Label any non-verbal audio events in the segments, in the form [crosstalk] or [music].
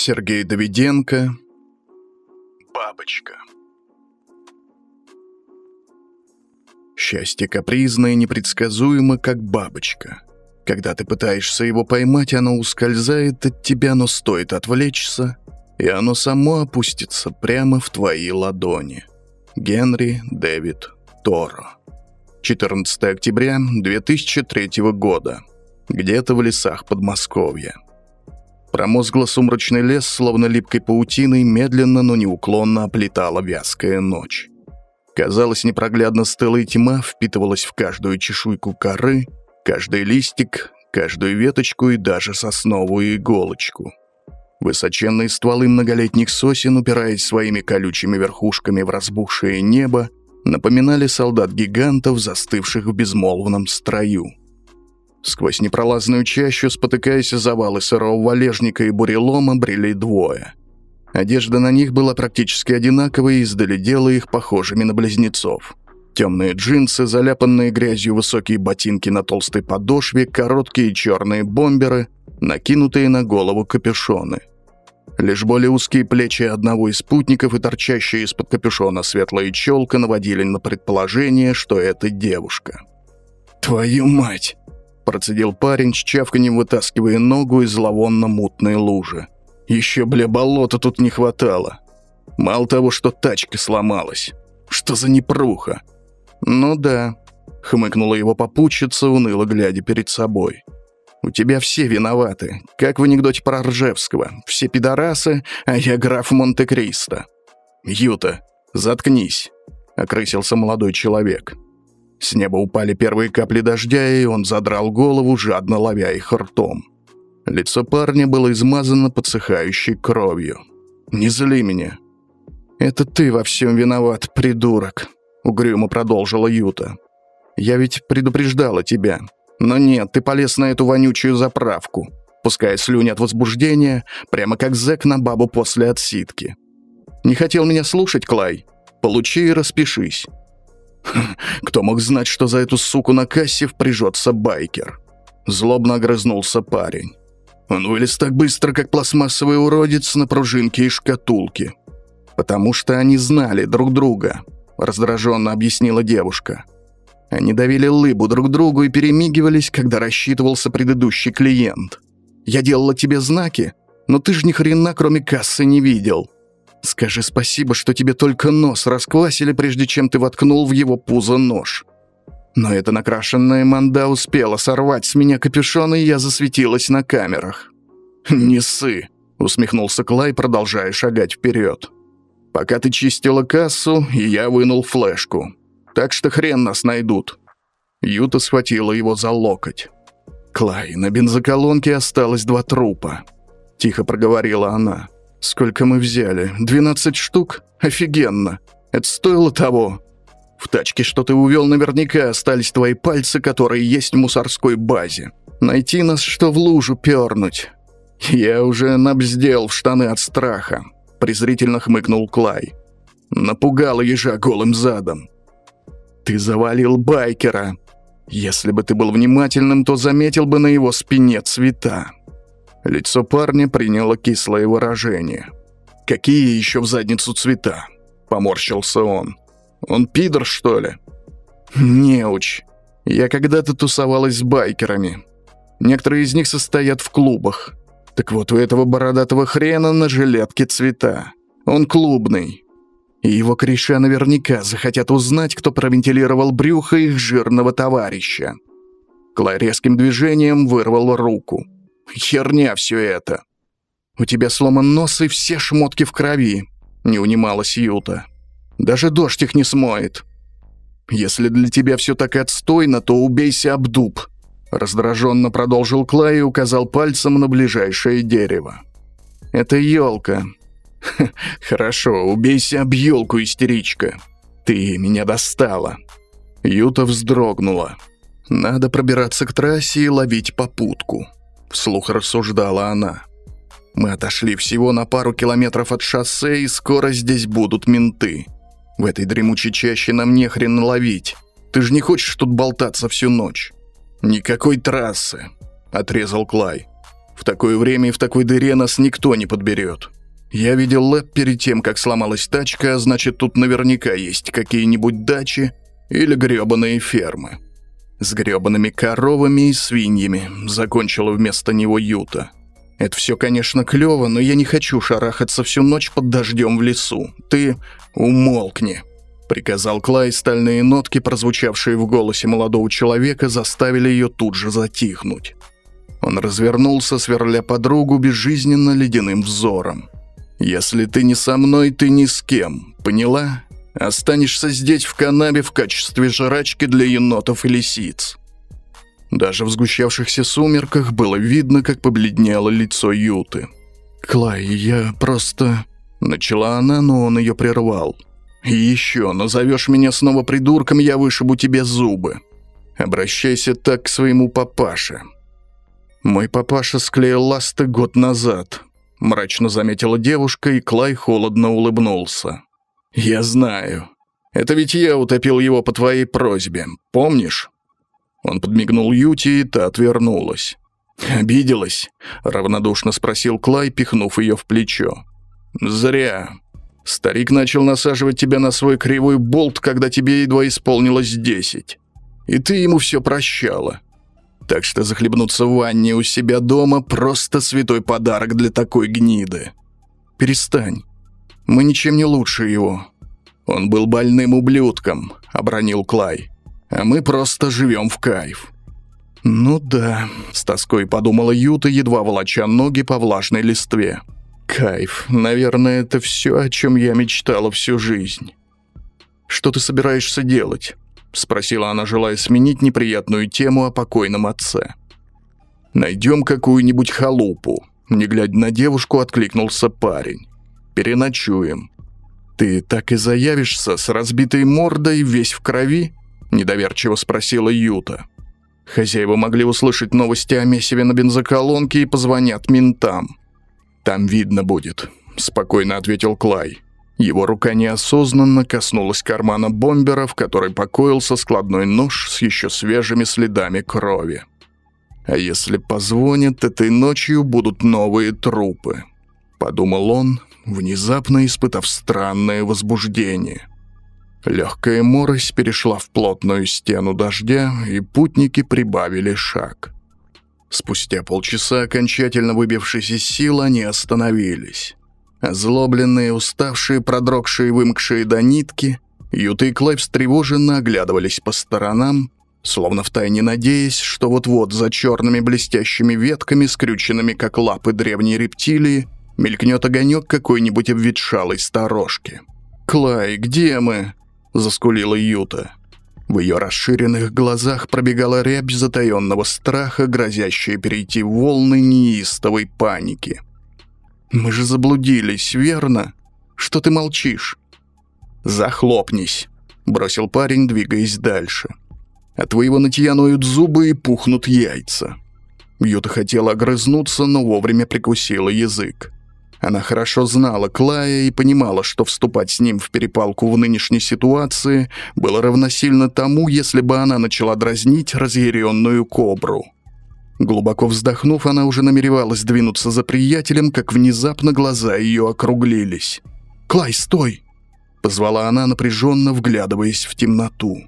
Сергей Давиденко. Бабочка. Счастье капризное и непредсказуемо, как бабочка. Когда ты пытаешься его поймать, оно ускользает от тебя, но стоит отвлечься, и оно само опустится прямо в твои ладони. Генри Дэвид Торо. 14 октября 2003 года. Где-то в лесах Подмосковья. Промозгло-сумрачный лес, словно липкой паутиной, медленно, но неуклонно оплетала вязкая ночь. Казалось, непроглядно стылая тьма впитывалась в каждую чешуйку коры, каждый листик, каждую веточку и даже сосновую иголочку. Высоченные стволы многолетних сосен, упираясь своими колючими верхушками в разбухшее небо, напоминали солдат-гигантов, застывших в безмолвном строю. Сквозь непролазную чащу, спотыкаясь завалы сырого валежника и бурелома, брели двое. Одежда на них была практически одинаковой и издали дело их похожими на близнецов. Темные джинсы, заляпанные грязью высокие ботинки на толстой подошве, короткие черные бомберы, накинутые на голову капюшоны. Лишь более узкие плечи одного из спутников и торчащая из-под капюшона светлая челка наводили на предположение, что это девушка. «Твою мать!» – процедил парень, с чавканем вытаскивая ногу из зловонно-мутной лужи. «Еще, бля, болота тут не хватало. Мало того, что тачка сломалась. Что за непруха?» «Ну да», — хмыкнула его попутчица, уныло глядя перед собой. «У тебя все виноваты, как в анекдоте про Ржевского. Все пидорасы, а я граф Монте-Кристо». «Юта, заткнись», — окрысился молодой человек. С неба упали первые капли дождя, и он задрал голову, жадно ловя их ртом. Лицо парня было измазано подсыхающей кровью. «Не зли меня». «Это ты во всем виноват, придурок», — угрюмо продолжила Юта. «Я ведь предупреждала тебя. Но нет, ты полез на эту вонючую заправку, пуская слюни от возбуждения, прямо как зэк на бабу после отсидки. Не хотел меня слушать, Клай? Получи и распишись». [laughs] Кто мог знать, что за эту суку на кассе впряжется байкер? Злобно огрызнулся парень. Он вылез так быстро, как пластмассовый уродец на пружинке и шкатулке. Потому что они знали друг друга, раздраженно объяснила девушка. Они давили лыбу друг другу и перемигивались, когда рассчитывался предыдущий клиент. Я делала тебе знаки, но ты же ни хрена кроме кассы не видел. Скажи спасибо, что тебе только нос расквасили, прежде чем ты воткнул в его пузо нож. Но эта накрашенная манда успела сорвать с меня капюшон, и я засветилась на камерах. «Не ссы», — усмехнулся Клай, продолжая шагать вперед. «Пока ты чистила кассу, я вынул флешку. Так что хрен нас найдут». Юта схватила его за локоть. «Клай, на бензоколонке осталось два трупа», — тихо проговорила она. «Сколько мы взяли? Двенадцать штук? Офигенно! Это стоило того!» В тачке, что ты увел, наверняка остались твои пальцы, которые есть в мусорской базе. Найти нас, что в лужу пернуть. Я уже набздел в штаны от страха. Презрительно хмыкнул Клай. Напугал ежа голым задом. Ты завалил байкера. Если бы ты был внимательным, то заметил бы на его спине цвета. Лицо парня приняло кислое выражение. «Какие еще в задницу цвета?» — поморщился он. Он пидор, что ли?» «Неуч. Я когда-то тусовалась с байкерами. Некоторые из них состоят в клубах. Так вот, у этого бородатого хрена на жилетке цвета. Он клубный. И его кореша наверняка захотят узнать, кто провентилировал брюхо их жирного товарища». Клай резким движением вырвал руку. «Херня все это!» «У тебя сломан нос и все шмотки в крови», — не унималась Юта. Даже дождь их не смоет. Если для тебя все так отстойно, то убейся об дуб. Раздраженно продолжил Клай и указал пальцем на ближайшее дерево. Это елка. Хорошо, убейся об елку, истеричка. Ты меня достала. Юта вздрогнула. Надо пробираться к трассе и ловить попутку. Вслух рассуждала она. Мы отошли всего на пару километров от шоссе, и скоро здесь будут менты. В этой дремучей чаще нам не хрен ловить. Ты же не хочешь тут болтаться всю ночь?» «Никакой трассы», — отрезал Клай. В такое время и в такой дыре нас никто не подберет. Я видел лэп перед тем, как сломалась тачка, а значит, тут наверняка есть какие-нибудь дачи или грёбаные фермы. С грёбаными коровами и свиньями, закончила вместо него Юта. Это все, конечно, клево, но я не хочу шарахаться всю ночь под дождем в лесу. Ты умолкни. Приказал Клай, стальные нотки, прозвучавшие в голосе молодого человека, заставили ее тут же затихнуть. Он развернулся, сверля подругу безжизненно ледяным взором. «Если ты не со мной, ты ни с кем, поняла? Останешься здесь в канаве в качестве жрачки для енотов и лисиц». Даже в сгущавшихся сумерках было видно, как побледнело лицо Юты. «Клай, я просто...» Начала она, но он ее прервал. «И еще, назовешь меня снова придурком, я вышибу тебе зубы. Обращайся так к своему папаше. «Мой папаша склеил ласты год назад», — мрачно заметила девушка, и Клай холодно улыбнулся. «Я знаю. Это ведь я утопил его по твоей просьбе, помнишь?» Он подмигнул Юти, и та отвернулась. «Обиделась?» — равнодушно спросил Клай, пихнув ее в плечо. «Зря. Старик начал насаживать тебя на свой кривой болт, когда тебе едва исполнилось десять. И ты ему все прощала. Так что захлебнуться в ванне у себя дома – просто святой подарок для такой гниды. Перестань. Мы ничем не лучше его. Он был больным ублюдком, обронил Клай. А мы просто живем в кайф. Ну да, с тоской подумала Юта, едва волоча ноги по влажной листве. Кайф, наверное, это все, о чем я мечтала всю жизнь. Что ты собираешься делать? — спросила она, желая сменить неприятную тему о покойном отце. «Найдем какую-нибудь халупу», — не глядя на девушку, откликнулся парень. «Переночуем». «Ты так и заявишься с разбитой мордой, весь в крови?» — недоверчиво спросила Юта. Хозяева могли услышать новости о месиве на бензоколонке и позвонят ментам. «Там видно будет», — спокойно ответил Клай. Его рука неосознанно коснулась кармана бомбера, в которой покоился складной нож с еще свежими следами крови. «А если позвонят, этой ночью будут новые трупы», — подумал он, внезапно испытав странное возбуждение. Легкая морось перешла в плотную стену дождя, и путники прибавили шаг. Спустя полчаса, окончательно выбившись из сил, они остановились. Озлобленные, уставшие, продрогшие, вымкшие до нитки, Юта и Клайв встревоженно оглядывались по сторонам, словно втайне надеясь, что вот-вот за черными блестящими ветками, скрюченными как лапы древней рептилии, мелькнет огонек какой-нибудь обветшалой сторожки. «Клай, где мы?» — заскулила Юта. В ее расширенных глазах пробегала рябь затаенного страха, грозящая перейти в волны неистовой паники. Мы же заблудились, верно? Что ты молчишь? Захлопнись, бросил парень, двигаясь дальше. От твоего нытья ноют зубы и пухнут яйца. Юта хотела огрызнуться, но вовремя прикусила язык. Она хорошо знала Клая и понимала, что вступать с ним в перепалку в нынешней ситуации было равносильно тому, если бы она начала дразнить разъяренную кобру. Глубоко вздохнув, она уже намеревалась двинуться за приятелем, как внезапно глаза ее округлились. «Клай, стой!» — позвала она, напряженно вглядываясь в темноту.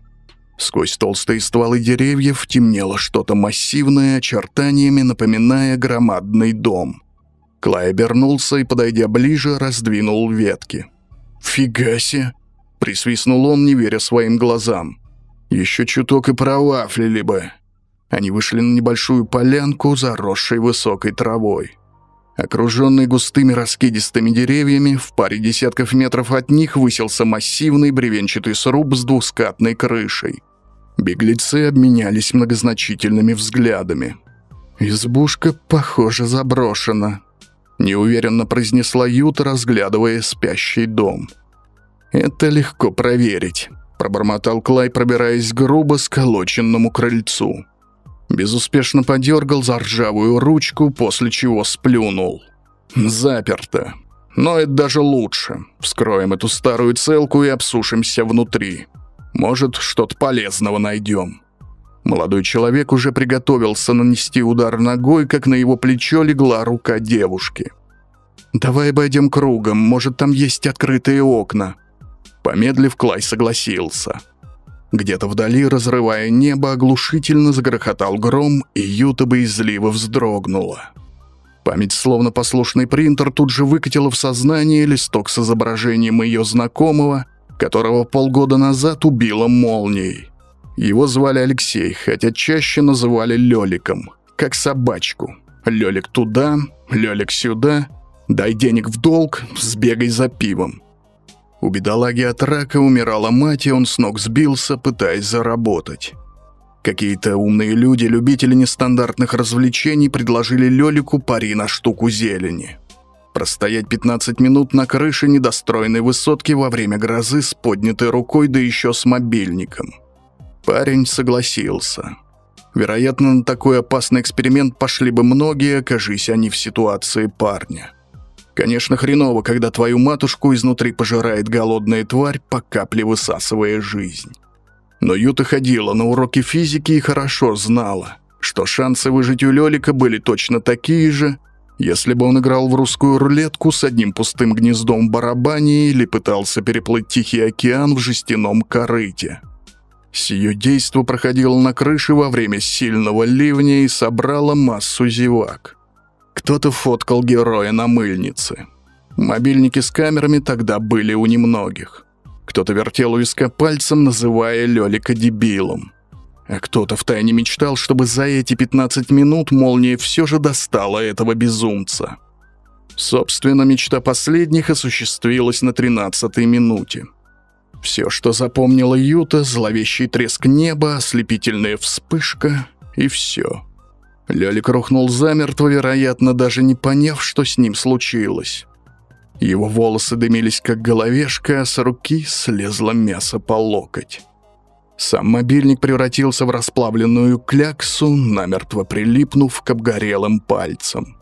Сквозь толстые стволы деревьев темнело что-то массивное, очертаниями напоминая громадный дом. Клай обернулся и, подойдя ближе, раздвинул ветки. «Фига себе!» — присвистнул он, не веря своим глазам. «Еще чуток и провафлили бы!» Они вышли на небольшую полянку, заросшей высокой травой. Окруженный густыми раскидистыми деревьями, в паре десятков метров от них высился массивный бревенчатый сруб с двускатной крышей. Беглецы обменялись многозначительными взглядами. «Избушка, похоже, заброшена», — неуверенно произнесла Юта, разглядывая спящий дом. «Это легко проверить», — пробормотал Клай, пробираясь грубо сколоченному крыльцу. Безуспешно подергал за ржавую ручку, после чего сплюнул. Заперто. Но это даже лучше. Вскроем эту старую целку и обсушимся внутри. Может, что-то полезного найдем. Молодой человек уже приготовился нанести удар ногой, как на его плечо легла рука девушки. «Давай обойдем кругом, может, там есть открытые окна». Помедлив, Клай согласился. Где-то вдали, разрывая небо, оглушительно загрохотал гром, и Юта боязливо вздрогнула. Память, словно послушный принтер, тут же выкатила в сознание листок с изображением ее знакомого, которого полгода назад убила молнией. Его звали Алексей, хотя чаще называли Лёликом, как собачку. Лёлик туда, Лёлик сюда, дай денег в долг, сбегай за пивом. У бедолаги от рака умирала мать, и он с ног сбился, пытаясь заработать. Какие-то умные люди, любители нестандартных развлечений, предложили Лёлику пари на штуку зелени. Простоять 15 минут на крыше недостроенной высотки во время грозы с поднятой рукой, да еще с мобильником. Парень согласился. Вероятно, на такой опасный эксперимент пошли бы многие, окажись они в ситуации парня. Конечно, хреново, когда твою матушку изнутри пожирает голодная тварь, по капле высасывая жизнь. Но Юта ходила на уроки физики и хорошо знала, что шансы выжить у Лёлика были точно такие же, если бы он играл в русскую рулетку с одним пустым гнездом в барабане или пытался переплыть Тихий океан в жестяном корыте. Сие действо проходило на крыше во время сильного ливня и собрало массу зевак. Кто-то фоткал героя на мыльнице. Мобильники с камерами тогда были у немногих. Кто-то вертел у виска пальцем, называя Лёлика дебилом. А кто-то втайне мечтал, чтобы за эти 15 минут молния все же достала этого безумца. Собственно, мечта последних осуществилась на 13-й минуте. Все, что запомнила Юта, зловещий треск неба, ослепительная вспышка и все. Лёлик рухнул замертво, вероятно, даже не поняв, что с ним случилось. Его волосы дымились, как головешка, а с руки слезло мясо по локоть. Сам мобильник превратился в расплавленную кляксу, намертво прилипнув к обгорелым пальцам.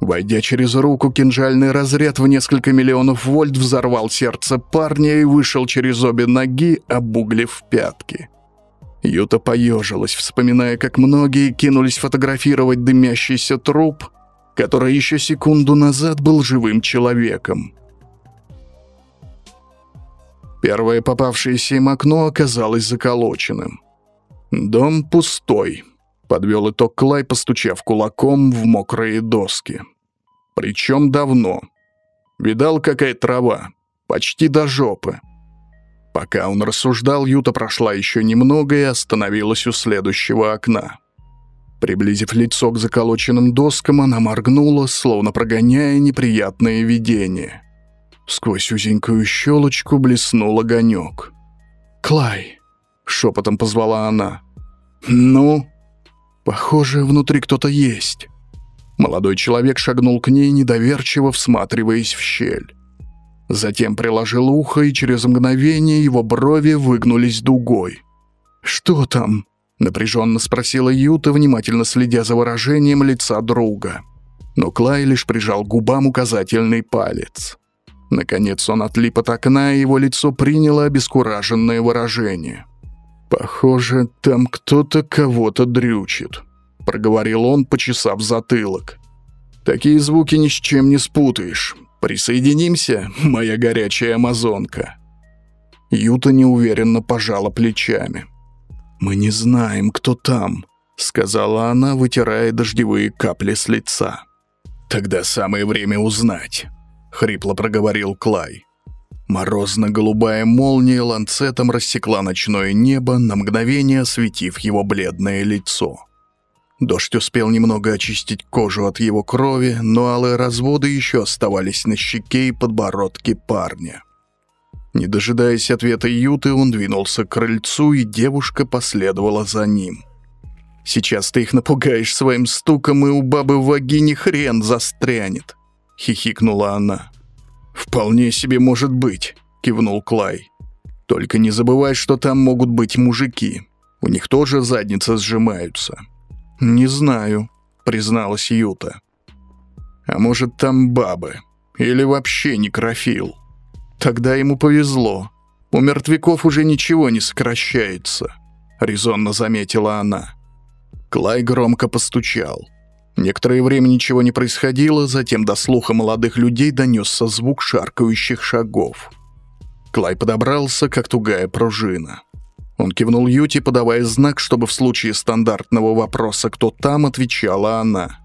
Войдя через руку, кинжальный разряд в несколько миллионов вольт взорвал сердце парня и вышел через обе ноги, обуглив пятки. Юта поежилась, вспоминая, как многие кинулись фотографировать дымящийся труп, который еще секунду назад был живым человеком. Первое попавшееся им окно оказалось заколоченным. «Дом пустой», — подвел итог Клай, постучав кулаком в мокрые доски. «Причем давно. Видал, какая трава? Почти до жопы». Пока он рассуждал, Юта прошла еще немного и остановилась у следующего окна. Приблизив лицо к заколоченным доскам, она моргнула, словно прогоняя неприятное видение. Сквозь узенькую щелочку блеснул огонек. «Клай!» — шепотом позвала она. «Ну?» «Похоже, внутри кто-то есть». Молодой человек шагнул к ней, недоверчиво всматриваясь в щель. Затем приложил ухо, и через мгновение его брови выгнулись дугой. «Что там?» — напряженно спросила Юта, внимательно следя за выражением лица друга. Но Клай лишь прижал губам указательный палец. Наконец он отлип от окна, и его лицо приняло обескураженное выражение. «Похоже, там кто-то кого-то дрючит», — проговорил он, почесав затылок. «Такие звуки ни с чем не спутаешь. Присоединимся, моя горячая амазонка». Юта неуверенно пожала плечами. «Мы не знаем, кто там», — сказала она, вытирая дождевые капли с лица. «Тогда самое время узнать», — хрипло проговорил Клай. Морозно-голубая молния ланцетом рассекла ночное небо, на мгновение осветив его бледное лицо. Дождь успел немного очистить кожу от его крови, но алые разводы еще оставались на щеке и подбородке парня. Не дожидаясь ответа Юты, он двинулся к крыльцу, и девушка последовала за ним. «Сейчас ты их напугаешь своим стуком, и у бабы в вагине хрен застрянет», — хихикнула она. «Вполне себе может быть», — кивнул Клай. «Только не забывай, что там могут быть мужики. У них тоже задницы сжимаются. «Не знаю», — призналась Юта. «А может, там бабы? Или вообще некрофил?» Тогда ему повезло. У мертвяков уже ничего не сокращается. — резонно заметила она. Клай громко постучал. Некоторое время ничего не происходило, затем до слуха молодых людей донесся звук шаркающих шагов. Клай подобрался, как тугая пружина. Он кивнул Юти, подавая знак, чтобы в случае стандартного вопроса «кто там?» отвечала она.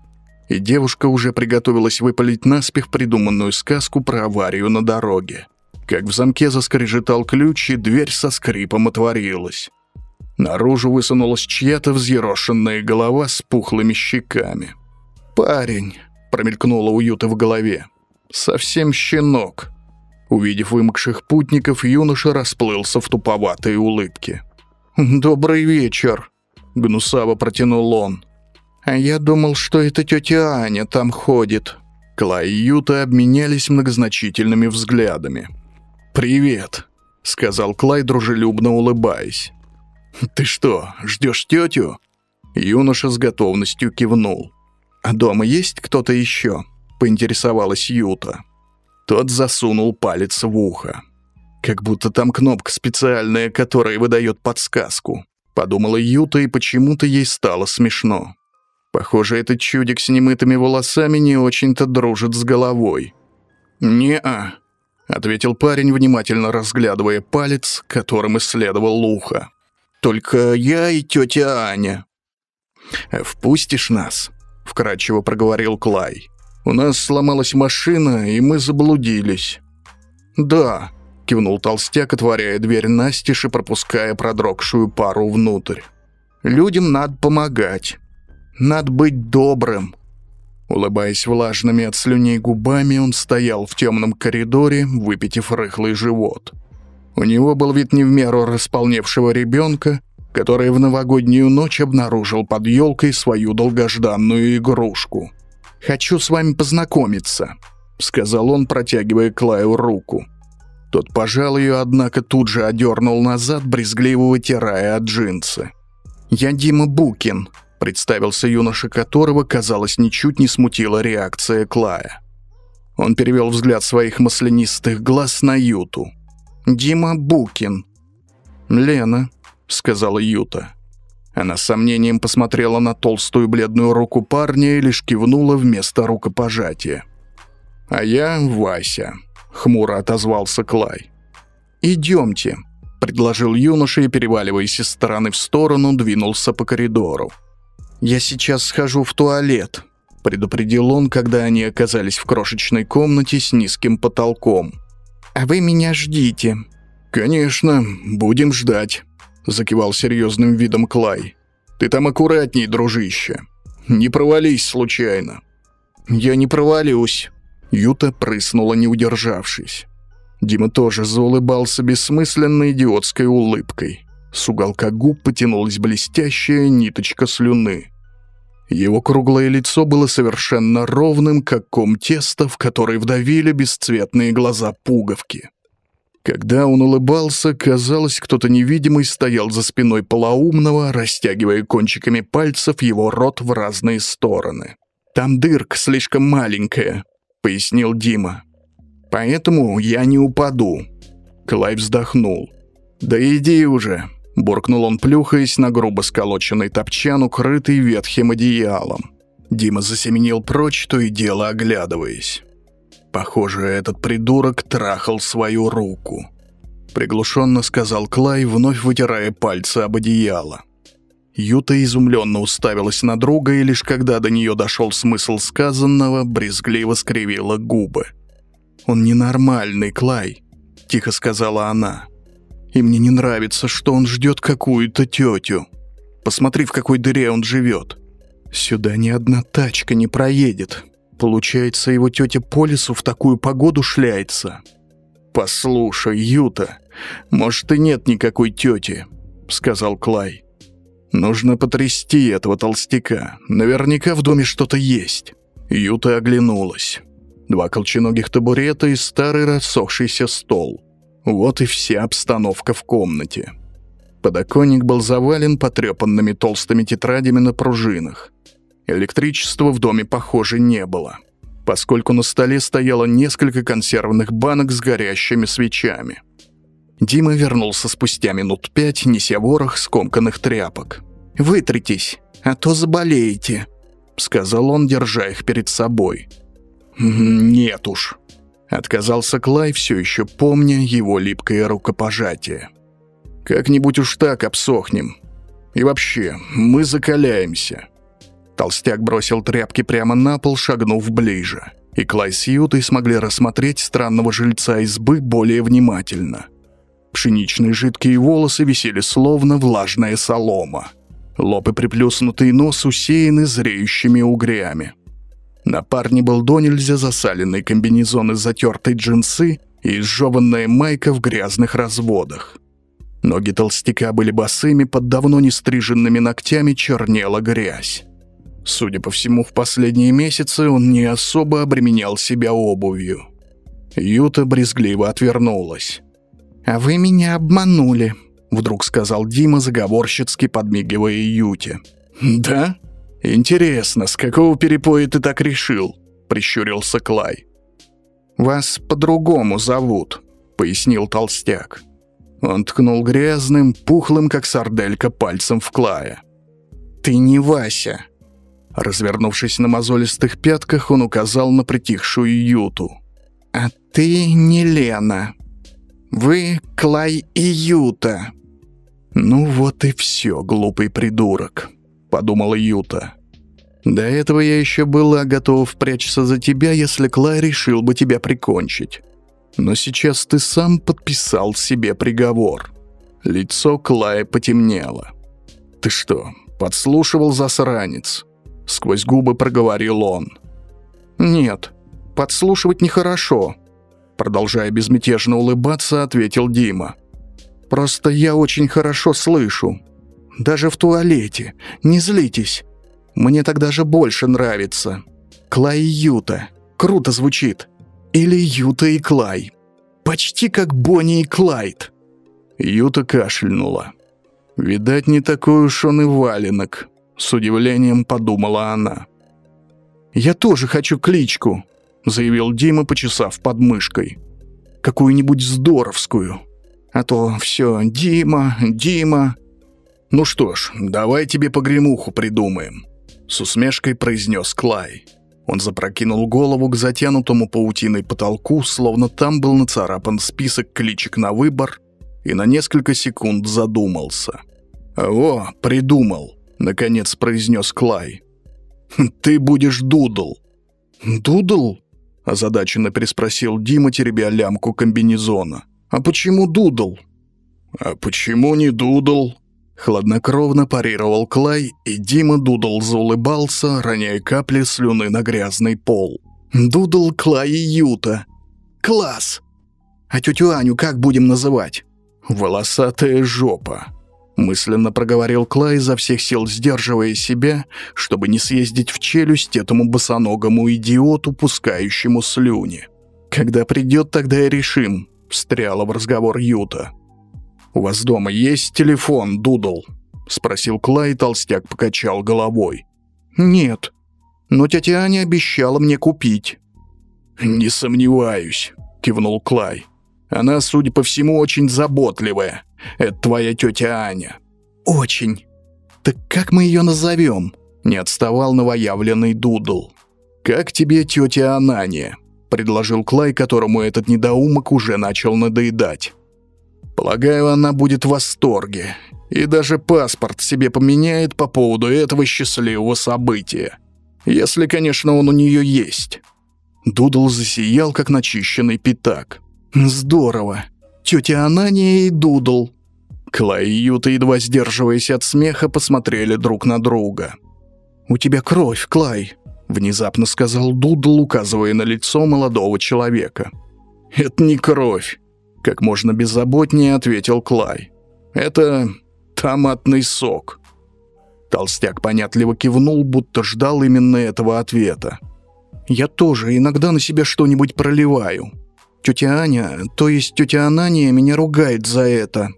И девушка уже приготовилась выпалить наспех придуманную сказку про аварию на дороге. Как в замке заскрежетал ключ, и дверь со скрипом отворилась. Наружу высунулась чья-то взъерошенная голова с пухлыми щеками. «Парень», — промелькнуло уюта в голове. «Совсем щенок». Увидев вымокших путников, юноша расплылся в туповатой улыбке. «Добрый вечер», — гнусаво протянул он. «А я думал, что это тетя Аня там ходит». Клай и Юта обменялись многозначительными взглядами. «Привет», — сказал Клай, дружелюбно улыбаясь. «Ты что, ждешь тетю?» Юноша с готовностью кивнул. «А дома есть кто-то еще?» — поинтересовалась Юта. Тот засунул палец в ухо. Как будто там кнопка специальная, которая выдает подсказку. Подумала Юта, и почему-то ей стало смешно. Похоже, этот чудик с немытыми волосами не очень-то дружит с головой. «Не-а», — ответил парень, внимательно разглядывая палец, которым исследовал ухо. «Только я и тетя Аня». «Впустишь нас?» — вкратчиво проговорил Клай. У нас сломалась машина, и мы заблудились». «Да», — кивнул толстяк, отворяя дверь настежь пропуская продрогшую пару внутрь. «Людям надо помогать. Надо быть добрым». Улыбаясь влажными от слюней губами, он стоял в темном коридоре, выпитив рыхлый живот. У него был вид не в меру располневшего ребенка, который в новогоднюю ночь обнаружил под елкой свою долгожданную игрушку — «Хочу с вами познакомиться», — сказал он, протягивая Клаю руку. Тот пожал ее, однако тут же одернул назад, брезгливо вытирая от джинсы. «Я Дима Букин», — представился юноша которого, казалось, ничуть не смутила реакция Клая. Он перевел взгляд своих маслянистых глаз на Юту. «Дима Букин». «Лена», — сказала Юта. Она с сомнением посмотрела на толстую бледную руку парня и лишь кивнула вместо рукопожатия. «А я Вася», — хмуро отозвался Клай. «Идемте», — предложил юноша и, переваливаясь из стороны в сторону, двинулся по коридору. «Я сейчас схожу в туалет», — предупредил он, когда они оказались в крошечной комнате с низким потолком. «А вы меня ждите». «Конечно, будем ждать», — закивал серьезным видом Клай. «Ты там аккуратней, дружище. Не провались случайно». «Я не провалюсь», — Юта прыснула, не удержавшись. Дима тоже заулыбался бессмысленной идиотской улыбкой. С уголка губ потянулась блестящая ниточка слюны. Его круглое лицо было совершенно ровным, как ком теста, в который вдавили бесцветные глаза пуговки. Когда он улыбался, казалось, кто-то невидимый стоял за спиной полоумного, растягивая кончиками пальцев его рот в разные стороны. «Там дырка слишком маленькая», — пояснил Дима. «Поэтому я не упаду». Клай вздохнул. «Да иди уже», — буркнул он, плюхаясь на грубо сколоченный топчан, укрытый ветхим одеялом. Дима засеменил прочь, то и дело оглядываясь. Похоже, этот придурок трахал свою руку. Приглушенно сказал Клай, вновь вытирая пальцы об одеяло. Юта изумленно уставилась на друга, и лишь когда до нее дошел смысл сказанного, брезгливо скривила губы. «Он ненормальный, Клай», — тихо сказала она. «И мне не нравится, что он ждет какую-то тетю. Посмотри, в какой дыре он живет. Сюда ни одна тачка не проедет, Получается, его тетя по лесу в такую погоду шляется. «Послушай, Юта, может и нет никакой тети», — сказал Клай. «Нужно потрясти этого толстяка. Наверняка в доме что-то есть». Юта оглянулась. Два колченогих табурета и старый рассохшийся стол. Вот и вся обстановка в комнате. Подоконник был завален потрепанными толстыми тетрадями на пружинах. Электричества в доме, похоже, не было, поскольку на столе стояло несколько консервных банок с горящими свечами. Дима вернулся спустя минут пять, неся ворох скомканных тряпок. «Вытритесь, а то заболеете», — сказал он, держа их перед собой. «Нет уж», — отказался Клай, все еще помня его липкое рукопожатие. «Как-нибудь уж так обсохнем. И вообще, мы закаляемся». Толстяк бросил тряпки прямо на пол, шагнув ближе, и Клай с Ютой смогли рассмотреть странного жильца избы более внимательно. Пшеничные жидкие волосы висели словно влажная солома. Лоб и приплюснутый нос усеяны зреющими угрями. На парне был до нельзя засаленный комбинезон из затертой джинсы и изжеванная майка в грязных разводах. Ноги толстяка были босыми, под давно не стриженными ногтями чернела грязь. Судя по всему, в последние месяцы он не особо обременял себя обувью. Юта брезгливо отвернулась. «А вы меня обманули», — вдруг сказал Дима, заговорщицки подмигивая Юте. «Да? Интересно, с какого перепоя ты так решил?» — прищурился Клай. «Вас по-другому зовут», — пояснил толстяк. Он ткнул грязным, пухлым, как сарделька, пальцем в Клая. «Ты не Вася». Развернувшись на мозолистых пятках, он указал на притихшую Юту. «А ты не Лена. Вы Клай и Юта». «Ну вот и все, глупый придурок», — подумала Юта. «До этого я еще была готова прячься за тебя, если Клай решил бы тебя прикончить. Но сейчас ты сам подписал себе приговор». Лицо Клая потемнело. «Ты что, подслушивал засранец?» Сквозь губы проговорил он. «Нет, подслушивать нехорошо», продолжая безмятежно улыбаться, ответил Дима. «Просто я очень хорошо слышу. Даже в туалете. Не злитесь. Мне так даже больше нравится. Клай и Юта. Круто звучит. Или Юта и Клай. Почти как Бонни и Клайд». Юта кашлянула. «Видать, не такой уж он и валенок», — с удивлением подумала она. «Я тоже хочу кличку», — заявил Дима, почесав подмышкой. «Какую-нибудь здоровскую. А то все Дима, Дима». «Ну что ж, давай тебе погремуху придумаем», — с усмешкой произнес Клай. Он запрокинул голову к затянутому паутиной потолку, словно там был нацарапан список кличек на выбор, и на несколько секунд задумался. «О, придумал!» — наконец произнес Клай. «Ты будешь Дудл». «Дудл?» — озадаченно переспросил Дима, теребя лямку комбинезона. «А почему Дудл?» «А почему не Дудл?» Хладнокровно парировал Клай, и Дима Дудл заулыбался, роняя капли слюны на грязный пол. «Дудл, Клай и Юта. Класс! А тетю Аню как будем называть?» «Волосатая жопа», Мысленно проговорил Клай, изо всех сил сдерживая себя, чтобы не съездить в челюсть этому босоногому идиоту, пускающему слюни. «Когда придет, тогда и решим», — встряла в разговор Юта. «У вас дома есть телефон, Дудл?» — спросил Клай, и толстяк покачал головой. «Нет, но тетя Аня обещала мне купить». «Не сомневаюсь», — кивнул Клай. «Она, судя по всему, очень заботливая. Это твоя тетя Аня». «Очень. Так как мы ее назовем?» Не отставал новоявленный Дудл. «Как тебе тетя Анания?» предложил Клай, которому этот недоумок уже начал надоедать. «Полагаю, она будет в восторге. И даже паспорт себе поменяет по поводу этого счастливого события. Если, конечно, он у нее есть». Дудл засиял, как начищенный пятак. «Здорово. Тетя Анания и Дудл. Клай и Юта, едва сдерживаясь от смеха, посмотрели друг на друга. «У тебя кровь, Клай», — внезапно сказал Дудл, указывая на лицо молодого человека. «Это не кровь», — как можно беззаботнее ответил Клай. «Это томатный сок». Толстяк понятливо кивнул, будто ждал именно этого ответа. «Я тоже иногда на себя что-нибудь проливаю. Тетя Аня, то есть тетя Анания, меня ругает за это»,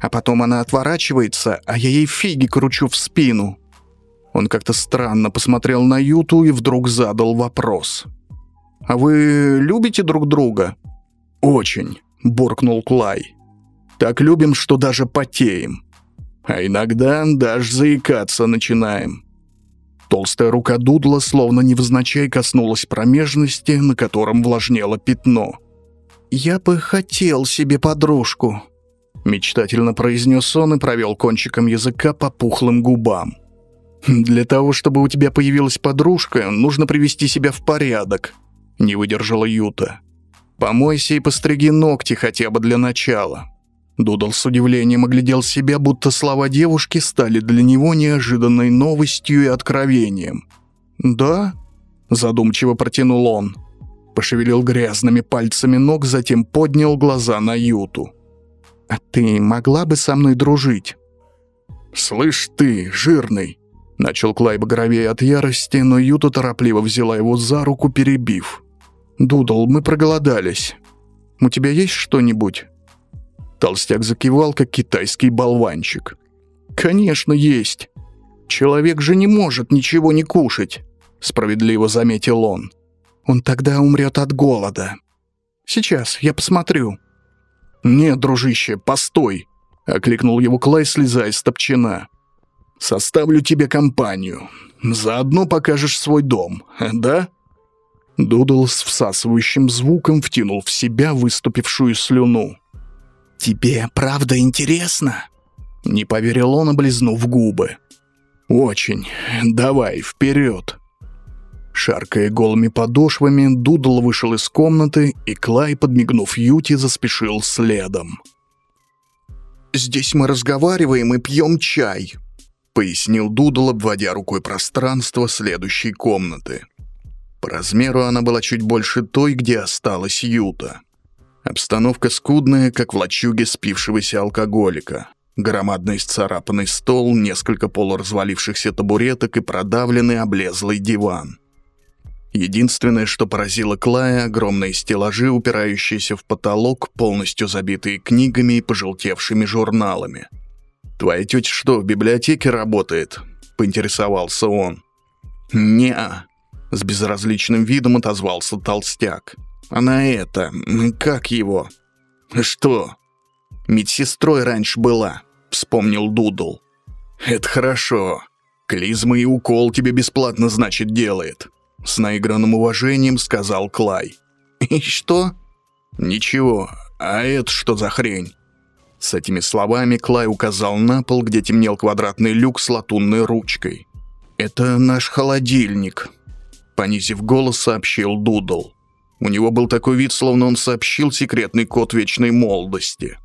а потом она отворачивается, а я ей фиги кручу в спину. Он как-то странно посмотрел на Юту и вдруг задал вопрос. «А вы любите друг друга?» «Очень», — буркнул Клай. Так любим, что даже потеем. А иногда даже заикаться начинаем. Толстая рука Дудла словно невзначай коснулась промежности, на котором влажнело пятно. «Я бы хотел себе подружку», — мечтательно произнес он и провел кончиком языка по пухлым губам. «Для того, чтобы у тебя появилась подружка, нужно привести себя в порядок», — не выдержала Юта. «Помойся и постриги ногти хотя бы для начала». Дудл с удивлением оглядел себя, будто слова девушки стали для него неожиданной новостью и откровением. «Да?» – задумчиво протянул он. Пошевелил грязными пальцами ног, затем поднял глаза на Юту. «А ты могла бы со мной дружить?» «Слышь ты, жирный!» Начал Клай багровея от ярости, но Юта торопливо взяла его за руку, перебив. «Дудл, мы проголодались. У тебя есть что-нибудь?» Толстяк закивал, как китайский болванчик. «Конечно, есть. Человек же не может ничего не кушать», — справедливо заметил он. «Он тогда умрет от голода. Сейчас, я посмотрю». «Нет, дружище, постой», — окликнул его Клай, слезая с топчана. «Составлю тебе компанию. Заодно покажешь свой дом, да?» Дудл с всасывающим звуком втянул в себя выступившую слюну. «Тебе правда интересно?» Не поверил он, облизнув губы. «Очень. Давай, вперед!» Шаркая голыми подошвами, Дудл вышел из комнаты, и Клай, подмигнув Юте, заспешил следом. «Здесь мы разговариваем и пьем чай», — пояснил Дудл, обводя рукой пространство следующей комнаты. По размеру она была чуть больше той, где осталась Юта. Обстановка скудная, как в лачуге спившегося алкоголика. Громадный сцарапанный стол, несколько полуразвалившихся табуреток и продавленный облезлый диван. Единственное, что поразило Клая, огромные стеллажи, упирающиеся в потолок, полностью забитые книгами и пожелтевшими журналами. «Твоя тетя что, в библиотеке работает?» — поинтересовался он. «Не-а», — с безразличным видом отозвался толстяк. Она это... Как его? Что? Медсестрой раньше была, вспомнил Дудл. Это хорошо. Клизма и укол тебе бесплатно, значит, делает. С наигранным уважением сказал Клай. И что? Ничего. А это что за хрень? С этими словами Клай указал на пол, где темнел квадратный люк с латунной ручкой. «Это наш холодильник», — понизив голос, сообщил Дудл. У него был такой вид, словно он сообщил секретный код вечной молодости.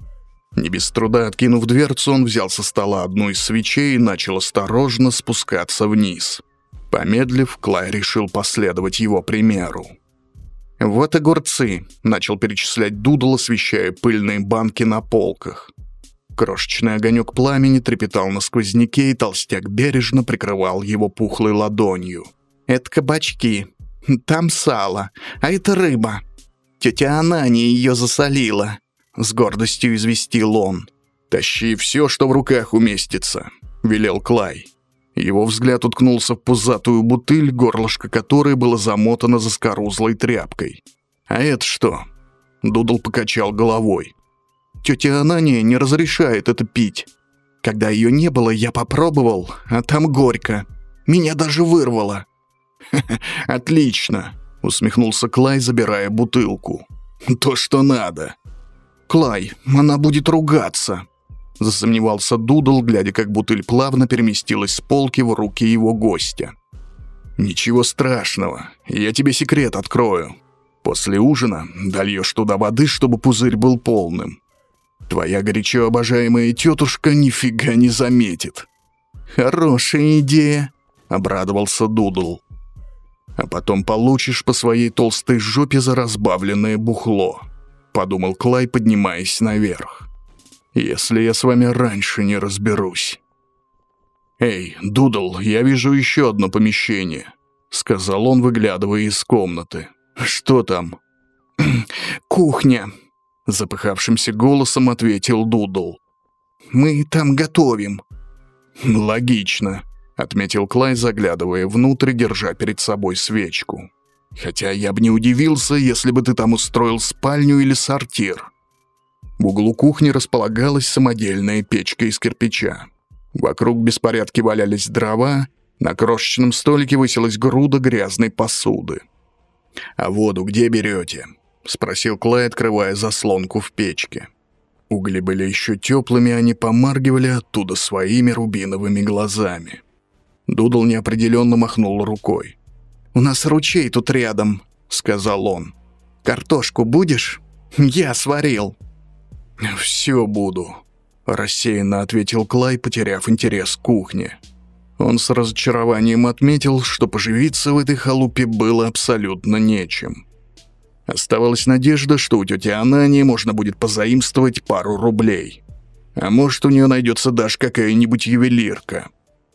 Не без труда откинув дверцу, он взял со стола одну из свечей и начал осторожно спускаться вниз. Помедлив, Клай решил последовать его примеру. «Вот огурцы», — начал перечислять Дудл, освещая пыльные банки на полках. Крошечный огонек пламени трепетал на сквозняке, и толстяк бережно прикрывал его пухлой ладонью. «Это кабачки», там сало, а это рыба. Тетя Анания ее засолила», — с гордостью известил он. «Тащи все, что в руках уместится», — велел Клай. Его взгляд уткнулся в пузатую бутыль, горлышко которой было замотано заскорузлой тряпкой. «А это что?» Дудл покачал головой. «Тетя Анания не разрешает это пить. Когда ее не было, я попробовал, а там горько. Меня даже вырвало. отлично!» — усмехнулся Клай, забирая бутылку. «То, что надо!» «Клай, она будет ругаться!» — засомневался Дудл, глядя, как бутыль плавно переместилась с полки в руки его гостя. «Ничего страшного, я тебе секрет открою. После ужина дольешь туда воды, чтобы пузырь был полным. Твоя горячо обожаемая тетушка нифига не заметит». «Хорошая идея», — обрадовался Дудл а потом получишь по своей толстой жопе за разбавленное бухло», — подумал Клай, поднимаясь наверх. «Если я с вами раньше не разберусь». «Эй, Дудл, я вижу еще одно помещение», — сказал он, выглядывая из комнаты. «Что там?» [clears throat] «Кухня», — запыхавшимся голосом ответил Дудл. «Мы там готовим». «Логично», отметил Клай, заглядывая внутрь, держа перед собой свечку. «Хотя я бы не удивился, если бы ты там устроил спальню или сортир». В углу кухни располагалась самодельная печка из кирпича. Вокруг беспорядки валялись дрова, на крошечном столике высилась груда грязной посуды. «А воду где берете?» — спросил Клай, открывая заслонку в печке. Угли были еще теплыми, они помаргивали оттуда своими рубиновыми глазами. Дудл неопределенно махнул рукой. «У нас ручей тут рядом», — сказал он. «Картошку будешь? Я сварил». «Все буду», — рассеянно ответил Клай, потеряв интерес к кухне. Он с разочарованием отметил, что поживиться в этой халупе было абсолютно нечем. Оставалась надежда, что у тети Анани можно будет позаимствовать пару рублей. А может, у нее найдется даже какая-нибудь ювелирка.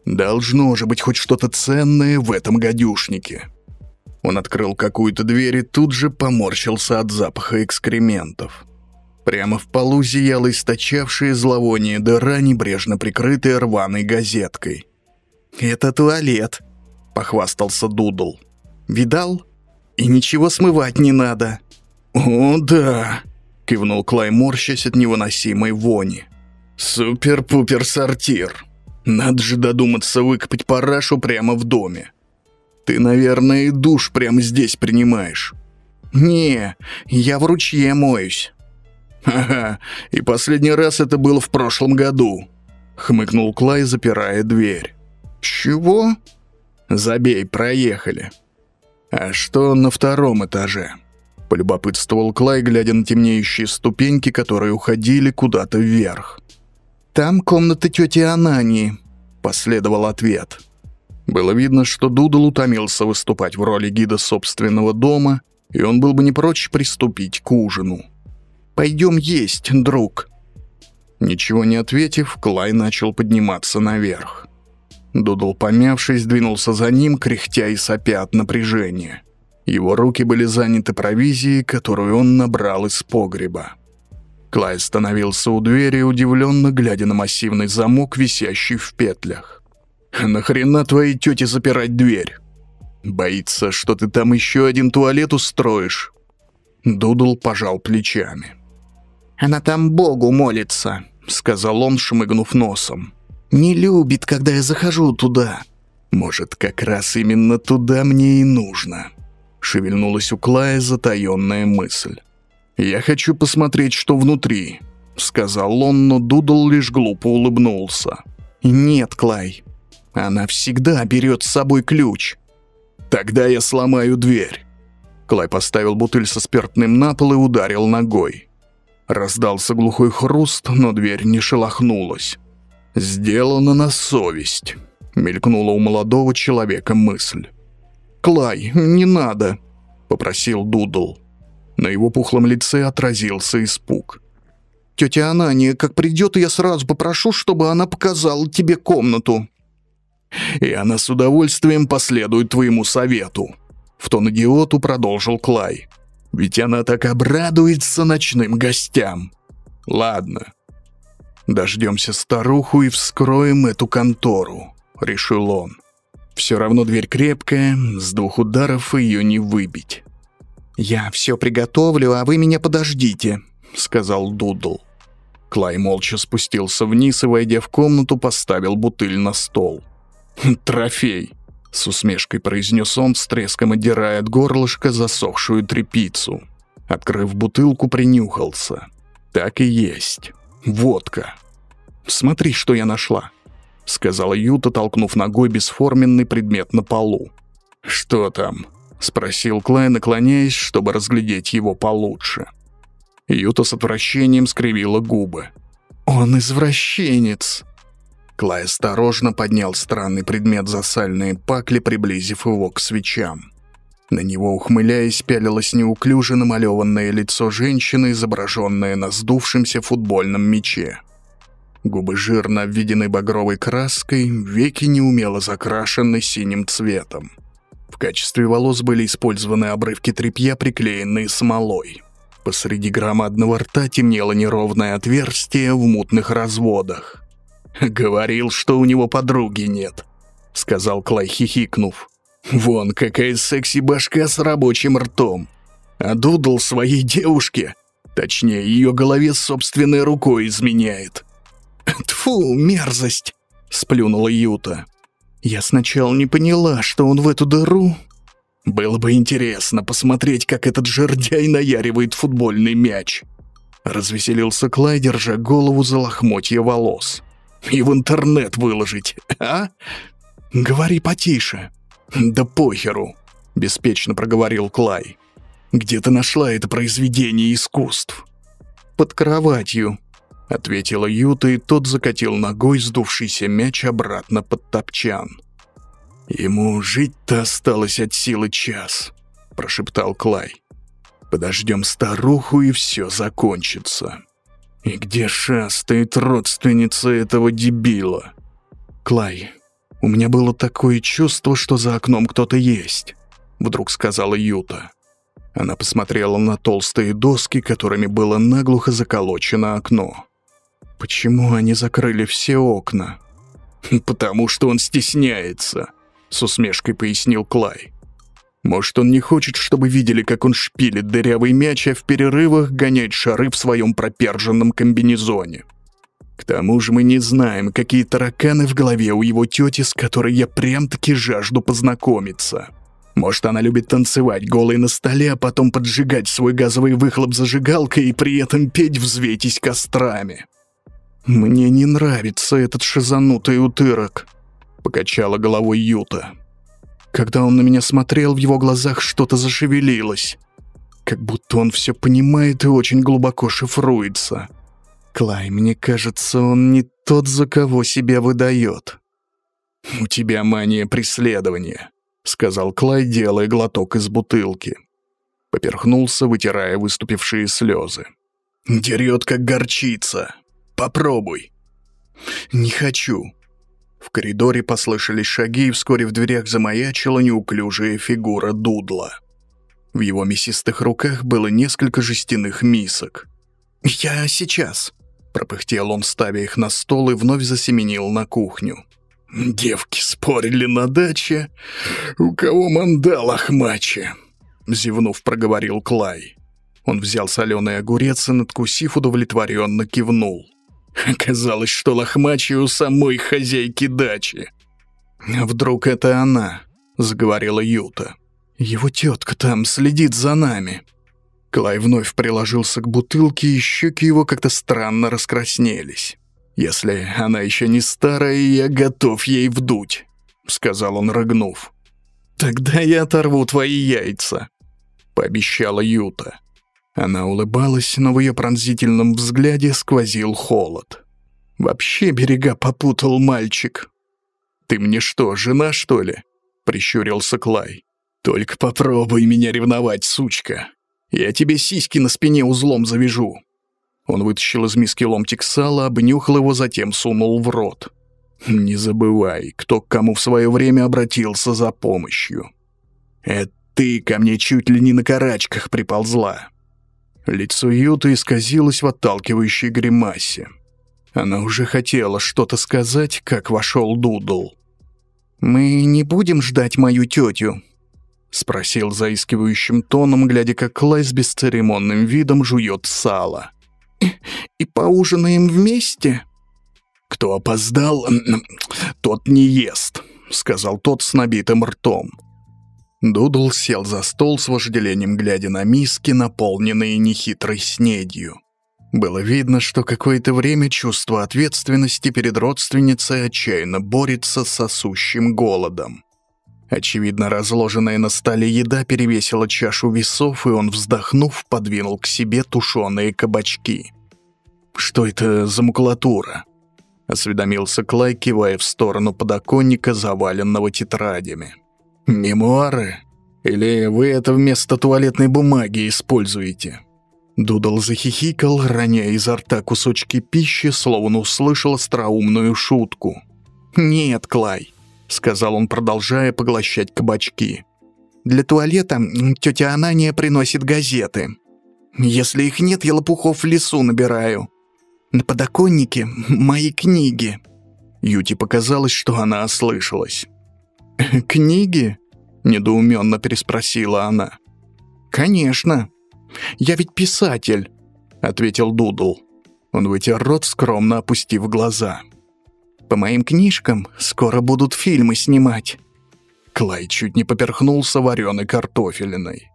Должно же быть хоть что-то ценное в этом гадюшнике. Он открыл какую-то дверь и тут же поморщился от запаха экскрементов. Прямо в полу зияла источавшая зловоние дыра, небрежно прикрытая рваной газеткой. «Это туалет», — похвастался Дудл. «Видал? И ничего смывать не надо». «О, да», — кивнул Клай, морщась от невыносимой вони. «Супер-пупер-сортир. Надо же додуматься выкопать парашу прямо в доме. Ты, наверное, душ прямо здесь принимаешь». «Не, я в ручье моюсь». «Ага, [laughs] и последний раз это было в прошлом году», — хмыкнул Клай, запирая дверь. «Чего?» «Забей, проехали». «А что на втором этаже?» — полюбопытствовал Клай, глядя на темнеющие ступеньки, которые уходили куда-то вверх. «Там комната тети Анании», — последовал ответ. Было видно, что Дудл утомился выступать в роли гида собственного дома, и он был бы не прочь приступить к ужину. «Пойдем есть, друг». Ничего не ответив, Клай начал подниматься наверх. Дудл, помявшись, двинулся за ним, кряхтя и сопя от напряжения. Его руки были заняты провизией, которую он набрал из погреба. Клай остановился у двери, удивленно глядя на массивный замок, висящий в петлях. «Нахрена твоей тете запирать дверь? Боится, что ты там еще один туалет устроишь?» Дудл пожал плечами. «Она там Богу молится», — сказал он, шмыгнув носом. «Не любит, когда я захожу туда». «Может, как раз именно туда мне и нужно», — шевельнулась у Клая затаённая мысль. «Я хочу посмотреть, что внутри», — сказал он, но Дудл лишь глупо улыбнулся. «Нет, Клай, она всегда берет с собой ключ». «Тогда я сломаю дверь». Клай поставил бутыль со спиртным на пол и ударил ногой. Раздался глухой хруст, но дверь не шелохнулась. «Сделано на совесть», — мелькнула у молодого человека мысль. «Клай, не надо», — попросил Дудл. На его пухлом лице отразился испуг. «Тетя Анания, как придет, я сразу попрошу, чтобы она показала тебе комнату». «И она с удовольствием последует твоему совету», — в тон идиоту продолжил Клай. Ведь она так обрадуется ночным гостям. Ладно. Дождемся старуху и вскроем эту контору, решил он. Все равно дверь крепкая, с двух ударов ее не выбить. «Я все приготовлю, а вы меня подождите», — сказал Дудл. Клай молча спустился вниз и, войдя в комнату, поставил бутыль на стол. «Трофей», с усмешкой произнес он, с треском отдирая от горлышка засохшую трепицу. Открыв бутылку, принюхался. Так и есть. Водка. «Смотри, что я нашла», — сказала Юта, толкнув ногой бесформенный предмет на полу. «Что там?» — спросил Клай, наклоняясь, чтобы разглядеть его получше. Юта с отвращением скривила губы. «Он извращенец!» Клай осторожно поднял странный предмет за сальные пакли, приблизив его к свечам. На него, ухмыляясь, пялилось неуклюже намалеванное лицо женщины, изображенное на сдувшемся футбольном мяче. Губы жирно обведены багровой краской, веки неумело закрашены синим цветом. В качестве волос были использованы обрывки тряпья, приклеенные смолой. Посреди громадного рта темнело неровное отверстие в мутных разводах. [laughs] «Говорил, что у него подруги нет», — сказал Клай, хихикнув. «Вон какая секси-башка с рабочим ртом. А Дудл своей девушке Точнее, ее голове собственной рукой изменяет. [laughs] Тфу, мерзость!» — сплюнула Юта. «Я сначала не поняла, что он в эту дыру...» «Было бы интересно посмотреть, как этот жердяй наяривает футбольный мяч». Развеселился Клай, держа голову за лохмотья волос. «И в интернет выложить, а?» «Говори потише». «Да похеру», — беспечно проговорил Клай. «Где ты нашла это произведение искусств?» «Под кроватью», — ответила Юта, и тот закатил ногой сдувшийся мяч обратно под топчан. «Ему жить-то осталось от силы час», — прошептал Клай. «Подождем старуху, и все закончится. И где шастает родственница этого дебила?» «Клай, у меня было такое чувство, что за окном кто-то есть», — вдруг сказала Юта. Она посмотрела на толстые доски, которыми было наглухо заколочено окно. Почему они закрыли все окна? [laughs] Потому что он стесняется, с усмешкой пояснил Клай. Может, он не хочет, чтобы видели, как он шпилит дырявый мяч, а в перерывах гоняет шары в своем проперженном комбинезоне. К тому же мы не знаем, какие тараканы в голове у его тети, с которой я прям-таки жажду познакомиться. Может, она любит танцевать голой на столе, а потом поджигать свой газовый выхлоп зажигалкой и при этом петь «Взвейтесь кострами». «Мне не нравится этот шизанутый утырок», — покачала головой Юта. Когда он на меня смотрел, в его глазах что-то зашевелилось. Как будто он все понимает и очень глубоко шифруется. Клай, мне кажется, он не тот, за кого себя выдает. «У тебя мания преследования», — сказал Клай, делая глоток из бутылки. Поперхнулся, вытирая выступившие слезы. «Дерет, как горчица. Попробуй». «Не хочу». В коридоре послышались шаги, и вскоре в дверях замаячила неуклюжая фигура Дудла. В его мясистых руках было несколько жестяных мисок. «Я сейчас», — пропыхтел он, ставя их на стол и вновь засеменил на кухню. «Девки спорили на даче, у кого мандал лохмаче», — зевнув, проговорил Клай. Он взял соленый огурец и, надкусив, удовлетворенно кивнул. Оказалось, что лохмачья у самой хозяйки дачи. «Вдруг это она?» — заговорила Юта. «Его тетка там следит за нами». Клай вновь приложился к бутылке, и щеки его как-то странно раскраснелись. «Если она еще не старая, я готов ей вдуть», — сказал он, рыгнув. «Тогда я оторву твои яйца», — пообещала Юта. Она улыбалась, но в ее пронзительном взгляде сквозил холод. «Вообще берега попутал мальчик». «Ты мне что, жена, что ли?» — прищурился Клай. «Только попробуй меня ревновать, сучка. Я тебе сиськи на спине узлом завяжу». Он вытащил из миски ломтик сала, обнюхал его, затем сунул в рот. «Не забывай, кто к кому в свое время обратился за помощью. Это ты ко мне чуть ли не на карачках приползла. Лицо Юты исказилось в отталкивающей гримасе. Она уже хотела что-то сказать, как вошел Дудл. «Мы не будем ждать мою тетю?» — спросил заискивающим тоном, глядя, как Клай с бесцеремонным видом жует сало. «И поужинаем вместе?» «Кто опоздал, тот не ест», — сказал тот с набитым ртом. Дудл сел за стол с вожделением, глядя на миски, наполненные нехитрой снедью. Было видно, что какое-то время чувство ответственности перед родственницей отчаянно борется с сосущим голодом. Очевидно, разложенная на столе еда перевесила чашу весов, и он, вздохнув, подвинул к себе тушеные кабачки. «Что это за макулатура?» — осведомился Клай, кивая в сторону подоконника, заваленного тетрадями. «Мемуары? Или вы это вместо туалетной бумаги используете?» Дудал захихикал, роняя изо рта кусочки пищи, словно услышал остроумную шутку. «Нет, Клай», — сказал он, продолжая поглощать кабачки. «Для туалета тетя Анания приносит газеты. Если их нет, я лопухов в лесу набираю. На подоконнике мои книги». Юте показалось, что она ослышалась. [laughs] «Книги?» — недоуменно переспросила она. «Конечно. Я ведь писатель». — ответил Дудл. Он вытер рот, скромно опустив глаза. «По моим книжкам скоро будут фильмы снимать». Клай чуть не поперхнулся вареной картофелиной.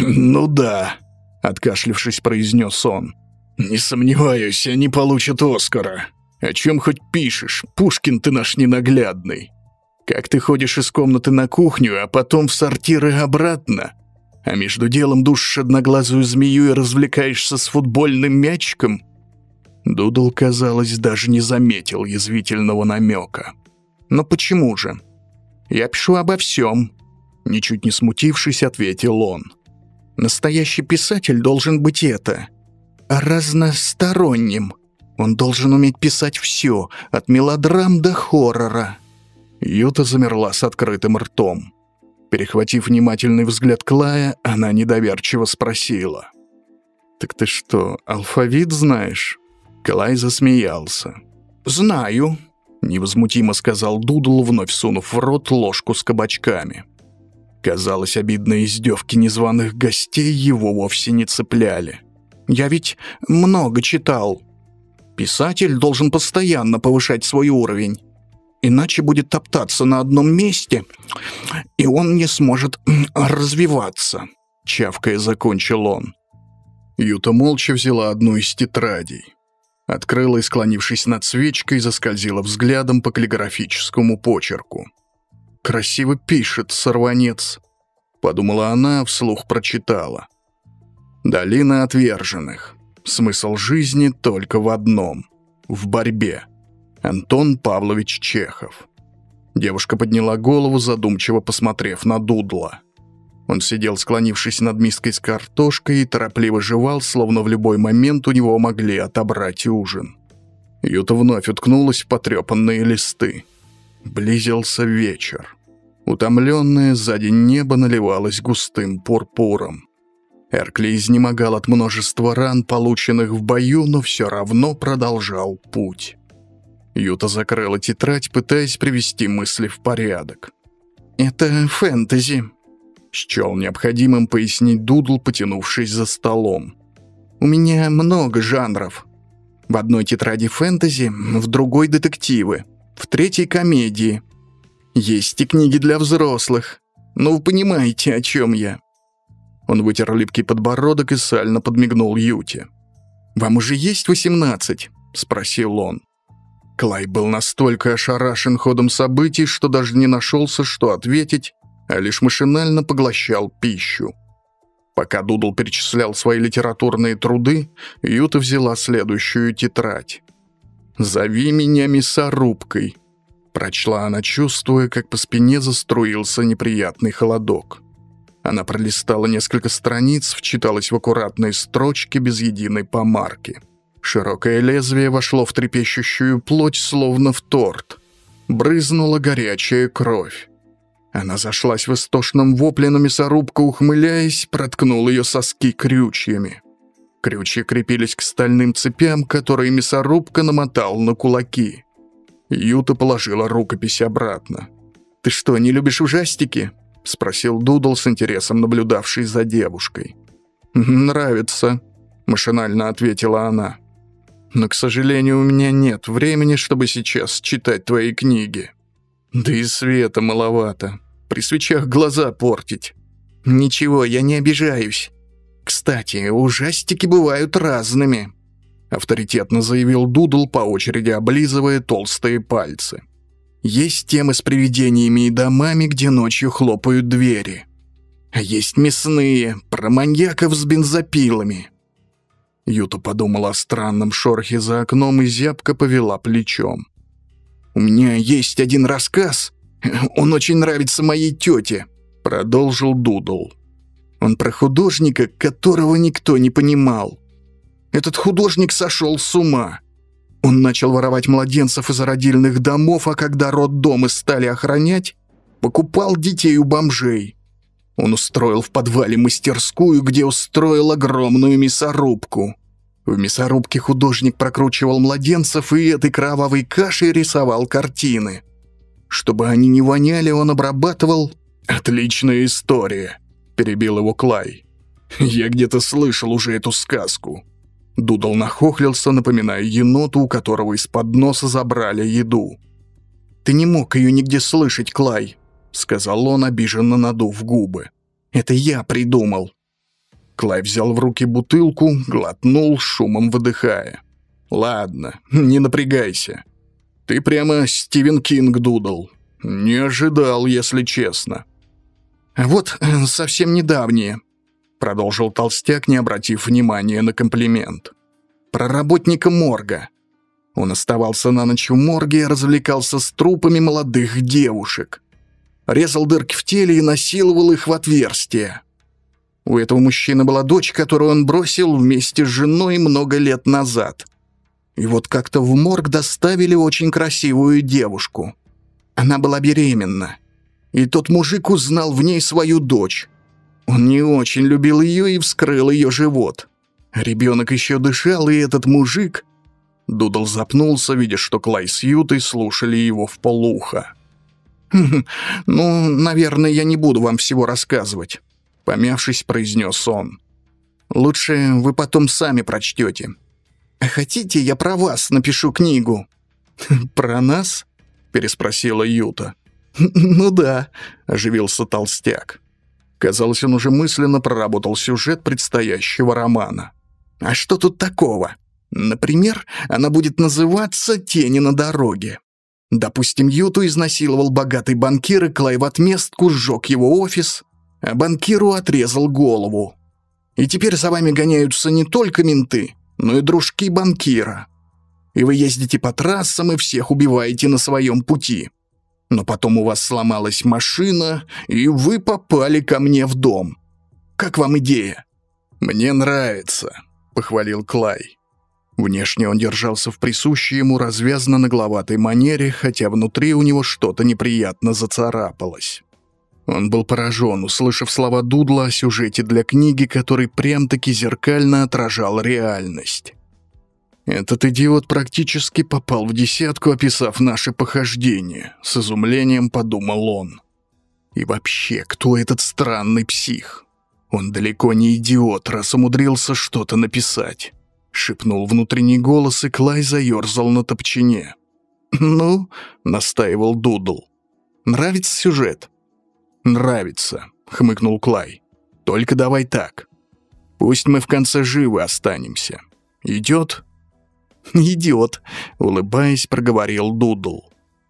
«Ну да», — откашлившись, произнес он. «Не сомневаюсь, они получат Оскара. О чем хоть пишешь? Пушкин ты наш ненаглядный. Как ты ходишь из комнаты на кухню, а потом в сортир и обратно? А между делом душишь одноглазую змею и развлекаешься с футбольным мячиком?» Дудл, казалось, даже не заметил язвительного намека. «Но почему же? Я пишу обо всем», — ничуть не смутившись, ответил он. «Настоящий писатель должен быть это. Разносторонним. Он должен уметь писать все, от мелодрам до хоррора». Юта замерла с открытым ртом. Перехватив внимательный взгляд Клая, она недоверчиво спросила. «Так ты что, алфавит знаешь?» Клай засмеялся. «Знаю», — невозмутимо сказал Дудл, вновь сунув в рот ложку с кабачками. Казалось, обидные издевки незваных гостей его вовсе не цепляли. «Я ведь много читал. Писатель должен постоянно повышать свой уровень, иначе будет топтаться на одном месте, и он не сможет развиваться», — чавкая закончил он. Юта молча взяла одну из тетрадей. Открыла и, склонившись над свечкой, заскользила взглядом по каллиграфическому почерку. «Красиво пишет, сорванец», — подумала она, вслух прочитала. «Долина отверженных. Смысл жизни только в одном — в борьбе. Антон Павлович Чехов». Девушка подняла голову, задумчиво посмотрев на Дудла. Он сидел, склонившись над миской с картошкой, и торопливо жевал, словно в любой момент у него могли отобрать ужин. Юта вновь уткнулась в потрепанные листы. Близился вечер. Утомленное сзади небо наливалось густым пурпуром. Эркли изнемогал от множества ран, полученных в бою, но все равно продолжал путь. Юта закрыла тетрадь, пытаясь привести мысли в порядок. «Это фэнтези», Счел необходимым пояснить Дудл, потянувшись за столом. «У меня много жанров. В одной тетради фэнтези, в другой детективы, в третьей комедии. Есть и книги для взрослых. Ну, вы понимаете, о чем я». Он вытер липкий подбородок и сально подмигнул Юте. «Вам уже есть восемнадцать?» — спросил он. Клай был настолько ошарашен ходом событий, что даже не нашелся, что ответить, а лишь машинально поглощал пищу. Пока Дудл перечислял свои литературные труды, Юта взяла следующую тетрадь. «Зови меня мясорубкой», — прочла она, чувствуя, как по спине заструился неприятный холодок. Она пролистала несколько страниц, вчиталась в аккуратные строчки без единой помарки. Широкое лезвие вошло в трепещущую плоть, словно в торт. Брызнула горячая кровь. Она зашлась в истошном вопле, но мясорубка, ухмыляясь, проткнул ее соски крючьями. Крючья крепились к стальным цепям, которые мясорубка намотал на кулаки. Юта положила рукопись обратно. «Ты что, не любишь ужастики?» — спросил Дудл с интересом, наблюдавший за девушкой. «Нравится», — машинально ответила она. «Но, к сожалению, у меня нет времени, чтобы сейчас читать твои книги». Да и света маловато. При свечах глаза портить. Ничего, я не обижаюсь. Кстати, ужастики бывают разными. Авторитетно заявил Дудл, по очереди облизывая толстые пальцы. Есть темы с привидениями и домами, где ночью хлопают двери. А есть мясные, про маньяков с бензопилами. Юта подумала о странном шорохе за окном и зябко повела плечом. «У меня есть один рассказ. Он очень нравится моей тете», — продолжил Дудл. «Он про художника, которого никто не понимал. Этот художник сошел с ума. Он начал воровать младенцев из родильных домов, а когда роддомы стали охранять, покупал детей у бомжей. Он устроил в подвале мастерскую, где устроил огромную мясорубку. В мясорубке художник прокручивал младенцев и этой кровавой кашей рисовал картины. Чтобы они не воняли, он обрабатывал... «Отличная история», — перебил его Клай. «Я где-то слышал уже эту сказку. Дудл нахохлился, напоминая енота, у которого из-под носа забрали еду. «Ты не мог ее нигде слышать, Клай», — сказал он, обиженно надув губы. «Это я придумал». Клай взял в руки бутылку, глотнул, шумом выдыхая. «Ладно, не напрягайся. Ты прямо Стивен Кинг дудл. Не ожидал, если честно». «Вот э, совсем недавнее», — продолжил Толстяк, не обратив внимания на комплимент. «Про работника морга. Он оставался на ночь в морге и развлекался с трупами молодых девушек. Резал дырки в теле и насиловал их в отверстия. У этого мужчины была дочь, которую он бросил вместе с женой много лет назад. И вот как-то в морг доставили очень красивую девушку. Она была беременна. И тот мужик узнал в ней свою дочь. Он не очень любил ее и вскрыл ее живот. Ребенок еще дышал, и этот мужик... Дудл запнулся, видя, что Клай с Ютой слушали его вполуха. [laughs] «Ну, наверное, я не буду вам всего рассказывать помявшись, произнес он. «Лучше вы потом сами прочтете. А хотите, я про вас напишу книгу?» «Про нас?» — переспросила Юта. «Ну да», — оживился толстяк. Казалось, он уже мысленно проработал сюжет предстоящего романа. «А что тут такого? Например, она будет называться «Тени на дороге». Допустим, Юту изнасиловал богатый банкир, и Клай в отместку сжег его офис, а банкиру отрезал голову. И теперь за вами гоняются не только менты, но и дружки банкира. И вы ездите по трассам и всех убиваете на своем пути. Но потом у вас сломалась машина, и вы попали ко мне в дом. Как вам идея?» «Мне нравится», — похвалил Клай. Внешне он держался в присущей ему развязно-нагловатой манере, хотя внутри у него что-то неприятно зацарапалось. Он был поражен, услышав слова Дудла о сюжете для книги, который прям-таки зеркально отражал реальность. «Этот идиот практически попал в десятку, описав наши похождения», — с изумлением подумал он. «И вообще, кто этот странный псих? Он далеко не идиот, раз умудрился что-то написать», — шепнул внутренний голос, и Клай заерзал на топчане. «Ну?» — настаивал Дудл. «Нравится сюжет?» «Нравится», — хмыкнул Клай. «Только давай так. Пусть мы в конце живы останемся. Идет?» «Идет», — улыбаясь, проговорил Дудл.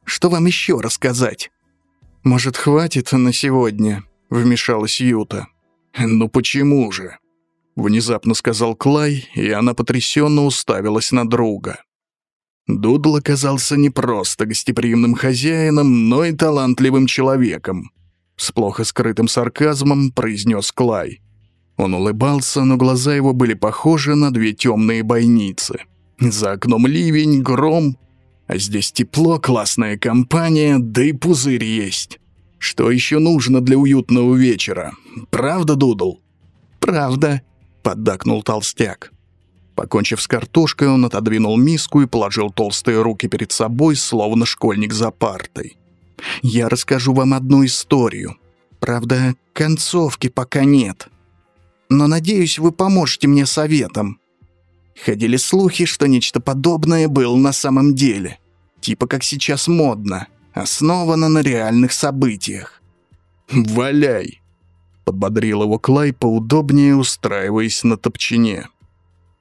«Что вам еще рассказать?» «Может, хватит на сегодня?» — вмешалась Юта. «Ну почему же?» — внезапно сказал Клай, и она потрясенно уставилась на друга. Дудл оказался не просто гостеприимным хозяином, но и талантливым человеком. С плохо скрытым сарказмом произнес Клай. Он улыбался, но глаза его были похожи на две темные бойницы. За окном ливень, гром, а здесь тепло, классная компания, да и пузырь есть. Что еще нужно для уютного вечера? Правда, Дудл? Правда, поддакнул толстяк. Покончив с картошкой, он отодвинул миску и положил толстые руки перед собой, словно школьник за партой. Я расскажу вам одну историю. Правда, концовки пока нет. Но надеюсь, вы поможете мне советом. Ходили слухи, что нечто подобное было на самом деле. Типа как сейчас модно. Основано на реальных событиях. «Валяй!» — подбодрил его Клай, поудобнее устраиваясь на топчине.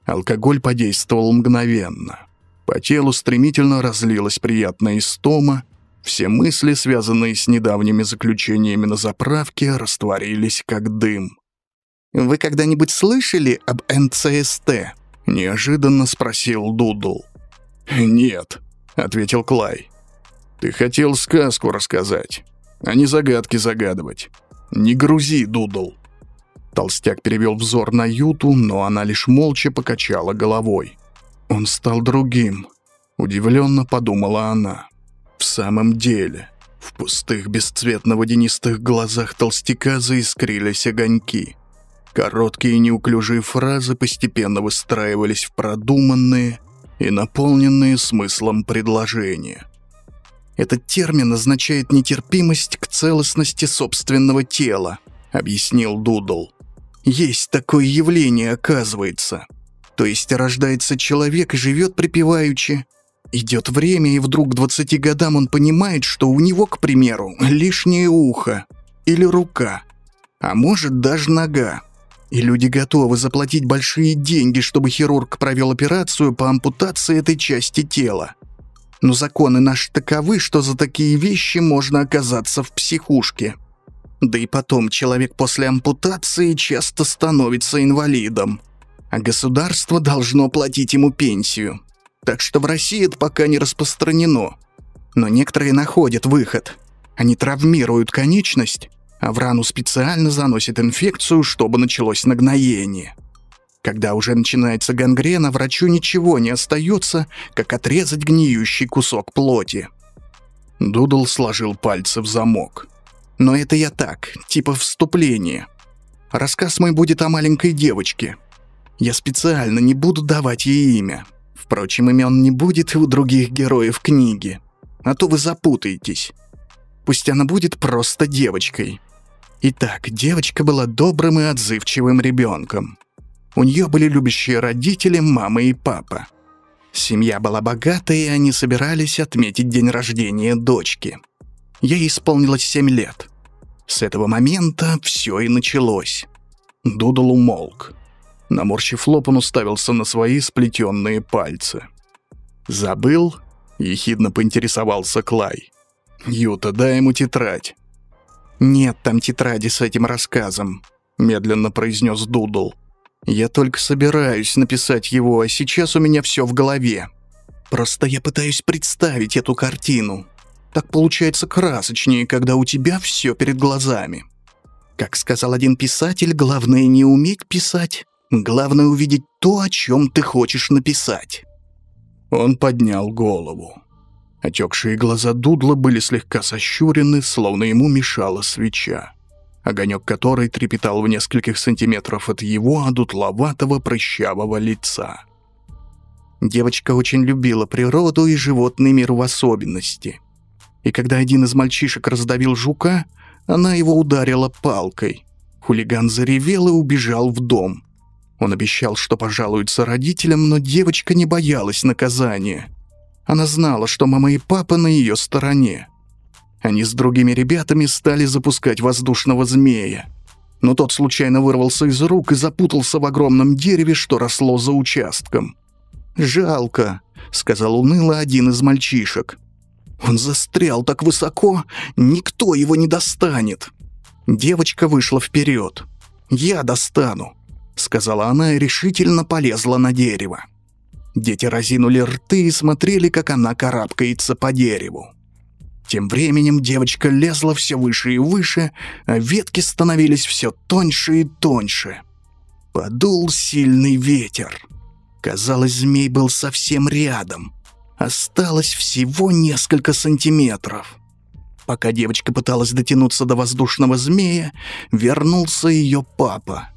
Алкоголь подействовал мгновенно. По телу стремительно разлилась приятная истома, все мысли, связанные с недавними злоключениями на заправке, растворились как дым. «Вы когда-нибудь слышали об НЦСТ?» — неожиданно спросил Дудл. «Нет», — ответил Клай. «Ты хотел сказку рассказать, а не загадки загадывать. Не грузи, Дудл». Толстяк перевел взор на Юту, но она лишь молча покачала головой. «Он стал другим», — удивленно подумала она. В самом деле, в пустых бесцветно-водянистых глазах толстяка заискрились огоньки. Короткие неуклюжие фразы постепенно выстраивались в продуманные и наполненные смыслом предложения. «Этот термин означает нетерпимость к целостности собственного тела», — объяснил Дудл. «Есть такое явление, оказывается. То есть рождается человек и живет припеваючи. Идет время, и вдруг к 20 годам он понимает, что у него, к примеру, лишнее ухо или рука, а может даже нога. И люди готовы заплатить большие деньги, чтобы хирург провел операцию по ампутации этой части тела. Но законы наши таковы, что за такие вещи можно оказаться в психушке. Да и потом человек после ампутации часто становится инвалидом. А государство должно платить ему пенсию. Так что в России это пока не распространено. Но некоторые находят выход. Они травмируют конечность, а в рану специально заносят инфекцию, чтобы началось нагноение. Когда уже начинается гангрена, врачу ничего не остается, как отрезать гниющий кусок плоти. Дудл сложил пальцы в замок. Но это я так, типа вступление. Рассказ мой будет о маленькой девочке. Я специально не буду давать ей имя. Впрочем, имен не будет и у других героев книги. А то вы запутаетесь. Пусть она будет просто девочкой. Итак, девочка была добрым и отзывчивым ребенком. У нее были любящие родители, мама и папа. Семья была богатая, и они собирались отметить день рождения дочки. Ей исполнилось семь лет. С этого момента все и началось. Дудл умолк. Наморщив лоб, он уставился на свои сплетенные пальцы. «Забыл?» — ехидно поинтересовался Клай. «Юта, дай ему тетрадь». «Нет там тетради с этим рассказом», — медленно произнес Дудл. «Я только собираюсь написать его, а сейчас у меня все в голове. Просто я пытаюсь представить эту картину. Так получается красочнее, когда у тебя все перед глазами. Как сказал один писатель, главное не уметь писать, главное увидеть то, о чем ты хочешь написать. Он поднял голову. Отекшие глаза Дудла были слегка сощурены, словно ему мешала свеча, огонек которой трепетал в нескольких сантиметров от его одутловатого прыщавого лица. Девочка очень любила природу и животный мир в особенности — и когда один из мальчишек раздавил жука, она его ударила палкой. Хулиган заревел и убежал в дом. Он обещал, что пожалуется родителям, но девочка не боялась наказания. Она знала, что мама и папа на ее стороне. Они с другими ребятами стали запускать воздушного змея. Но тот случайно вырвался из рук и запутался в огромном дереве, что росло за участком. «Жалко», — сказал уныло один из мальчишек. Он застрял так высоко, никто его не достанет. Девочка вышла вперед. «Я достану», — сказала она и решительно полезла на дерево. Дети разинули рты и смотрели, как она карабкается по дереву. Тем временем девочка лезла все выше и выше, а ветки становились все тоньше и тоньше. Подул сильный ветер. Казалось, змей был совсем рядом. Осталось всего несколько сантиметров. Пока девочка пыталась дотянуться до воздушного змея, вернулся ее папа.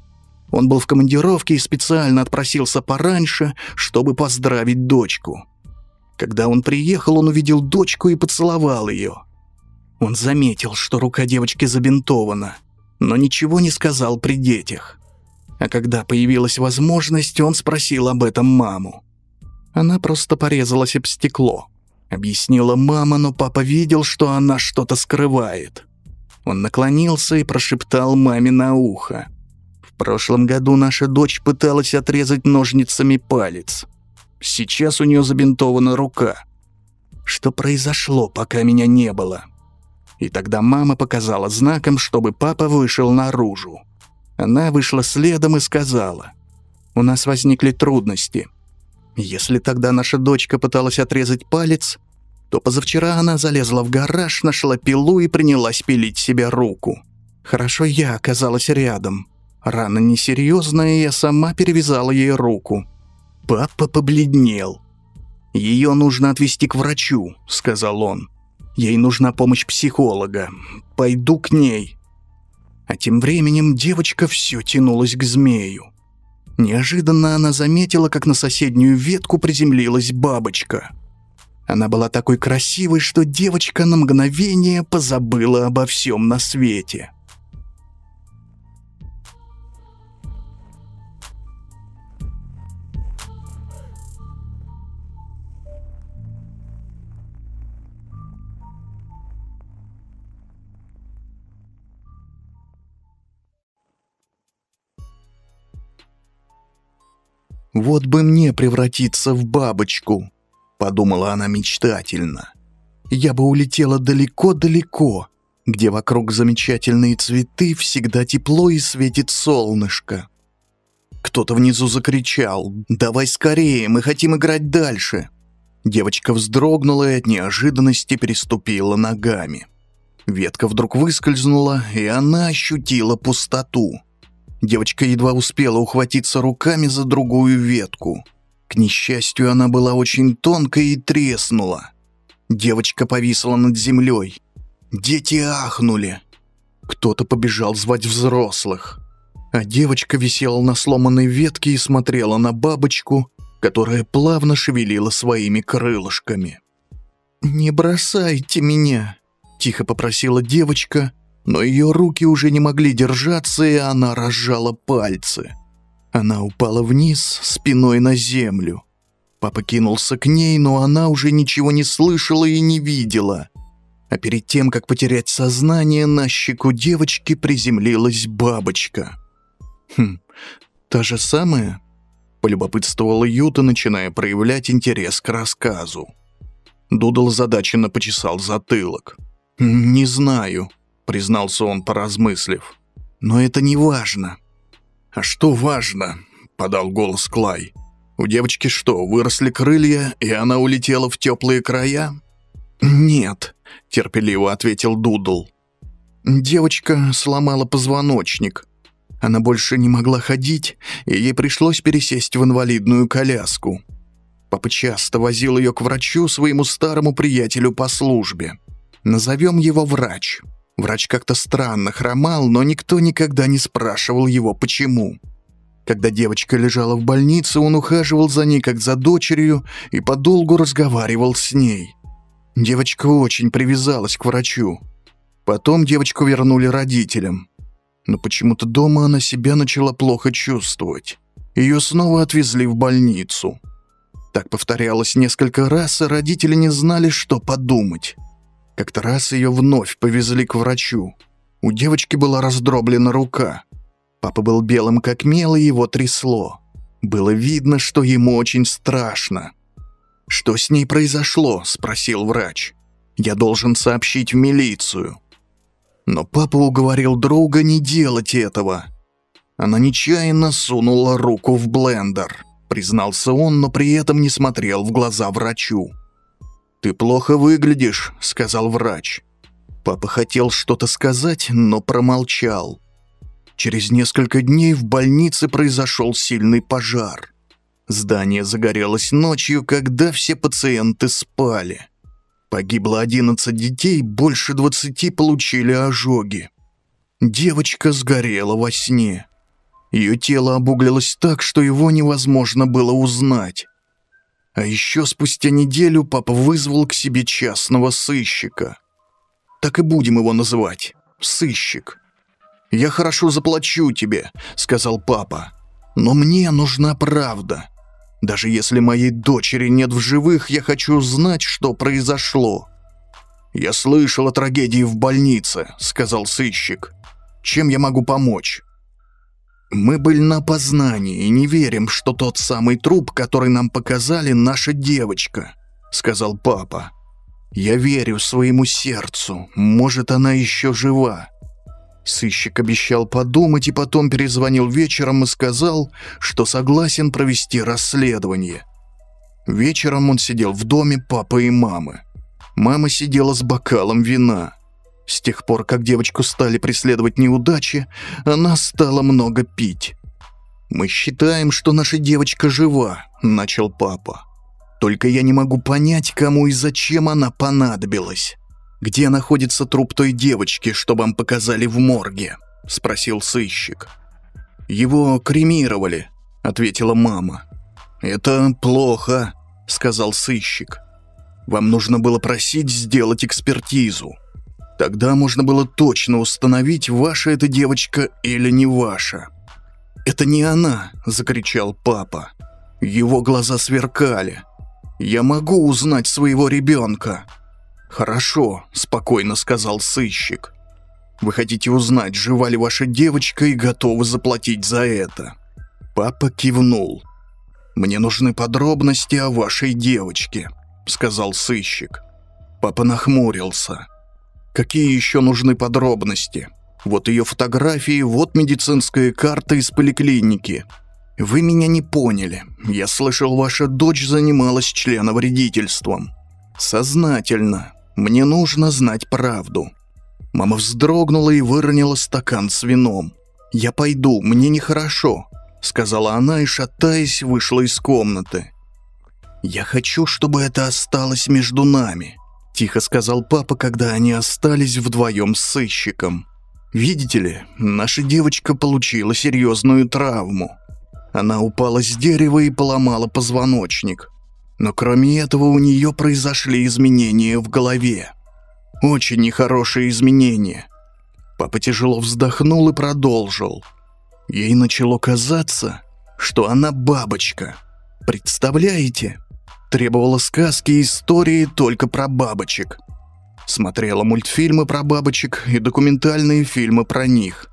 Он был в командировке и специально отпросился пораньше, чтобы поздравить дочку. Когда он приехал, он увидел дочку и поцеловал ее. Он заметил, что рука девочки забинтована, но ничего не сказал при детях. А когда появилась возможность, он спросил об этом маму. Она просто порезалась об стекло. Объяснила мама, но папа видел, что она что-то скрывает. Он наклонился и прошептал маме на ухо. В прошлом году наша дочь пыталась отрезать ножницами палец. Сейчас у нее забинтована рука. Что произошло, пока меня не было? И тогда мама показала знаком, чтобы папа вышел наружу. Она вышла следом и сказала, «У нас возникли трудности. Если тогда наша дочка пыталась отрезать палец, то позавчера она залезла в гараж, нашла пилу и принялась пилить себе руку. Хорошо я оказалась рядом. Рана несерьезная, я сама перевязала ей руку. Папа побледнел. «Ее нужно отвезти к врачу», — сказал он. «Ей нужна помощь психолога. Пойду к ней». А тем временем девочка все тянулась к змею. Неожиданно она заметила, как на соседнюю ветку приземлилась бабочка. Она была такой красивой, что девочка на мгновение позабыла обо всем на свете. «Вот бы мне превратиться в бабочку», — подумала она мечтательно. «Я бы улетела далеко-далеко, где вокруг замечательные цветы, всегда тепло и светит солнышко». Кто-то внизу закричал «Давай скорее, мы хотим играть дальше!» Девочка вздрогнула и от неожиданности переступила ногами. Ветка вдруг выскользнула, и она ощутила пустоту. Девочка едва успела ухватиться руками за другую ветку. К несчастью, она была очень тонкой и треснула. Девочка повисла над землей. Дети ахнули. Кто-то побежал звать взрослых. А девочка висела на сломанной ветке и смотрела на бабочку, которая плавно шевелила своими крылышками. «Не бросайте меня!» – тихо попросила девочка – но ее руки уже не могли держаться, и она разжала пальцы. Она упала вниз, спиной на землю. Папа кинулся к ней, но она уже ничего не слышала и не видела. А перед тем, как потерять сознание, на щеку девочки приземлилась бабочка. «Хм, та же самая?» – полюбопытствовала Юта, начиная проявлять интерес к рассказу. Дудл озадаченно почесал затылок. «Не знаю», признался он, поразмыслив. «Но это не важно». «А что важно?» — подал голос Клай. «У девочки что, выросли крылья, и она улетела в теплые края?» «Нет», — терпеливо ответил Дудл. «Девочка сломала позвоночник. Она больше не могла ходить, и ей пришлось пересесть в инвалидную коляску. Папа часто возил ее к врачу, своему старому приятелю по службе. Назовем его врач. Врач как-то странно хромал, но никто никогда не спрашивал его, почему. Когда девочка лежала в больнице, он ухаживал за ней как за дочерью и подолгу разговаривал с ней. Девочка очень привязалась к врачу. Потом девочку вернули родителям. Но почему-то дома она себя начала плохо чувствовать. Ее снова отвезли в больницу. Так повторялось несколько раз, и родители не знали, что подумать. Как-то раз ее вновь повезли к врачу. У девочки была раздроблена рука. Папа был белым как мел, и его трясло. Было видно, что ему очень страшно. «Что с ней произошло?» – спросил врач. «Я должен сообщить в милицию». Но папа уговорил друга не делать этого. Она нечаянно сунула руку в блендер, признался он, но при этом не смотрел в глаза врачу. «Ты плохо выглядишь», — сказал врач. Папа хотел что-то сказать, но промолчал. Через несколько дней в больнице произошел сильный пожар. Здание загорелось ночью, когда все пациенты спали. Погибло 11 детей, больше 20 получили ожоги. Девочка сгорела во сне. Ее тело обуглилось так, что его невозможно было узнать. А еще спустя неделю папа вызвал к себе частного сыщика. Так и будем его называть. Сыщик. «Я хорошо заплачу тебе», — сказал папа. «Но мне нужна правда. Даже если моей дочери нет в живых, я хочу знать, что произошло». «Я слышал о трагедии в больнице», — сказал сыщик. «Чем я могу помочь?» Мы были на познании и не верим, что тот самый труп, который нам показали, наша девочка», — сказал папа. «Я верю своему сердцу. Может, она еще жива». Сыщик обещал подумать и потом перезвонил вечером и сказал, что согласен провести расследование. Вечером он сидел в доме папы и мамы. Мама сидела с бокалом вина. С тех пор, как девочку стали преследовать неудачи, она стала много пить. «Мы считаем, что наша девочка жива», — начал папа. «Только я не могу понять, кому и зачем она понадобилась. Где находится труп той девочки, что вам показали в морге?» — спросил сыщик. «Его кремировали», — ответила мама. «Это плохо», — сказал сыщик. «Вам нужно было просить сделать экспертизу. Тогда можно было точно установить, ваша эта девочка или не ваша. «Это не она!» – закричал папа. Его глаза сверкали. «Я могу узнать своего ребенка!» «Хорошо», – спокойно сказал сыщик. «Вы хотите узнать, жива ли ваша девочка и готовы заплатить за это?» Папа кивнул. «Мне нужны подробности о вашей девочке», — сказал сыщик. Папа нахмурился. «Какие еще нужны подробности? Вот ее фотографии, вот медицинская карта из поликлиники. Вы меня не поняли. Я слышал, ваша дочь занималась членовредительством. Сознательно. Мне нужно знать правду». Мама вздрогнула и выронила стакан с вином. «Я пойду, мне нехорошо сказала она и, шатаясь, вышла из комнаты. «Я хочу, чтобы это осталось между нами», — тихо сказал папа, когда они остались вдвоем с сыщиком. «Видите ли, наша девочка получила серьезную травму. Она упала с дерева и поломала позвоночник. Но кроме этого у нее произошли изменения в голове. Очень нехорошие изменения». Папа тяжело вздохнул и продолжил. Ей начало казаться, что она бабочка. Представляете? Требовала сказки и истории только про бабочек. Смотрела мультфильмы про бабочек и документальные фильмы про них.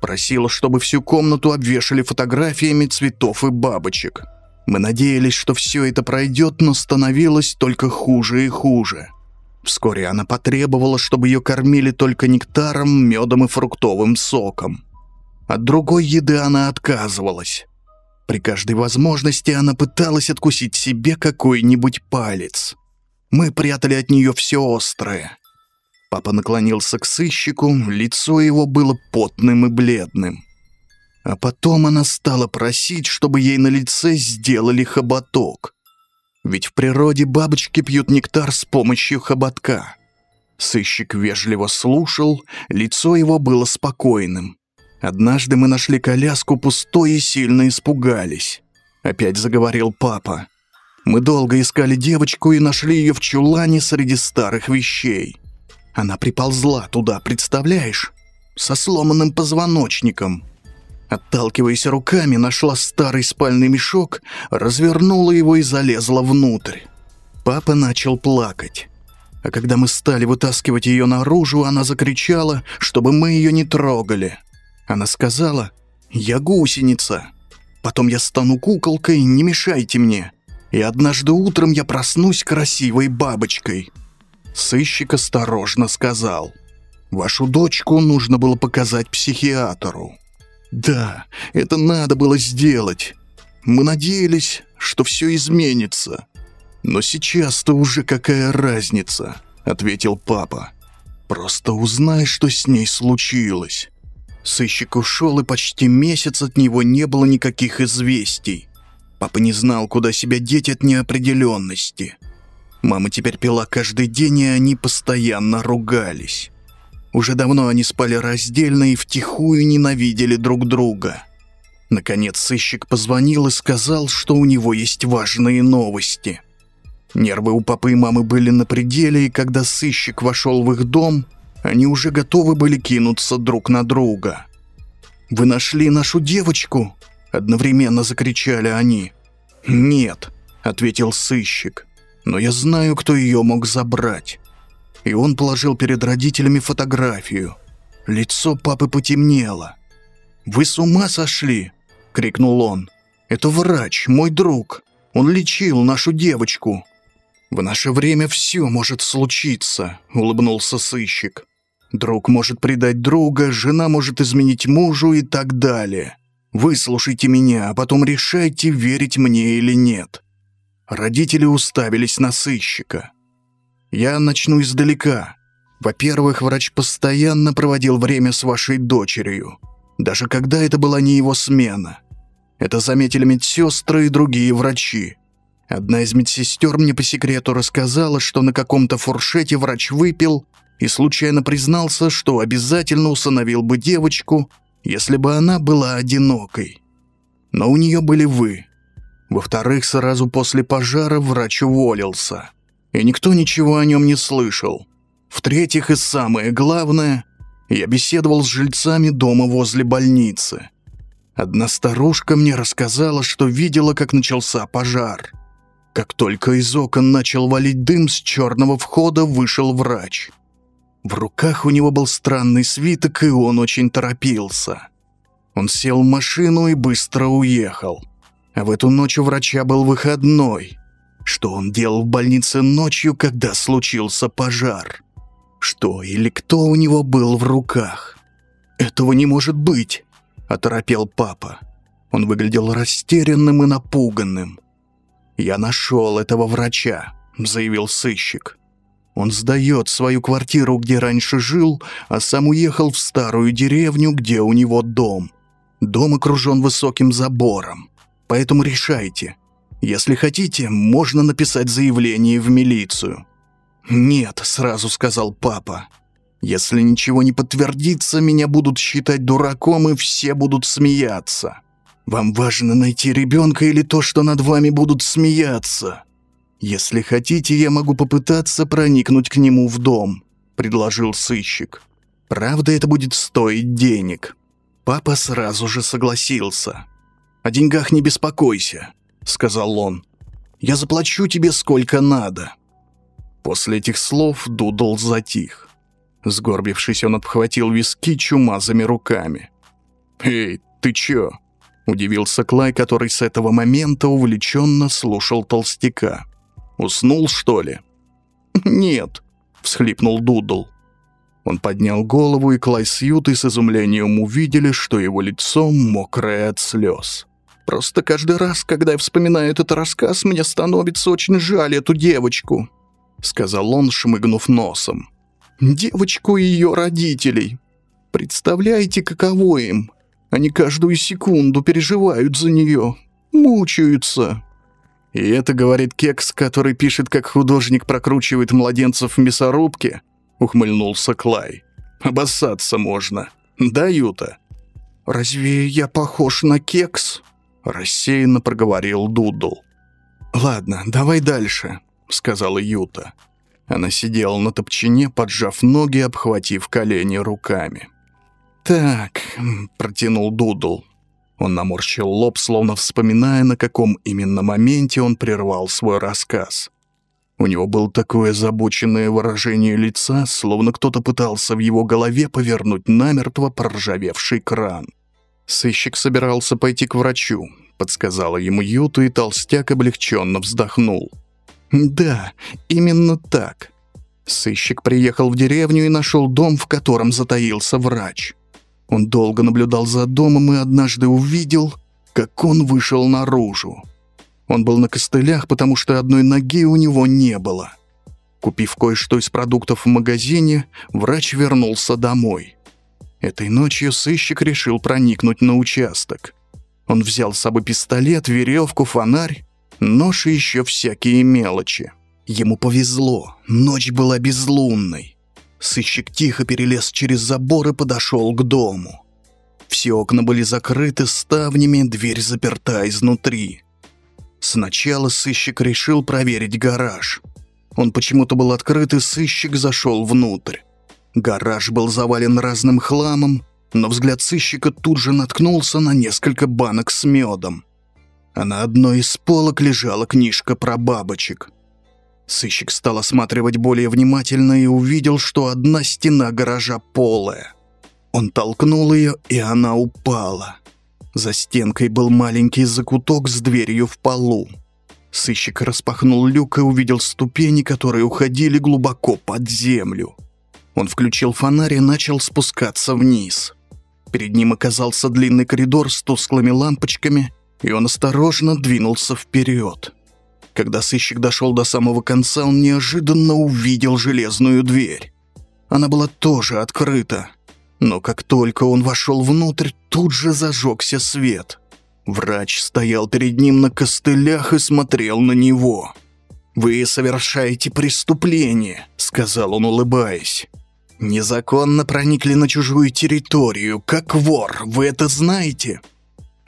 Просила, чтобы всю комнату обвешали фотографиями цветов и бабочек. Мы надеялись, что все это пройдет, но становилось только хуже и хуже. Вскоре она потребовала, чтобы ее кормили только нектаром, медом и фруктовым соком. От другой еды она отказывалась. При каждой возможности она пыталась откусить себе какой-нибудь палец. Мы прятали от нее все острое. Папа наклонился к сыщику, лицо его было потным и бледным. А потом она стала просить, чтобы ей на лице сделали хоботок. Ведь в природе бабочки пьют нектар с помощью хоботка. Сыщик вежливо слушал, лицо его было спокойным. Однажды мы нашли коляску пустой и сильно испугались. Опять заговорил папа. Мы долго искали девочку и нашли ее в чулане среди старых вещей. Она приползла туда, представляешь? Со сломанным позвоночником. Отталкиваясь руками, нашла старый спальный мешок, развернула его и залезла внутрь. Папа начал плакать. А когда мы стали вытаскивать ее наружу, она закричала, чтобы мы ее не трогали. Она сказала, «Я гусеница. Потом я стану куколкой, не мешайте мне. И однажды утром я проснусь красивой бабочкой». Сыщик осторожно сказал, «Вашу дочку нужно было показать психиатру». «Да, это надо было сделать. Мы надеялись, что все изменится. Но сейчас-то уже какая разница?» — ответил папа. «Просто узнай, что с ней случилось. Сыщик ушел, и почти месяц от него не было никаких известий. Папа не знал, куда себя деть от неопределенности. Мама теперь пила каждый день, и они постоянно ругались. Уже давно они спали раздельно и втихую ненавидели друг друга. Наконец сыщик позвонил и сказал, что у него есть важные новости. Нервы у папы и мамы были на пределе, и когда сыщик вошел в их дом – они уже готовы были кинуться друг на друга. «Вы нашли нашу девочку?» – одновременно закричали они. «Нет», – ответил сыщик, – «но я знаю, кто ее мог забрать». И он положил перед родителями фотографию. Лицо папы потемнело. «Вы с ума сошли?» – крикнул он. «Это врач, мой друг. Он лечил нашу девочку». «В наше время все может случиться», — улыбнулся сыщик. Друг может предать друга, жена может изменить мужу и так далее. Выслушайте меня, а потом решайте, верить мне или нет. Родители уставились на сыщика. Я начну издалека. Во-первых, врач постоянно проводил время с вашей дочерью, даже когда это была не его смена. Это заметили медсестры и другие врачи. Одна из медсестер мне по секрету рассказала, что на каком-то фуршете врач выпил и случайно признался, что обязательно усыновил бы девочку, если бы она была одинокой. Но у нее были вы. Во-вторых, сразу после пожара врач уволился, и никто ничего о нем не слышал. В-третьих, и самое главное, я беседовал с жильцами дома возле больницы. Одна старушка мне рассказала, что видела, как начался пожар. Как только из окон начал валить дым, с черного входа вышел врач. В руках у него был странный свиток, и он очень торопился. Он сел в машину и быстро уехал. А в эту ночь у врача был выходной. Что он делал в больнице ночью, когда случился пожар? Что или кто у него был в руках? «Этого не может быть!» — оторопел папа. Он выглядел растерянным и напуганным. «Я нашел этого врача», — заявил сыщик. Он сдает свою квартиру, где раньше жил, а сам уехал в старую деревню, где у него дом. Дом окружен высоким забором. Поэтому решайте. Если хотите, можно написать заявление в милицию. «Нет», — сразу сказал папа. «Если ничего не подтвердится, меня будут считать дураком, и все будут смеяться. Вам важно найти ребенка или то, что над вами будут смеяться?» «Если хотите, я могу попытаться проникнуть к нему в дом», — предложил сыщик. «Правда, это будет стоить денег». Папа сразу же согласился. «О деньгах не беспокойся», — сказал он. «Я заплачу тебе сколько надо». После этих слов Дудл затих. Сгорбившись, он обхватил виски чумазыми руками. «Эй, ты чё?» — удивился Клай, который с этого момента увлеченно слушал толстяка. Уснул, что ли?» «Нет», — всхлипнул Дудл. Он поднял голову, и Клай с Ютой с изумлением увидели, что его лицо мокрое от слез. «Просто каждый раз, когда я вспоминаю этот рассказ, мне становится очень жаль эту девочку», — сказал он, шмыгнув носом. «Девочку и ее родителей. Представляете, каково им? Они каждую секунду переживают за нее, мучаются». И это говорит Кекс, который пишет, как художник прокручивает младенцев в мясорубке, ухмыльнулся Клай. Обоссаться можно. Да, Юта? Разве я похож на Кекс? Рассеянно проговорил Дудл. Ладно, давай дальше, сказала Юта. Она сидела на топчане, поджав ноги, обхватив колени руками. «Так», — протянул Дудл, он наморщил лоб, словно вспоминая, на каком именно моменте он прервал свой рассказ. У него было такое озабоченное выражение лица, словно кто-то пытался в его голове повернуть намертво проржавевший кран. Сыщик собирался пойти к врачу, подсказала ему Юта, и толстяк облегченно вздохнул. «Да, именно так. Сыщик приехал в деревню и нашел дом, в котором затаился врач. Он долго наблюдал за домом и однажды увидел, как он вышел наружу. Он был на костылях, потому что одной ноги у него не было. Купив кое-что из продуктов в магазине, врач вернулся домой. Этой ночью сыщик решил проникнуть на участок. Он взял с собой пистолет, веревку, фонарь, нож и еще всякие мелочи. Ему повезло, ночь была безлунной. Сыщик тихо перелез через забор и подошел к дому. Все окна были закрыты ставнями, дверь заперта изнутри. Сначала сыщик решил проверить гараж. Он почему-то был открыт, и сыщик зашел внутрь. Гараж был завален разным хламом, но взгляд сыщика тут же наткнулся на несколько банок с медом. А на одной из полок лежала книжка про бабочек – Сыщик стал осматривать более внимательно и увидел, что одна стена гаража полая. Он толкнул ее, и она упала. За стенкой был маленький закуток с дверью в полу. Сыщик распахнул люк и увидел ступени, которые уходили глубоко под землю. Он включил фонарь и начал спускаться вниз. Перед ним оказался длинный коридор с тусклыми лампочками, и он осторожно двинулся вперед. Когда сыщик дошел до самого конца, он неожиданно увидел железную дверь. Она была тоже открыта. Но как только он вошел внутрь, тут же зажегся свет. Врач стоял перед ним на костылях и смотрел на него. «Вы совершаете преступление», — сказал он, улыбаясь. «Незаконно проникли на чужую территорию, как вор, вы это знаете?»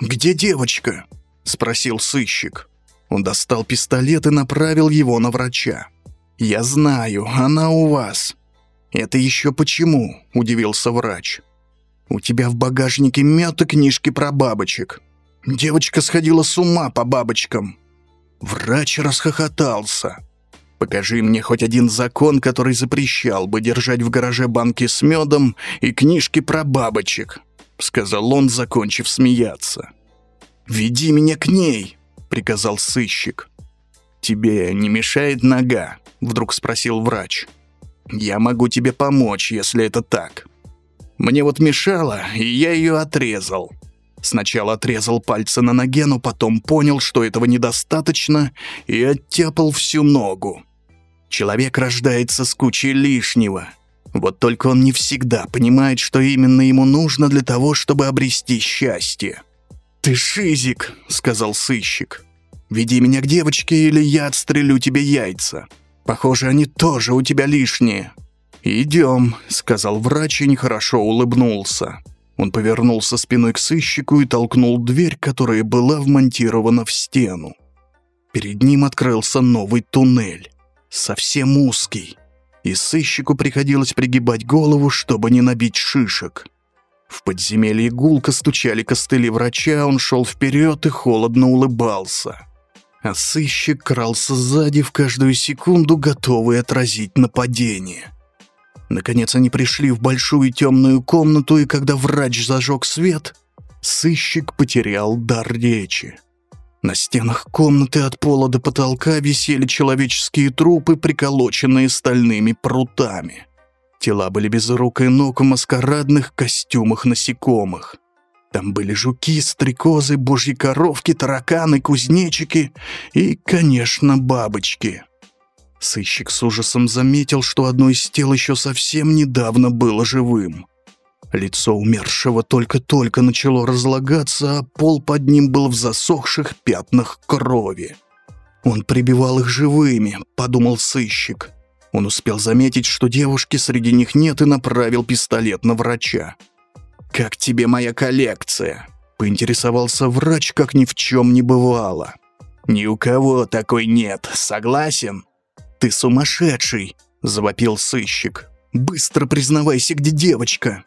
«Где девочка?» — спросил сыщик. Он достал пистолет и направил его на врача. «Я знаю, она у вас». «Это еще почему?» – удивился врач. «У тебя в багажнике мед и книжки про бабочек. Девочка сходила с ума по бабочкам». Врач расхохотался. «Покажи мне хоть один закон, который запрещал бы держать в гараже банки с медом и книжки про бабочек», — сказал он, закончив смеяться. «Веди меня к ней», приказал сыщик. «Тебе не мешает нога?» — вдруг спросил врач. «Я могу тебе помочь, если это так. Мне вот мешало, и я ее отрезал». Сначала отрезал пальцы на ноге, но потом понял, что этого недостаточно, и оттяпал всю ногу. Человек рождается с кучей лишнего. Вот только он не всегда понимает, что именно ему нужно для того, чтобы обрести счастье. «Ты шизик», — сказал сыщик. «Веди меня к девочке, или я отстрелю тебе яйца. Похоже, они тоже у тебя лишние». «Идем», — сказал врач и нехорошо улыбнулся. Он повернулся спиной к сыщику и толкнул дверь, которая была вмонтирована в стену. Перед ним открылся новый туннель, совсем узкий, и сыщику приходилось пригибать голову, чтобы не набить шишек. В подземелье гулко стучали костыли врача, он шел вперед и холодно улыбался. А сыщик крался сзади в каждую секунду, готовый отразить нападение. Наконец они пришли в большую темную комнату, и когда врач зажег свет, сыщик потерял дар речи. На стенах комнаты от пола до потолка висели человеческие трупы, приколоченные стальными прутами. Тела были без рук и ног в маскарадных костюмах насекомых. Там были жуки, стрекозы, божьи коровки, тараканы, кузнечики и, конечно, бабочки. Сыщик с ужасом заметил, что одно из тел еще совсем недавно было живым. Лицо умершего только-только начало разлагаться, а пол под ним был в засохших пятнах крови. «Он прибивал их живыми», — подумал сыщик. Он успел заметить, что девушки среди них нет, и направил пистолет на врача. «Как тебе моя коллекция?» — поинтересовался врач, как ни в чем не бывало. «Ни у кого такой нет, согласен?» «Ты сумасшедший!» — завопил сыщик. «Быстро признавайся, где девочка!»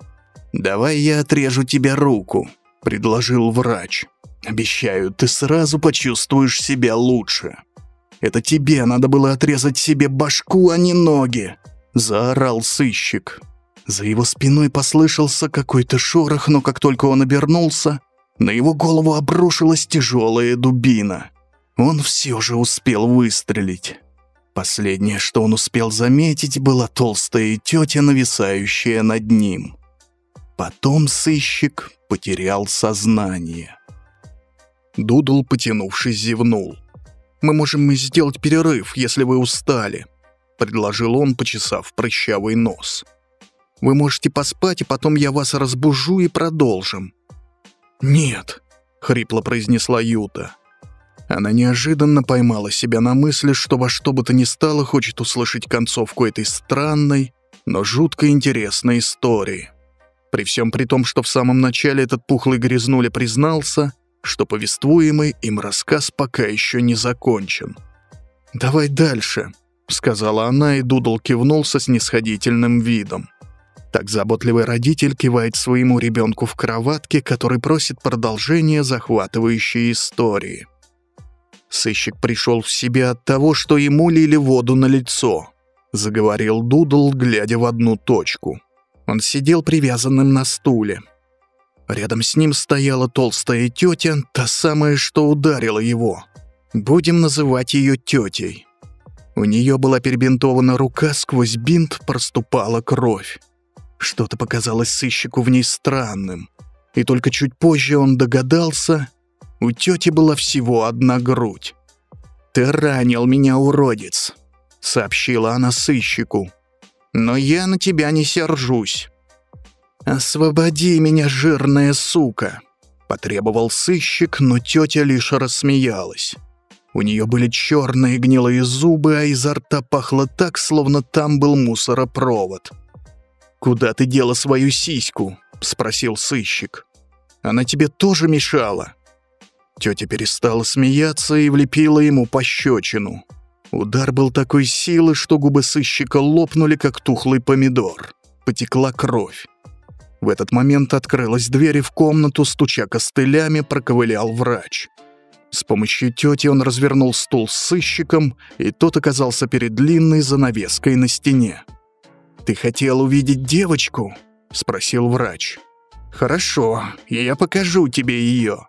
«Давай я отрежу тебе руку», — предложил врач. «Обещаю, ты сразу почувствуешь себя лучше». Это тебе надо было отрезать себе башку, а не ноги!» — заорал сыщик. За его спиной послышался какой-то шорох, но как только он обернулся, на его голову обрушилась тяжелая дубина. Он все же успел выстрелить. Последнее, что он успел заметить, была толстая тетя, нависающая над ним. Потом сыщик потерял сознание. Дудл, потянувшись, зевнул. Мы можем сделать перерыв, если вы устали», — предложил он, почесав прыщавый нос. «Вы можете поспать, и потом я вас разбужу и продолжим». «Нет», — хрипло произнесла Юта. Она неожиданно поймала себя на мысли, что во что бы то ни стало хочет услышать концовку этой странной, но жутко интересной истории. При всем при том, что в самом начале этот пухлый грязнуля признался — что повествуемый им рассказ пока еще не закончен. «Давай дальше», — сказала она, и Дудл кивнул со снисходительным видом. Так заботливый родитель кивает своему ребенку в кроватке, который просит продолжения захватывающей истории. Сыщик пришел в себя от того, что ему лили воду на лицо, заговорил Дудл, глядя в одну точку. Он сидел привязанным на стуле, Рядом с ним стояла толстая тетя, та самая, что ударила его. Будем называть ее тетей. У нее была перебинтована рука, сквозь бинт проступала кровь. Что-то показалось сыщику в ней странным. И только чуть позже он догадался, у тети была всего одна грудь. «Ты ранил меня, уродец», — сообщила она сыщику. «Но я на тебя не сержусь. «Освободи меня, жирная сука!» Потребовал сыщик, но тетя лишь рассмеялась. У нее были черные гнилые зубы, а изо рта пахло так, словно там был мусоропровод. «Куда ты дела свою сиську?» — спросил сыщик. «Она тебе тоже мешала?» Тетя перестала смеяться и влепила ему пощечину. Удар был такой силы, что губы сыщика лопнули, как тухлый помидор. Потекла кровь. В этот момент открылась дверь, и в комнату, стуча костылями, проковылял врач. С помощью тети он развернул стул с сыщиком, и тот оказался перед длинной занавеской на стене. «Ты хотел увидеть девочку?» — спросил врач. «Хорошо, я покажу тебе ее».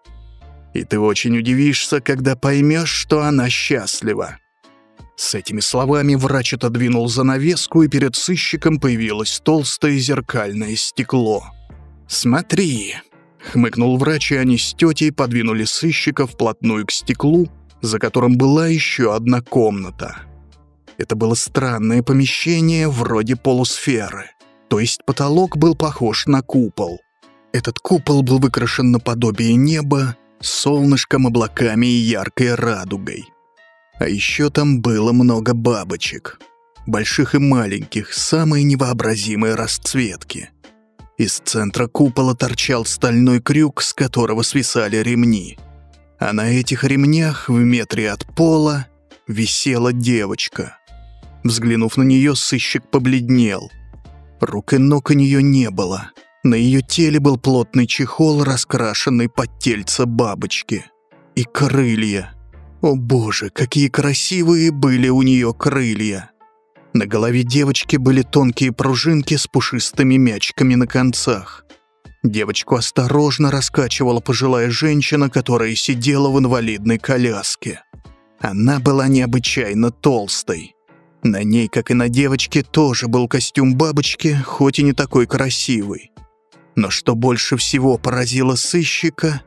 И ты очень удивишься, когда поймешь, что она счастлива». С этими словами врач отодвинул занавеску, и перед сыщиком появилось толстое зеркальное стекло. «Смотри!» — хмыкнул врач, и они с тетей подвинули сыщика вплотную к стеклу, за которым была еще одна комната. Это было странное помещение вроде полусферы, то есть потолок был похож на купол. Этот купол был выкрашен наподобие неба, солнышком, облаками и яркой радугой. А еще там было много бабочек. Больших и маленьких, самые невообразимые расцветки. Из центра купола торчал стальной крюк, с которого свисали ремни. А на этих ремнях в метре от пола висела девочка. Взглянув на нее, сыщик побледнел. Рук и ног у нее не было. На ее теле был плотный чехол, раскрашенный под тельце бабочки. И крылья. О боже, какие красивые были у нее крылья! На голове девочки были тонкие пружинки с пушистыми мячиками на концах. Девочку осторожно раскачивала пожилая женщина, которая сидела в инвалидной коляске. Она была необычайно толстой. На ней, как и на девочке, тоже был костюм бабочки, хоть и не такой красивый. Но что больше всего поразило сыщика,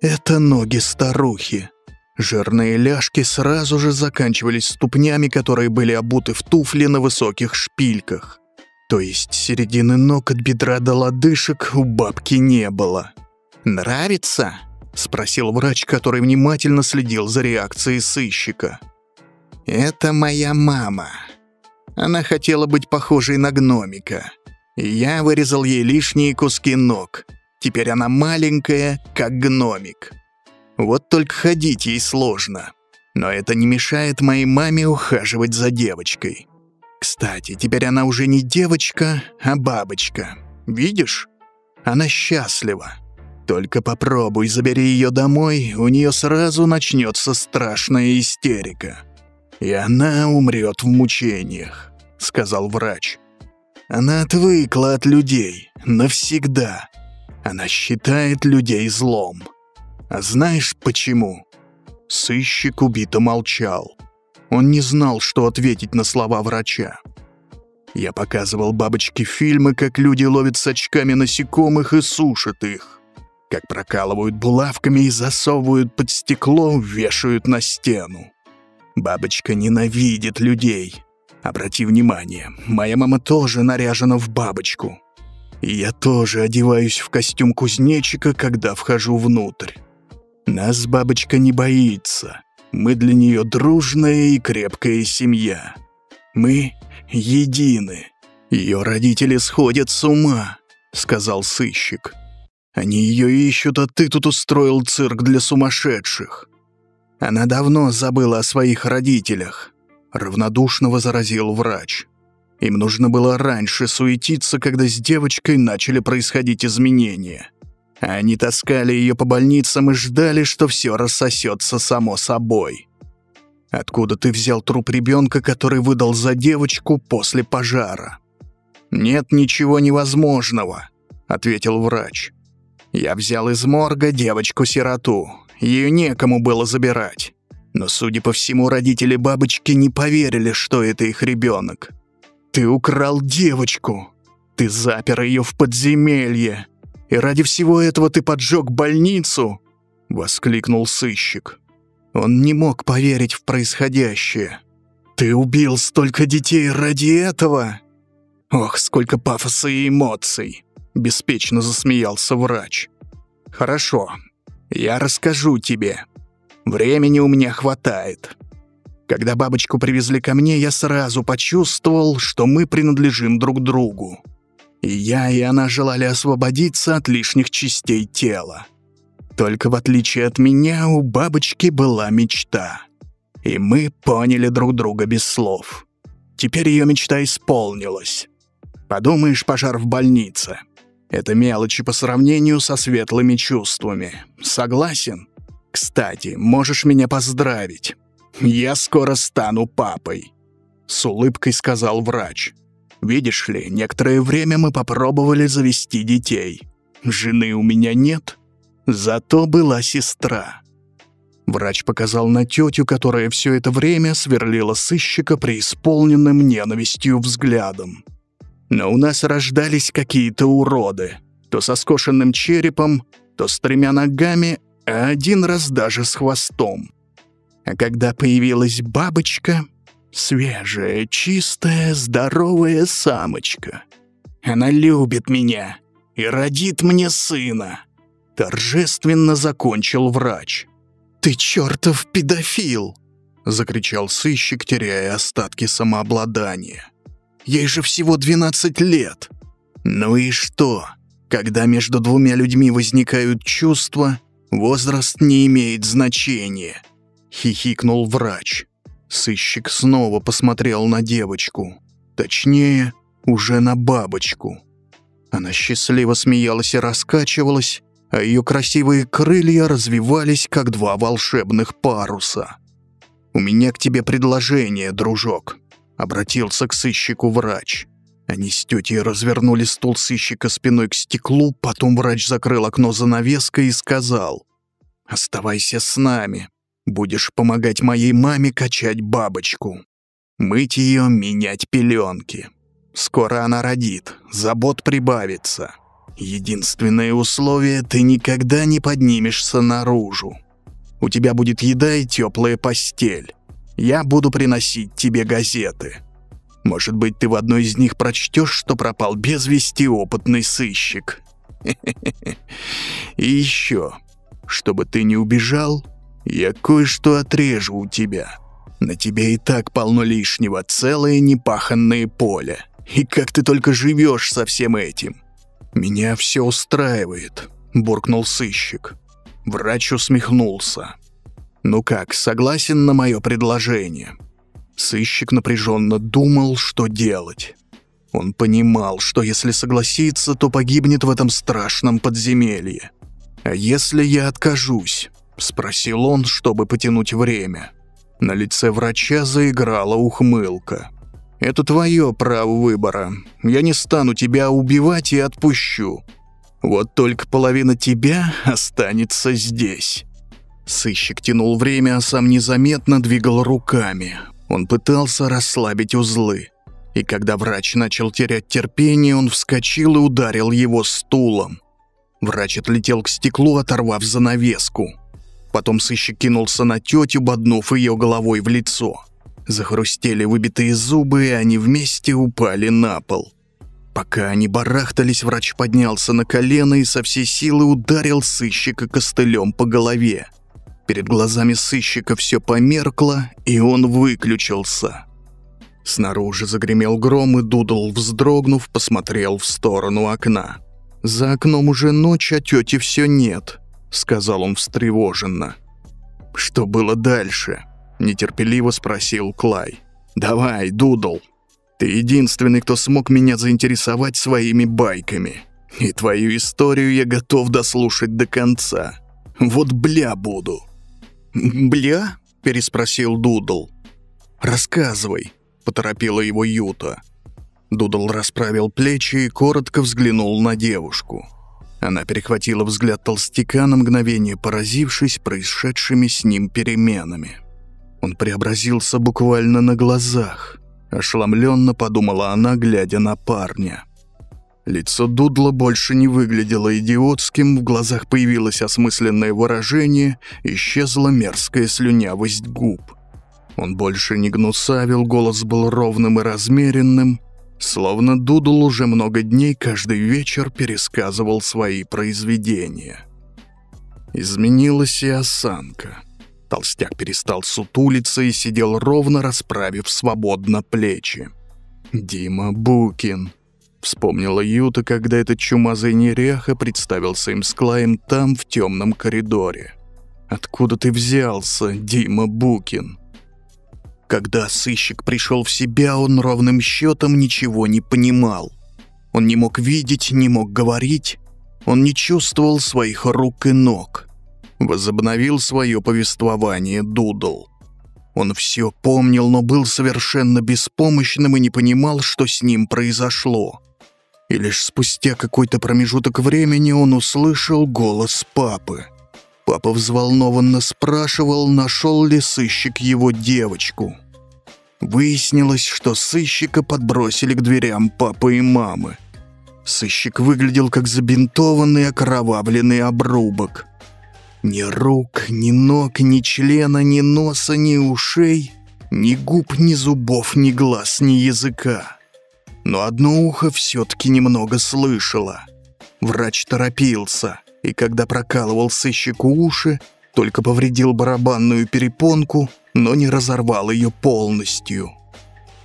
это ноги старухи. Жирные ляжки сразу же заканчивались ступнями, которые были обуты в туфли на высоких шпильках. То есть середины ног от бедра до лодыжек у бабки не было. «Нравится?» — спросил врач, который внимательно следил за реакцией сыщика. «Это моя мама. Она хотела быть похожей на гномика. Я вырезал ей лишние куски ног. Теперь она маленькая, как гномик». Вот только ходить ей сложно. Но это не мешает моей маме ухаживать за девочкой. Кстати, теперь она уже не девочка, а бабочка. Видишь? Она счастлива. Только попробуй, забери ее домой, у нее сразу начнется страшная истерика. И она умрет в мучениях, сказал врач. Она отвыкла от людей. Навсегда. Она считает людей злом. А знаешь почему? Сыщик убито молчал. Он не знал, что ответить на слова врача. Я показывал бабочке фильмы, как люди ловят с очками насекомых и сушат их. Как прокалывают булавками и засовывают под стекло, вешают на стену. Бабочка ненавидит людей. Обрати внимание, моя мама тоже наряжена в бабочку. И я тоже одеваюсь в костюм кузнечика, когда вхожу внутрь. Нас бабочка не боится. Мы для нее дружная и крепкая семья. Мы едины. Ее родители сходят с ума, сказал сыщик. Они ее ищут, а ты тут устроил цирк для сумасшедших. Она давно забыла о своих родителях, равнодушно возразил врач. Им нужно было раньше суетиться, когда с девочкой начали происходить изменения. Они таскали ее по больницам и ждали, что все рассосется само собой. Откуда ты взял труп ребенка, который выдал за девочку после пожара? Нет ничего невозможного, ответил врач. Я взял из морга девочку-сироту. Ее некому было забирать. Но, судя по всему, родители бабочки не поверили, что это их ребенок. Ты украл девочку. Ты запер ее в подземелье. И ради всего этого ты поджег больницу!» — воскликнул сыщик. Он не мог поверить в происходящее. «Ты убил столько детей ради этого?» «Ох, сколько пафоса и эмоций!» — беспечно засмеялся врач. «Хорошо, я расскажу тебе. Времени у меня хватает. Когда бабочку привезли ко мне, я сразу почувствовал, что мы принадлежим друг другу. Я, и она желали освободиться от лишних частей тела. Только в отличие от меня, у бабочки была мечта. И мы поняли друг друга без слов. Теперь ее мечта исполнилась. Подумаешь, пожар в больнице. Это мелочи по сравнению со светлыми чувствами. Согласен? Кстати, можешь меня поздравить. Я скоро стану папой. С улыбкой сказал врач. Видишь ли, некоторое время мы попробовали завести детей. Жены у меня нет, зато была сестра. Врач показал на тетю, которая все это время сверлила сыщика преисполненным ненавистью взглядом. Но у нас рождались какие-то уроды. То со скошенным черепом, то с тремя ногами, а один раз даже с хвостом. А когда появилась бабочка, свежая, чистая, здоровая самочка. Она любит меня и родит мне сына. Торжественно закончил врач. «Ты чертов педофил!» — закричал сыщик, теряя остатки самообладания. «Ей же всего 12 лет!» «Ну и что? Когда между двумя людьми возникают чувства, возраст не имеет значения», — хихикнул врач. Сыщик снова посмотрел на девочку. Точнее, уже на бабочку. Она счастливо смеялась и раскачивалась, а ее красивые крылья развивались, как два волшебных паруса. «У меня к тебе предложение, дружок», — обратился к сыщику врач. Они с тетей развернули стул сыщика спиной к стеклу, потом врач закрыл окно занавеской и сказал, «Оставайся с нами, будешь помогать моей маме качать бабочку, мыть ее, менять пеленки. Скоро она родит, забот прибавится». Единственное условие — ты никогда не поднимешься наружу. У тебя будет еда и теплая постель. Я буду приносить тебе газеты. Может быть, ты в одной из них прочтешь, что пропал без вести опытный сыщик. [laughs] И еще, чтобы ты не убежал, я кое-что отрежу у тебя. На тебе и так полно лишнего, целое непаханное поле. И как ты только живешь со всем этим? «Меня все устраивает», — буркнул сыщик. Врач усмехнулся. «Ну как, согласен на мое предложение?» Сыщик напряженно думал, что делать. Он понимал, что если согласится, то погибнет в этом страшном подземелье. «А если я откажусь?» — спросил он, чтобы потянуть время. На лице врача заиграла ухмылка. Это твое право выбора. Я не стану тебя убивать и отпущу. Вот только половина тебя останется здесь». Сыщик тянул время, а сам незаметно двигал руками. Он пытался расслабить узлы. И когда врач начал терять терпение, он вскочил и ударил его стулом. Врач отлетел к стеклу, оторвав занавеску. Потом сыщик кинулся на тетю, боднув ее головой в лицо. Захрустели выбитые зубы, и они вместе упали на пол. Пока они барахтались, врач поднялся на колено и со всей силы ударил сыщика костылем по голове. Перед глазами сыщика все померкло, и он выключился. Снаружи загремел гром, и Дудл, вздрогнув, посмотрел в сторону окна. «За окном уже ночь, а тети все нет», — сказал он встревоженно. «Что было дальше?» нетерпеливо спросил Клай. «Давай, Дудл. Ты единственный, кто смог меня заинтересовать своими байками. И твою историю я готов дослушать до конца. Вот бля буду». «Бля?» — переспросил Дудл. «Рассказывай», — поторопила его Юта. Дудл расправил плечи и коротко взглянул на девушку. Она перехватила взгляд толстяка на мгновение, поразившись происшедшими с ним переменами. Он преобразился буквально на глазах. Ошеломленно подумала она, глядя на парня. Лицо Дудла больше не выглядело идиотским, в глазах появилось осмысленное выражение, исчезла мерзкая слюнявость губ. Он больше не гнусавил, голос был ровным и размеренным, словно Дудл уже много дней каждый вечер пересказывал свои произведения. Изменилась и осанка. Толстяк перестал сутулиться и сидел ровно, расправив свободно плечи. «Дима Букин», — вспомнила Юта, когда этот чумазый неряха представился им с Клаем там, в темном коридоре. «Откуда ты взялся, Дима Букин?» Когда сыщик пришел в себя, он ровным счетом ничего не понимал. Он не мог видеть, не мог говорить, он не чувствовал своих рук и ног. Возобновил свое повествование Дудл. Он все помнил, но был совершенно беспомощным и не понимал, что с ним произошло. И лишь спустя какой-то промежуток времени он услышал голос папы. Папа взволнованно спрашивал, нашел ли сыщик его девочку. Выяснилось, что сыщика подбросили к дверям папы и мамы. Сыщик выглядел как забинтованный окровавленный обрубок. Ни рук, ни ног, ни члена, ни носа, ни ушей, ни губ, ни зубов, ни глаз, ни языка. Но одно ухо все-таки немного слышало. Врач торопился, и когда прокалывал сыщику уши, только повредил барабанную перепонку, но не разорвал ее полностью.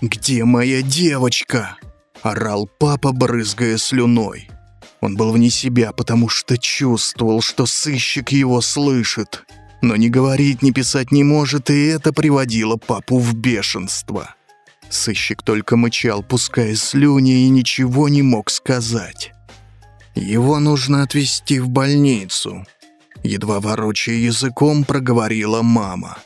«Где моя девочка?» – орал папа, брызгая слюной. Он был вне себя, потому что чувствовал, что сыщик его слышит. Но ни говорить, ни писать не может, и это приводило папу в бешенство. Сыщик только мычал, пуская слюни, и ничего не мог сказать. «Его нужно отвезти в больницу», — едва ворочая языком проговорила мама.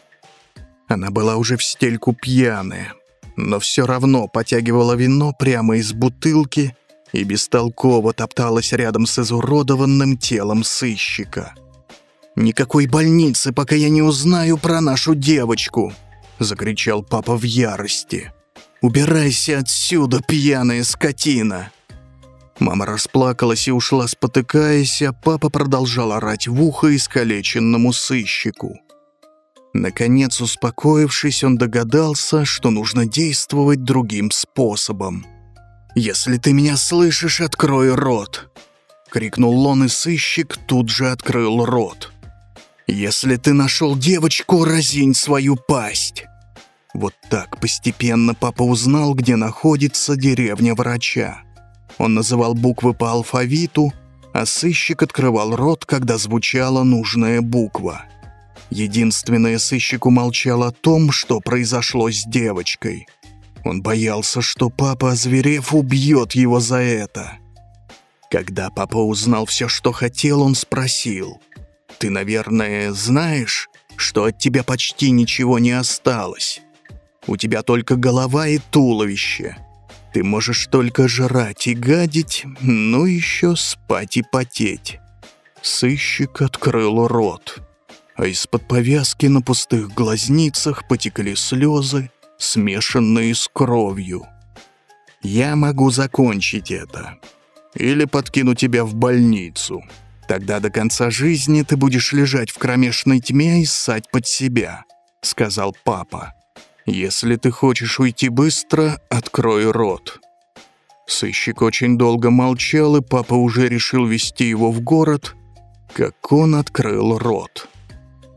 Она была уже в стельку пьяная, но все равно потягивала вино прямо из бутылки и бестолково топталась рядом с изуродованным телом сыщика. «Никакой больницы, пока я не узнаю про нашу девочку!» — закричал папа в ярости. «Убирайся отсюда, пьяная скотина!» Мама расплакалась и ушла, спотыкаясь, а папа продолжал орать в ухо искалеченному сыщику. Наконец, успокоившись, он догадался, что нужно действовать другим способом. «Если ты меня слышишь, открой рот!» — крикнул он, и сыщик тут же открыл рот. «Если ты нашел девочку, разинь свою пасть!» Вот так постепенно папа узнал, где находится деревня врача. Он называл буквы по алфавиту, а сыщик открывал рот, когда звучала нужная буква. Единственное, сыщик умолчал о том, что произошло с девочкой — он боялся, что папа, озверев, убьет его за это. Когда папа узнал все, что хотел, он спросил. «Ты, наверное, знаешь, что от тебя почти ничего не осталось? У тебя только голова и туловище. Ты можешь только жрать и гадить, ну еще спать и потеть». Сыщик открыл рот, а из-под повязки на пустых глазницах потекли слезы, смешанные с кровью. Я могу закончить это. Или подкину тебя в больницу. Тогда до конца жизни ты будешь лежать в кромешной тьме и ссать под себя», — сказал папа. «Если ты хочешь уйти быстро, открой рот». Сыщик очень долго молчал, и папа уже решил вести его в город, как он открыл рот.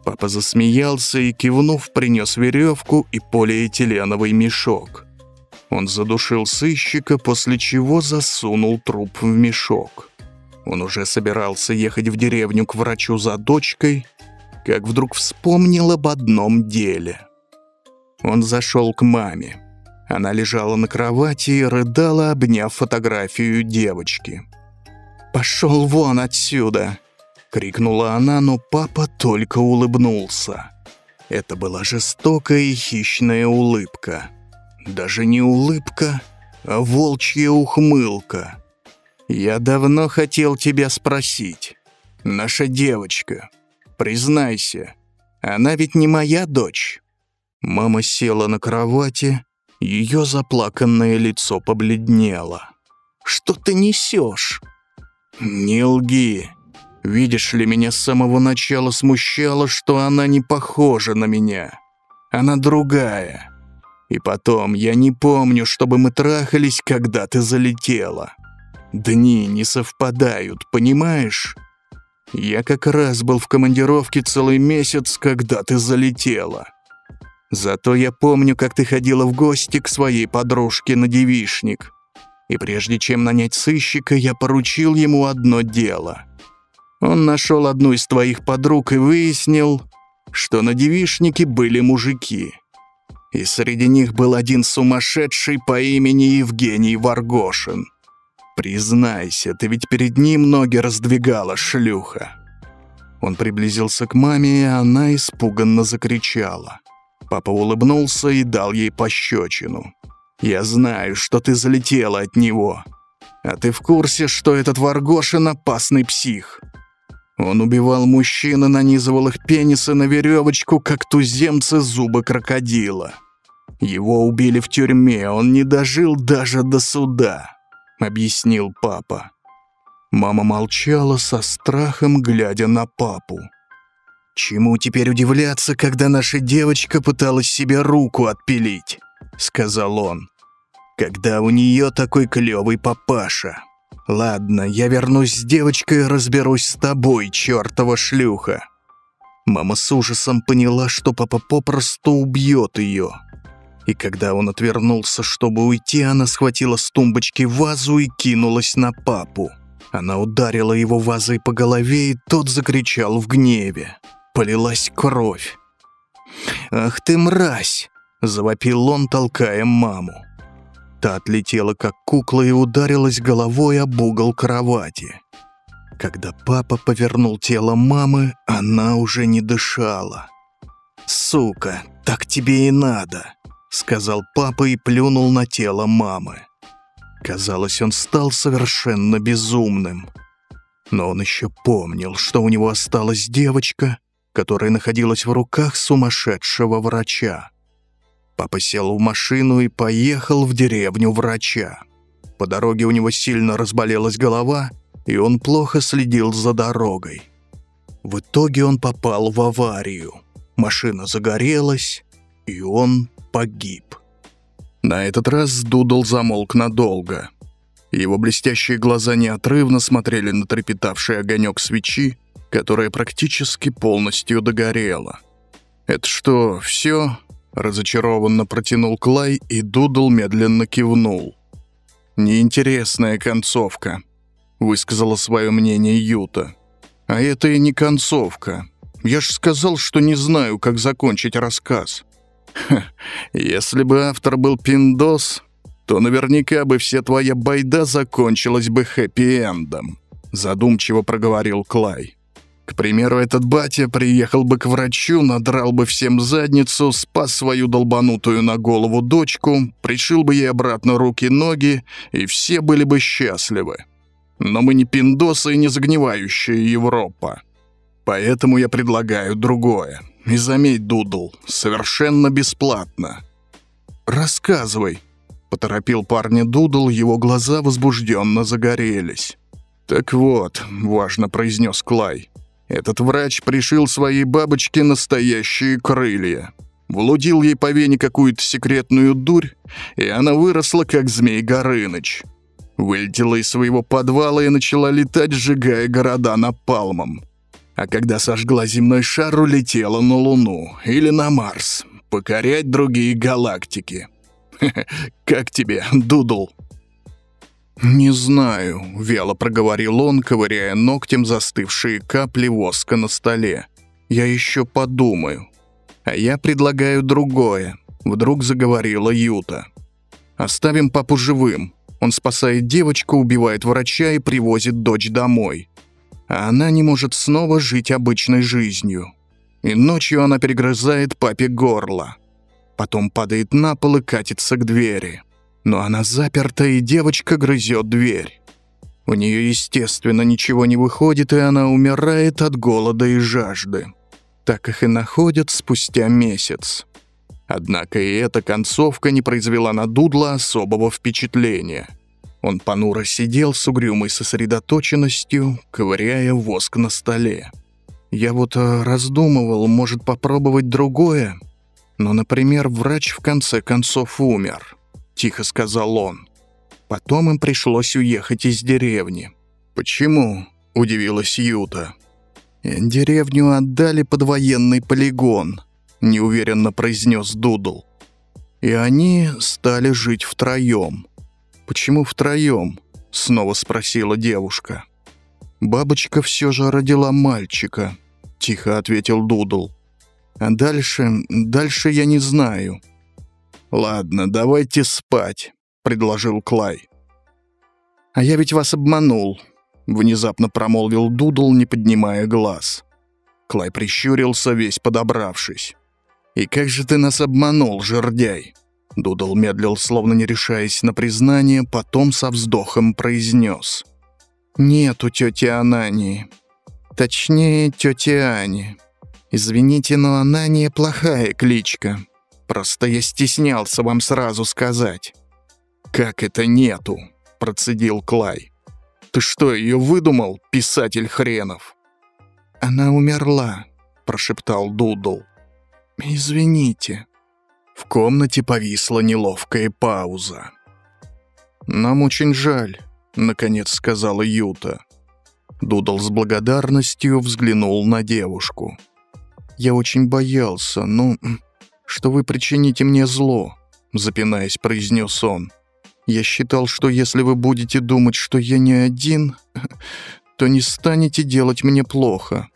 Папа засмеялся и, кивнув, принес веревку и полиэтиленовый мешок. Он задушил сыщика, после чего засунул труп в мешок. Он уже собирался ехать в деревню к врачу за дочкой, как вдруг вспомнил об одном деле. Он зашел к маме. Она лежала на кровати и рыдала, обняв фотографию девочки. «Пошел вон отсюда!» Крикнула она, но папа только улыбнулся. Это была жестокая и хищная улыбка. Даже не улыбка, а волчья ухмылка. «Я давно хотел тебя спросить. Наша девочка, признайся, она ведь не моя дочь?» Мама села на кровати, ее заплаканное лицо побледнело. «Что ты несешь?» «Не лги. Видишь ли, меня с самого начала смущало, что она не похожа на меня. Она другая. И потом, я не помню, чтобы мы трахались, когда ты залетела. Дни не совпадают, понимаешь? Я как раз был в командировке целый месяц, когда ты залетела. Зато я помню, как ты ходила в гости к своей подружке на девишник. И прежде чем нанять сыщика, я поручил ему одно дело — он нашел одну из твоих подруг и выяснил, что на девишнике были мужики. И среди них был один сумасшедший по имени Евгений Варгошин. Признайся, ты ведь перед ним ноги раздвигала, шлюха. Он приблизился к маме, и она испуганно закричала. Папа улыбнулся и дал ей пощечину. «Я знаю, что ты залетела от него. А ты в курсе, что этот Варгошин опасный псих?» Он убивал мужчин и нанизывал их пенисы на веревочку, как туземцы зубы крокодила. Его убили в тюрьме, он не дожил даже до суда», — объяснил папа. Мама молчала со страхом, глядя на папу. «Чему теперь удивляться, когда наша девочка пыталась себе руку отпилить?» — сказал он. «Когда у нее такой клевый папаша. Ладно, я вернусь с девочкой и разберусь с тобой, чертова шлюха». Мама с ужасом поняла, что папа попросту убьет ее. И когда он отвернулся, чтобы уйти, она схватила с тумбочки вазу и кинулась на папу. Она ударила его вазой по голове, и тот закричал в гневе. Полилась кровь. «Ах ты мразь!» — завопил он, толкая маму. Та отлетела, как кукла, и ударилась головой об угол кровати. Когда папа повернул тело мамы, она уже не дышала. «Сука, так тебе и надо!» сказал папа и плюнул на тело мамы. Казалось, он стал совершенно безумным. Но он еще помнил, что у него осталась девочка, которая находилась в руках сумасшедшего врача. Папа сел в машину и поехал в деревню врача. По дороге у него сильно разболелась голова, и он плохо следил за дорогой. В итоге он попал в аварию. Машина загорелась, и он погиб. На этот раз Дудл замолк надолго. Его блестящие глаза неотрывно смотрели на трепетавший огонек свечи, которая практически полностью догорела. «Это что, все?» — разочарованно протянул Клай, и Дудл медленно кивнул. «Неинтересная концовка», — высказала свое мнение Юта. «А это и не концовка. Я ж сказал, что не знаю, как закончить рассказ. Ха, если бы автор был пиндос, то наверняка бы вся твоя байда закончилась бы хэппи-эндом», задумчиво проговорил Клай. К примеру, этот батя приехал бы к врачу, надрал бы всем задницу, спас свою долбанутую на голову дочку, пришил бы ей обратно руки-ноги, и все были бы счастливы. Но мы не пиндосы и не загнивающая Европа. Поэтому я предлагаю другое. И заметь, Дудл, совершенно бесплатно. Рассказывай, поторопил парня Дудл, его глаза возбужденно загорелись. Так вот, важно произнес Клай. Этот врач пришил своей бабочке настоящие крылья. Влудил ей по вене какую-то секретную дурь, и она выросла, как змей Горыныч. Вылетела из своего подвала и начала летать, сжигая города напалмом. А когда сожгла земной шар, улетела на Луну или на Марс, покорять другие галактики. [laughs] Как тебе, Дудл? «Не знаю», — вяло проговорил он, ковыряя ногтем застывшие капли воска на столе. «Я еще подумаю». «А я предлагаю другое», — вдруг заговорила Юта. «Оставим папу живым. Он спасает девочку, убивает врача и привозит дочь домой а она не может снова жить обычной жизнью. И ночью она перегрызает папе горло. Потом падает на пол и катится к двери. Но она заперта, и девочка грызет дверь. У нее, естественно, ничего не выходит, и она умирает от голода и жажды. Так их и находят спустя месяц. Однако и эта концовка не произвела на Дудла особого впечатления – он понуро сидел с угрюмой сосредоточенностью, ковыряя воск на столе. Я вот э, раздумывал, может попробовать другое. Но, например, врач в конце концов умер, тихо сказал он. Потом им пришлось уехать из деревни. Почему? удивилась Юта. Деревню отдали под военный полигон, неуверенно произнес Дудл. И они стали жить втроем. «Почему втроем?» — снова спросила девушка. «Бабочка все же родила мальчика», — тихо ответил Дудл. «А дальше... дальше я не знаю». «Ладно, давайте спать», — предложил Клай. «А я ведь вас обманул», — внезапно промолвил Дудл, не поднимая глаз. Клай прищурился, весь подобравшись. «И как же ты нас обманул, жердяй?» Дудл медлил, словно не решаясь на признание, потом со вздохом произнес. «Нет у тети Анании». Точнее, тети Ани. Извините, но она неплохая кличка. Просто я стеснялся вам сразу сказать». «Как это нету?» — процедил Клай. «Ты что, ее выдумал, писатель хренов?» «Она умерла», — прошептал Дудл. «Извините». В комнате повисла неловкая пауза. «Нам очень жаль», — наконец сказала Юта. Дудл с благодарностью взглянул на девушку. «Я очень боялся, но... что вы причините мне зло», — запинаясь, произнес он. «Я считал, что если вы будете думать, что я не один, [laughs] то не станете делать мне плохо.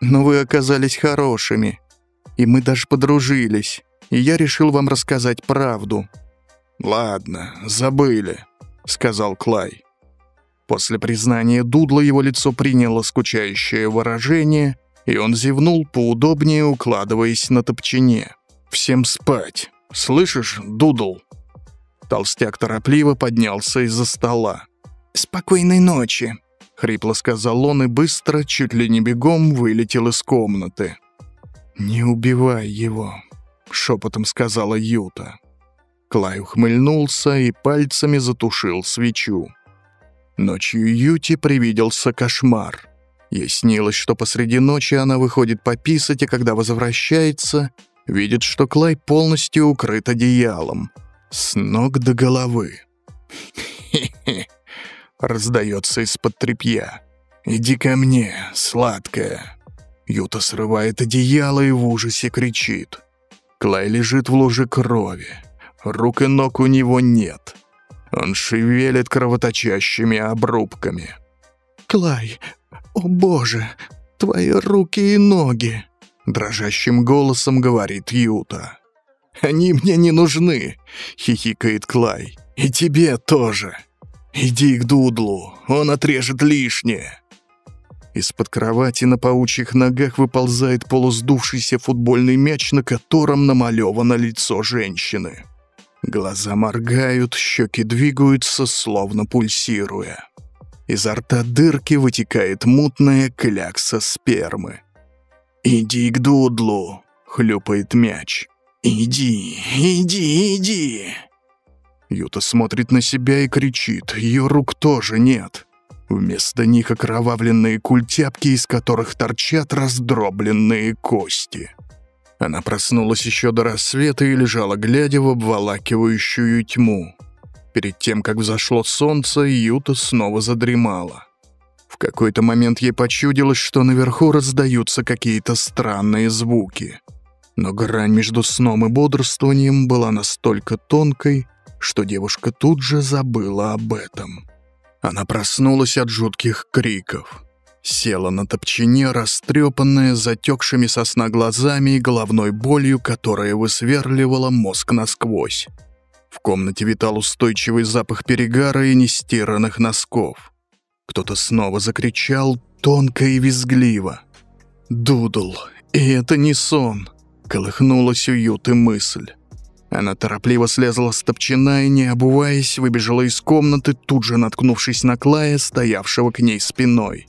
Но вы оказались хорошими, и мы даже подружились, и я решил вам рассказать правду». «Ладно, забыли», — сказал Клай. После признания Дудла его лицо приняло скучающее выражение, и он зевнул поудобнее, укладываясь на топчане. «Всем спать! Слышишь, Дудл?» Толстяк торопливо поднялся из-за стола. «Спокойной ночи», — хрипло сказал он и быстро, чуть ли не бегом, вылетел из комнаты. «Не убивай его», — шепотом сказала Юта. Клай ухмыльнулся и пальцами затушил свечу. Ночью Юти привиделся кошмар. Ей снилось, что посреди ночи она выходит пописать, и когда возвращается, видит, что Клай полностью укрыт одеялом. С ног до головы. «Хе-хе!» [laughs] — раздается из-под тряпья. «Иди ко мне, сладкая!» Юта срывает одеяло и в ужасе кричит. Клай лежит в луже крови. Рук и ног у него нет. Он шевелит кровоточащими обрубками. «Клай, о боже, твои руки и ноги!» Дрожащим голосом говорит Юта. «Они мне не нужны!» — хихикает Клай. «И тебе тоже! Иди к Дудлу, он отрежет лишнее!» Из-под кровати на паучьих ногах выползает полусдувшийся футбольный мяч, на котором намалевано лицо женщины. Глаза моргают, щеки двигаются, словно пульсируя. Изо рта дырки вытекает мутная клякса спермы. «Иди к дудлу!» — хлюпает мяч. «Иди, иди, иди!» Юта смотрит на себя и кричит. Ее рук тоже нет. Вместо них окровавленные культяпки, из которых торчат раздробленные кости. Она проснулась еще до рассвета и лежала, глядя в обволакивающую тьму. Перед тем, как взошло солнце, Юта снова задремала. В какой-то момент ей почудилось, что наверху раздаются какие-то странные звуки. Но грань между сном и бодрствованием была настолько тонкой, что девушка тут же забыла об этом. Она проснулась от жутких криков. Села на топчане, растрепанная, с затекшими со сна глазами и головной болью, которая высверливала мозг насквозь. В комнате витал устойчивый запах перегара и нестиранных носков. Кто-то снова закричал тонко и визгливо. «Дудл, и это не сон!» — колыхнулась у Юты мысль. Она торопливо слезла с топчана и, не обуваясь, выбежала из комнаты, тут же наткнувшись на Клая, стоявшего к ней спиной.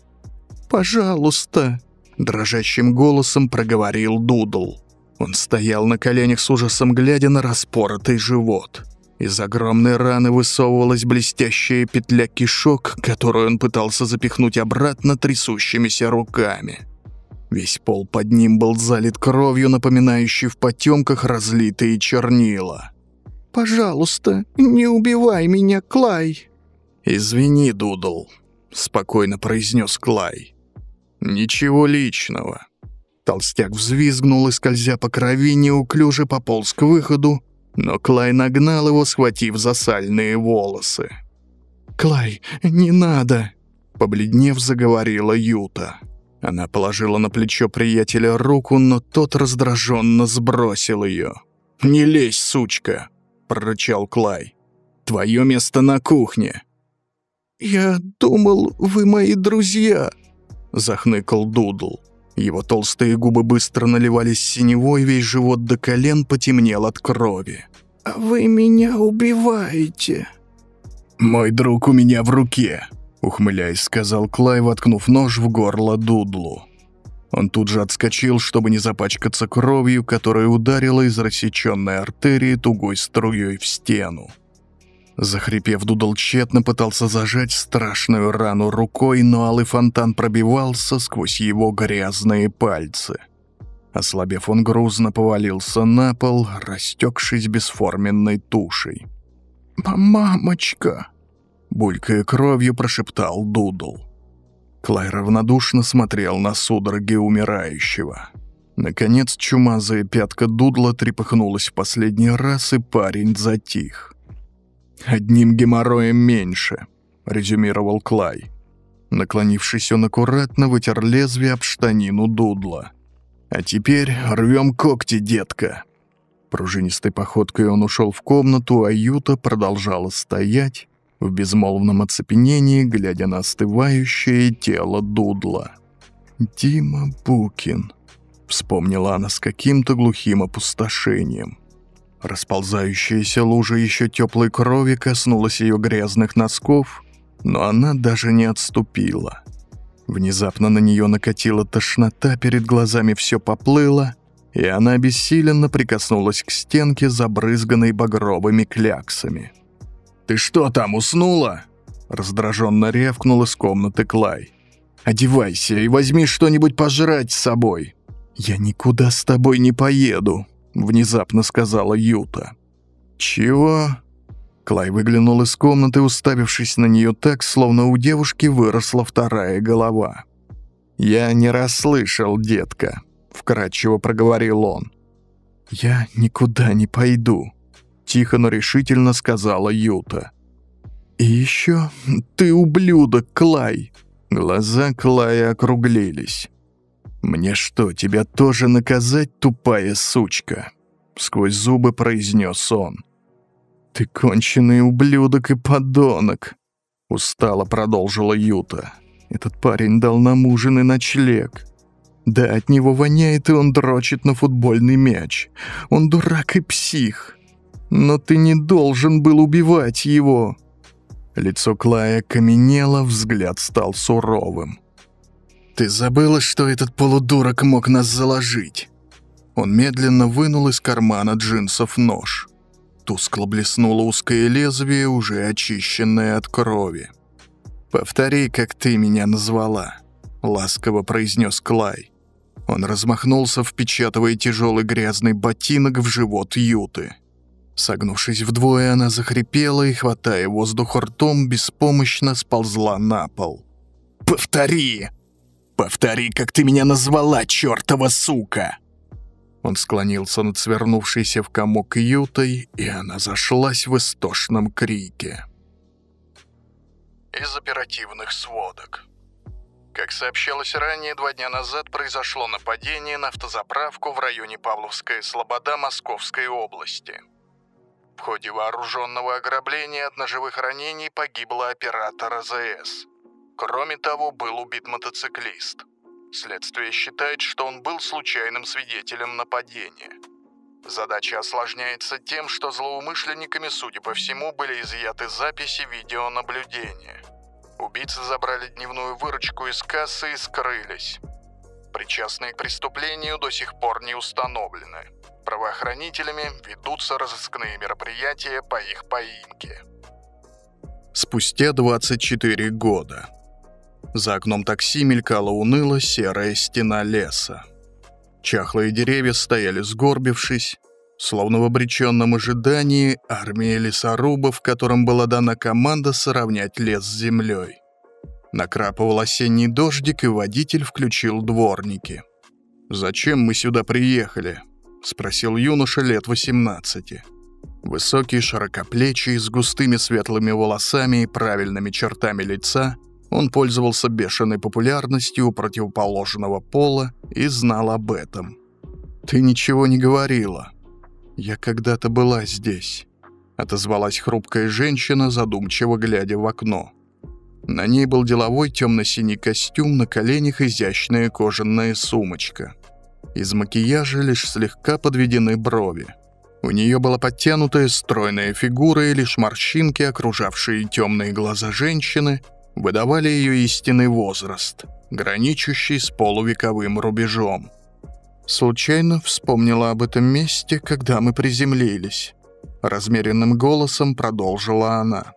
«Пожалуйста!» — дрожащим голосом проговорил Дудл. Он стоял на коленях с ужасом, глядя на распоротый живот. Из огромной раны высовывалась блестящая петля кишок, которую он пытался запихнуть обратно трясущимися руками. Весь пол под ним был залит кровью, напоминающей в потемках разлитые чернила. «Пожалуйста, не убивай меня, Клай!» «Извини, Дудл», — спокойно произнес Клай. «Ничего личного». Толстяк взвизгнул и, скользя по крови, неуклюже пополз к выходу, но Клай нагнал его, схватив за сальные волосы. «Клай, не надо!» — побледнев, заговорила Юта. Она положила на плечо приятеля руку, но тот раздраженно сбросил ее. «Не лезь, сучка!» — прорычал Клай. «Твое место на кухне!» «Я думал, вы мои друзья!» захныкал Дудл. Его толстые губы быстро наливались синевой, весь живот до колен потемнел от крови. «Вы меня убиваете!» «Мой друг у меня в руке!» ухмыляясь, сказал Клай, воткнув нож в горло Дудлу. Он тут же отскочил, чтобы не запачкаться кровью, которая ударила из рассеченной артерии тугой струей в стену. Захрипев, Дудл тщетно пытался зажать страшную рану рукой, но алый фонтан пробивался сквозь его грязные пальцы. Ослабев, он грузно повалился на пол, растекшись бесформенной тушей. «Мамочка!» — булькая кровью, прошептал Дудл. Клай равнодушно смотрел на судороги умирающего. Наконец чумазая пятка Дудла трепыхнулась в последний раз, и парень затих. «Одним геморроем меньше», — резюмировал Клай. Наклонившись, он аккуратно вытер лезвие об штанину Дудла. «А теперь рвем когти, детка». Пружинистой походкой он ушел в комнату, а Юта продолжала стоять, в безмолвном оцепенении, глядя на остывающее тело Дудла. «Дима Букин», — вспомнила она с каким-то глухим опустошением. Расползающаяся лужа еще теплой крови коснулась ее грязных носков, но она даже не отступила. Внезапно на нее накатила тошнота, перед глазами все поплыло, и она обессиленно прикоснулась к стенке, забрызганной багровыми кляксами. «Ты что там, уснула?» Раздраженно рявкнул из комнаты Клай. «Одевайся и возьми что-нибудь пожрать с собой». «Я никуда с тобой не поеду», — внезапно сказала Юта. «Чего?» Клай выглянул из комнаты, уставившись на нее так, словно у девушки выросла вторая голова. «Я не расслышал, детка», — вкратчиво проговорил он. «Я никуда не пойду», — тихо, но решительно сказала Юта. «И еще ты ублюдок, Клай!» Глаза Клая округлились. «Мне что, тебя тоже наказать, тупая сучка?» Сквозь зубы произнес он. «Ты конченый ублюдок и подонок!» Устало продолжила Юта. «Этот парень дал нам ужин и ночлег. Да, от него воняет, и он дрочит на футбольный мяч. Он дурак и псих. Но ты не должен был убивать его!» Лицо Клая каменело, взгляд стал суровым. «Ты забыла, что этот полудурок мог нас заложить?» Он медленно вынул из кармана джинсов нож. Тускло блеснуло узкое лезвие, уже очищенное от крови. «Повтори, как ты меня назвала», — ласково произнес Клай. Он размахнулся, впечатывая тяжелый грязный ботинок в живот Юты. Согнувшись вдвое, она захрипела и, хватая воздух ртом, беспомощно сползла на пол. «Повтори! Повтори, как ты меня назвала, чертова сука!» Он склонился над свернувшейся в комок ютой, и она зашлась в истошном крике. Из оперативных сводок. Как сообщалось ранее, два дня назад произошло нападение на автозаправку в районе Павловская Слобода Московской области. В ходе вооруженного ограбления от ножевых ранений погибла оператор АЗС. Кроме того, был убит мотоциклист. Следствие считает, что он был случайным свидетелем нападения. Задача осложняется тем, что злоумышленниками, судя по всему, были изъяты записи видеонаблюдения. Убийцы забрали дневную выручку из кассы и скрылись. Причастные к преступлению до сих пор не установлены. Правоохранителями ведутся разыскные мероприятия по их поимке. Спустя 24 года. За окном такси мелькала уныло серая стена леса. Чахлые деревья стояли сгорбившись, словно в обреченном ожидании армии лесорубов, которым была дана команда сравнять лес с землей. Накрапывал осенний дождик, и водитель включил дворники. «Зачем мы сюда приехали?» — спросил юноша лет 18. Высокий, широкоплечий, с густыми светлыми волосами и правильными чертами лица, он пользовался бешеной популярностью у противоположного пола и знал об этом. «Ты ничего не говорила. Я когда-то была здесь», — отозвалась хрупкая женщина, задумчиво глядя в окно. На ней был деловой темно-синий костюм, на коленях изящная кожаная сумочка. Из макияжа лишь слегка подведены брови. У нее была подтянутая стройная фигура и лишь морщинки, окружавшие темные глаза женщины, выдавали ее истинный возраст, граничащий с полувековым рубежом. Случайно вспомнила об этом месте, когда мы приземлились. Размеренным голосом продолжила она.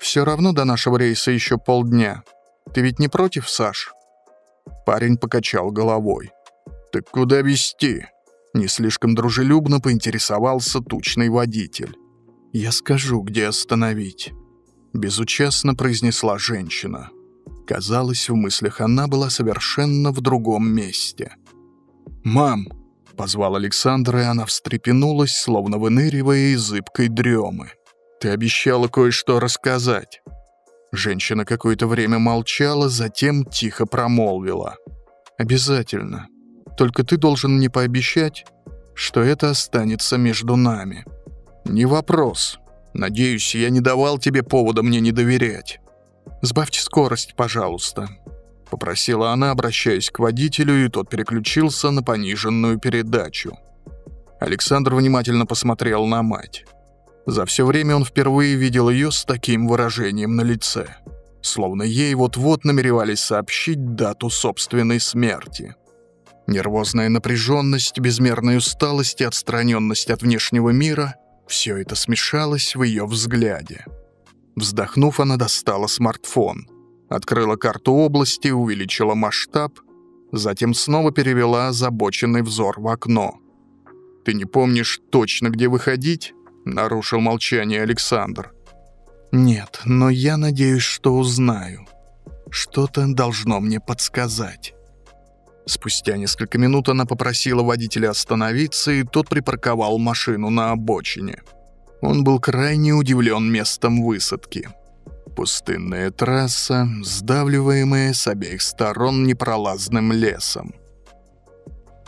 «Все равно до нашего рейса еще полдня. Ты ведь не против, Саш?» Парень покачал головой. «Так куда везти?» Не слишком дружелюбно поинтересовался тучный водитель. «Я скажу, где остановить», — безучастно произнесла женщина. Казалось, в мыслях она была совершенно в другом месте. «Мам!» — позвал Александр, и она встрепенулась, словно выныривая из зыбкой дремы. «Ты обещала кое-что рассказать». Женщина какое-то время молчала, затем тихо промолвила. «Обязательно. Только ты должен мне пообещать, что это останется между нами». «Не вопрос. Надеюсь, я не давал тебе повода мне не доверять». «Сбавьте скорость, пожалуйста», — попросила она, обращаясь к водителю, и тот переключился на пониженную передачу. Александр внимательно посмотрел на мать. За все время он впервые видел ее с таким выражением на лице, словно ей вот-вот намеревались сообщить дату собственной смерти. Нервозная напряженность, безмерная усталость и отстраненность от внешнего мира — все это смешалось в ее взгляде. Вздохнув, она достала смартфон, открыла карту области, увеличила масштаб, затем снова перевела озабоченный взор в окно. «Ты не помнишь точно, где выходить?» — нарушил молчание Александр. «Нет, но я надеюсь, что узнаю. Что-то должно мне подсказать». Спустя несколько минут она попросила водителя остановиться, и тот припарковал машину на обочине. Он был крайне удивлен местом высадки. Пустынная трасса, сдавливаемая с обеих сторон непролазным лесом.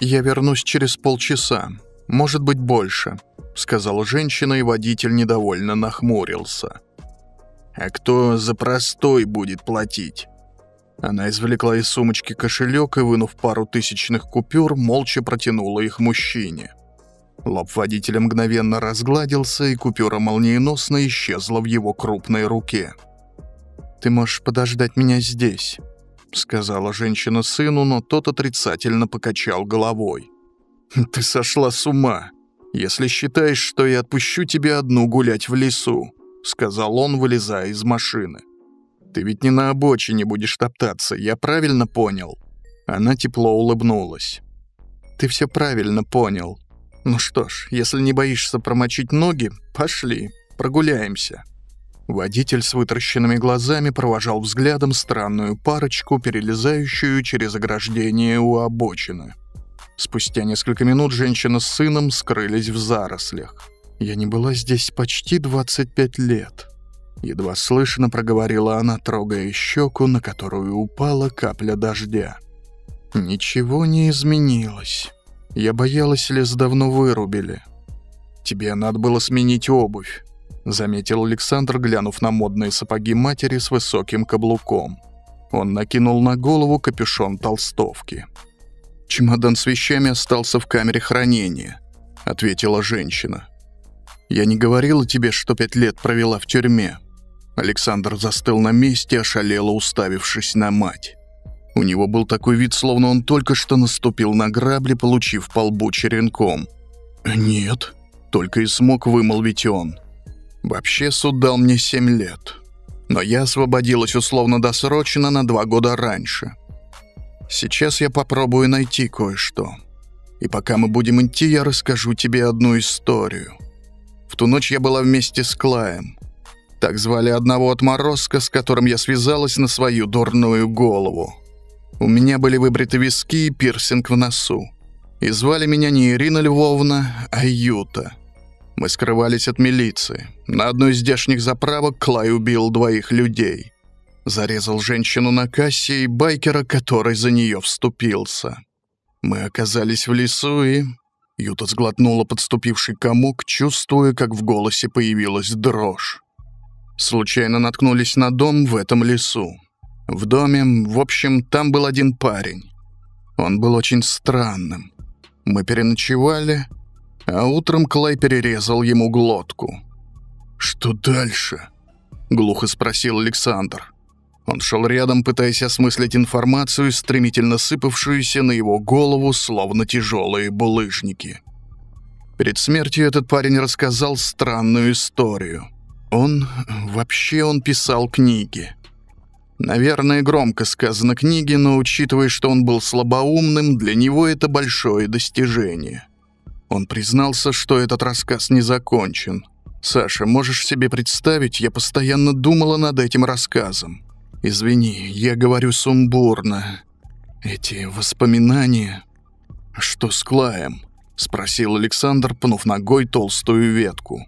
«Я вернусь через полчаса, может быть, больше», — сказала женщина, и водитель недовольно нахмурился. «А кто за простой будет платить?» Она извлекла из сумочки кошелек и, вынув пару тысячных купюр, молча протянула их мужчине. Лоб водителя мгновенно разгладился, и купюра молниеносно исчезла в его крупной руке. «Ты можешь подождать меня здесь», — сказала женщина сыну, но тот отрицательно покачал головой. «Ты сошла с ума, если считаешь, что я отпущу тебя одну гулять в лесу», — сказал он, вылезая из машины. Ты ведь не на обочине будешь топтаться, я правильно понял?» Она тепло улыбнулась. «Ты все правильно понял. Ну что ж, если не боишься промочить ноги, пошли, прогуляемся». Водитель с вытращенными глазами провожал взглядом странную парочку, перелезающую через ограждение у обочины. Спустя несколько минут женщина с сыном скрылись в зарослях. «Я не была здесь почти 25 лет», Едва слышно проговорила она, трогая щеку, на которую упала капля дождя. «Ничего не изменилось. Я боялась, лес давно вырубили. Тебе надо было сменить обувь», — заметил Александр, глянув на модные сапоги матери с высоким каблуком. Он накинул на голову капюшон толстовки. «Чемодан с вещами остался в камере хранения», — ответила женщина. «Я не говорила тебе, что пять лет провела в тюрьме?» Александр застыл на месте, ошалело уставившись на мать. У него был такой вид, словно он только что наступил на грабли, получив по лбу черенком. «Нет», — только и смог вымолвить он. «Вообще суд дал мне семь лет. Но я освободилась условно-досрочно на два года раньше. Сейчас я попробую найти кое-что. И пока мы будем идти, я расскажу тебе одну историю. В ту ночь я была вместе с Клаем. Так звали одного отморозка, с которым я связалась на свою дурную голову. У меня были выбриты виски и пирсинг в носу. И звали меня не Ирина Львовна, а Юта. Мы скрывались от милиции. На одной из здешних заправок Клай убил двоих людей. Зарезал женщину на кассе и байкера, который за нее вступился. Мы оказались в лесу и... Юта сглотнула подступивший комок, чувствуя, как в голосе появилась дрожь. Случайно наткнулись на дом в этом лесу. В доме, в общем, там был один парень. Он был очень странным. Мы переночевали, а утром Клай перерезал ему глотку. «Что дальше?» — глухо спросил Александр. Он шел рядом, пытаясь осмыслить информацию, стремительно сыпавшуюся на его голову, словно тяжелые булыжники. Перед смертью этот парень рассказал странную историю. Он... вообще он писал книги. Наверное, громко сказано книги, но учитывая, что он был слабоумным, для него это большое достижение. Он признался, что этот рассказ не закончен. «Саша, можешь себе представить, я постоянно думала над этим рассказом. Извини, я говорю сумбурно. Эти воспоминания... Что с Клаем? Спросил Александр, пнув ногой толстую ветку.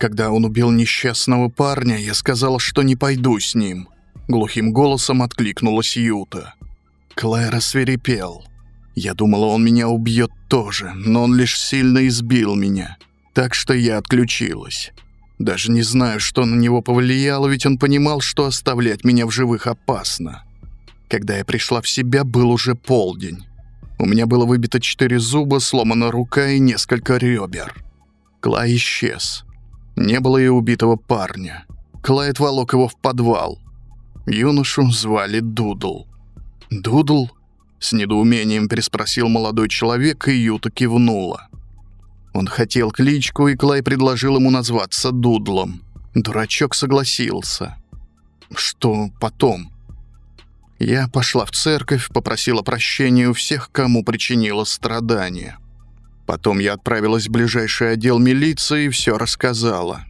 Когда он убил несчастного парня, я сказал, что не пойду с ним. Глухим голосом откликнулась Юта. Клай рассверепел. Я думала, он меня убьет тоже, но он лишь сильно избил меня. Так что я отключилась. Даже не знаю, что на него повлияло, ведь он понимал, что оставлять меня в живых опасно. Когда я пришла в себя, был уже полдень. У меня было выбито четыре зуба, сломана рука и несколько ребер. Клай исчез. Не было и убитого парня. Клай отволок его в подвал. Юношу звали Дудл. «Дудл?» — с недоумением переспросил молодой человек, и Юта кивнула. Он хотел кличку, и Клай предложил ему назваться Дудлом. Дурачок согласился. Что потом? Я пошла в церковь, попросила прощения у всех, кому причинила страдания. Потом я отправилась в ближайший отдел милиции и все рассказала.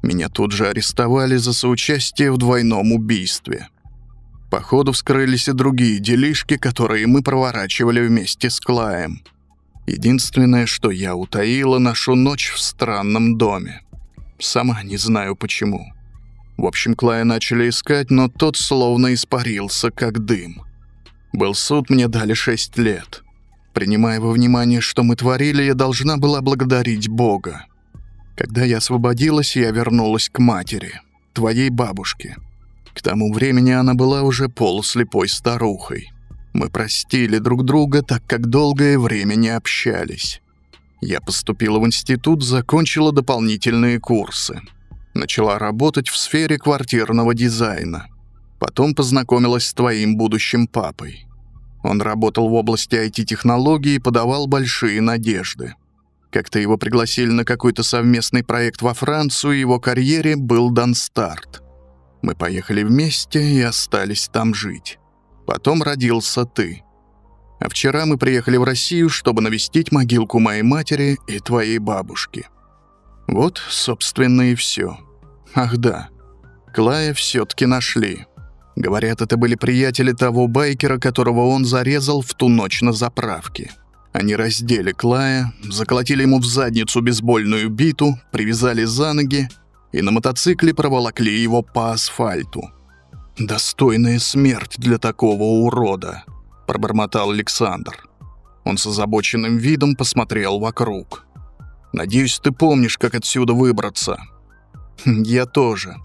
Меня тут же арестовали за соучастие в двойном убийстве. Походу вскрылись и другие делишки, которые мы проворачивали вместе с Клаем. Единственное, что я утаила нашу ночь в странном доме. Сама не знаю почему. В общем, Клая начали искать, но тот словно испарился, как дым. Был суд, мне дали шесть лет. Принимая во внимание, что мы творили, я должна была благодарить Бога. Когда я освободилась, я вернулась к матери, твоей бабушке. К тому времени она была уже полуслепой старухой. Мы простили друг друга, так как долгое время не общались. Я поступила в институт, закончила дополнительные курсы. Начала работать в сфере квартирного дизайна. Потом познакомилась с твоим будущим папой. Он работал в области IT-технологий и подавал большие надежды. Как-то его пригласили на какой-то совместный проект во Францию, и его карьере был дан старт. Мы поехали вместе и остались там жить. Потом родился ты. А вчера мы приехали в Россию, чтобы навестить могилку моей матери и твоей бабушки. Вот, собственно, и все. Ах да, Клая все-таки нашли. Говорят, это были приятели того байкера, которого он зарезал в ту ночь на заправке. Они раздели Клая, заколотили ему в задницу бейсбольную биту, привязали за ноги и на мотоцикле проволокли его по асфальту. «Достойная смерть для такого урода», — пробормотал Александр. Он с озабоченным видом посмотрел вокруг. «Надеюсь, ты помнишь, как отсюда выбраться». «Хм, «Я тоже».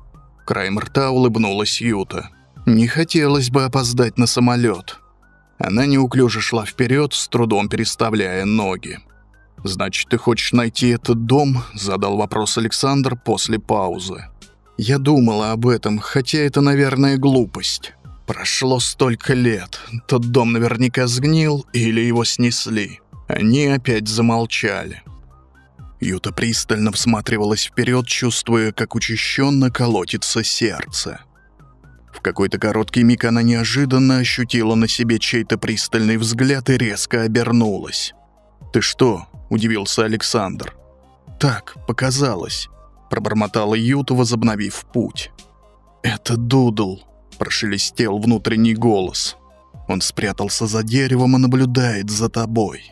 Краем рта улыбнулась Юта. «Не хотелось бы опоздать на самолет». Она неуклюже шла вперед, с трудом переставляя ноги. «Значит, ты хочешь найти этот дом?» — задал вопрос Александр после паузы. Я думала об этом, хотя это, наверное, глупость. Прошло столько лет. Тот дом наверняка сгнил или его снесли. Они опять замолчали. Юта пристально всматривалась вперед, чувствуя, как учащенно колотится сердце. Какой-то короткий миг она неожиданно ощутила на себе чей-то пристальный взгляд и резко обернулась. «Ты что?» – удивился Александр. «Так, показалось пробормотала Юта, возобновив путь. «Это Дудл», — прошелестел внутренний голос. «Он спрятался за деревом и наблюдает за тобой».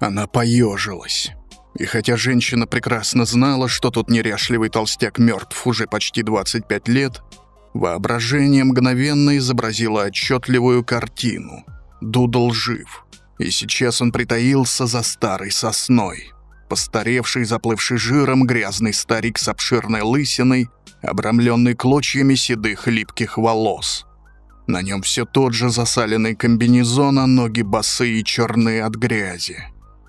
Она поежилась. И хотя женщина прекрасно знала, что тот неряшливый толстяк мертв уже почти 25 лет, воображение мгновенно изобразило отчетливую картину. Дудл жив, и сейчас он притаился за старой сосной постаревший, заплывший жиром, грязный старик с обширной лысиной, обрамленный клочьями седых липких волос. На нем все тот же засаленный комбинезон, а ноги босые и черные от грязи.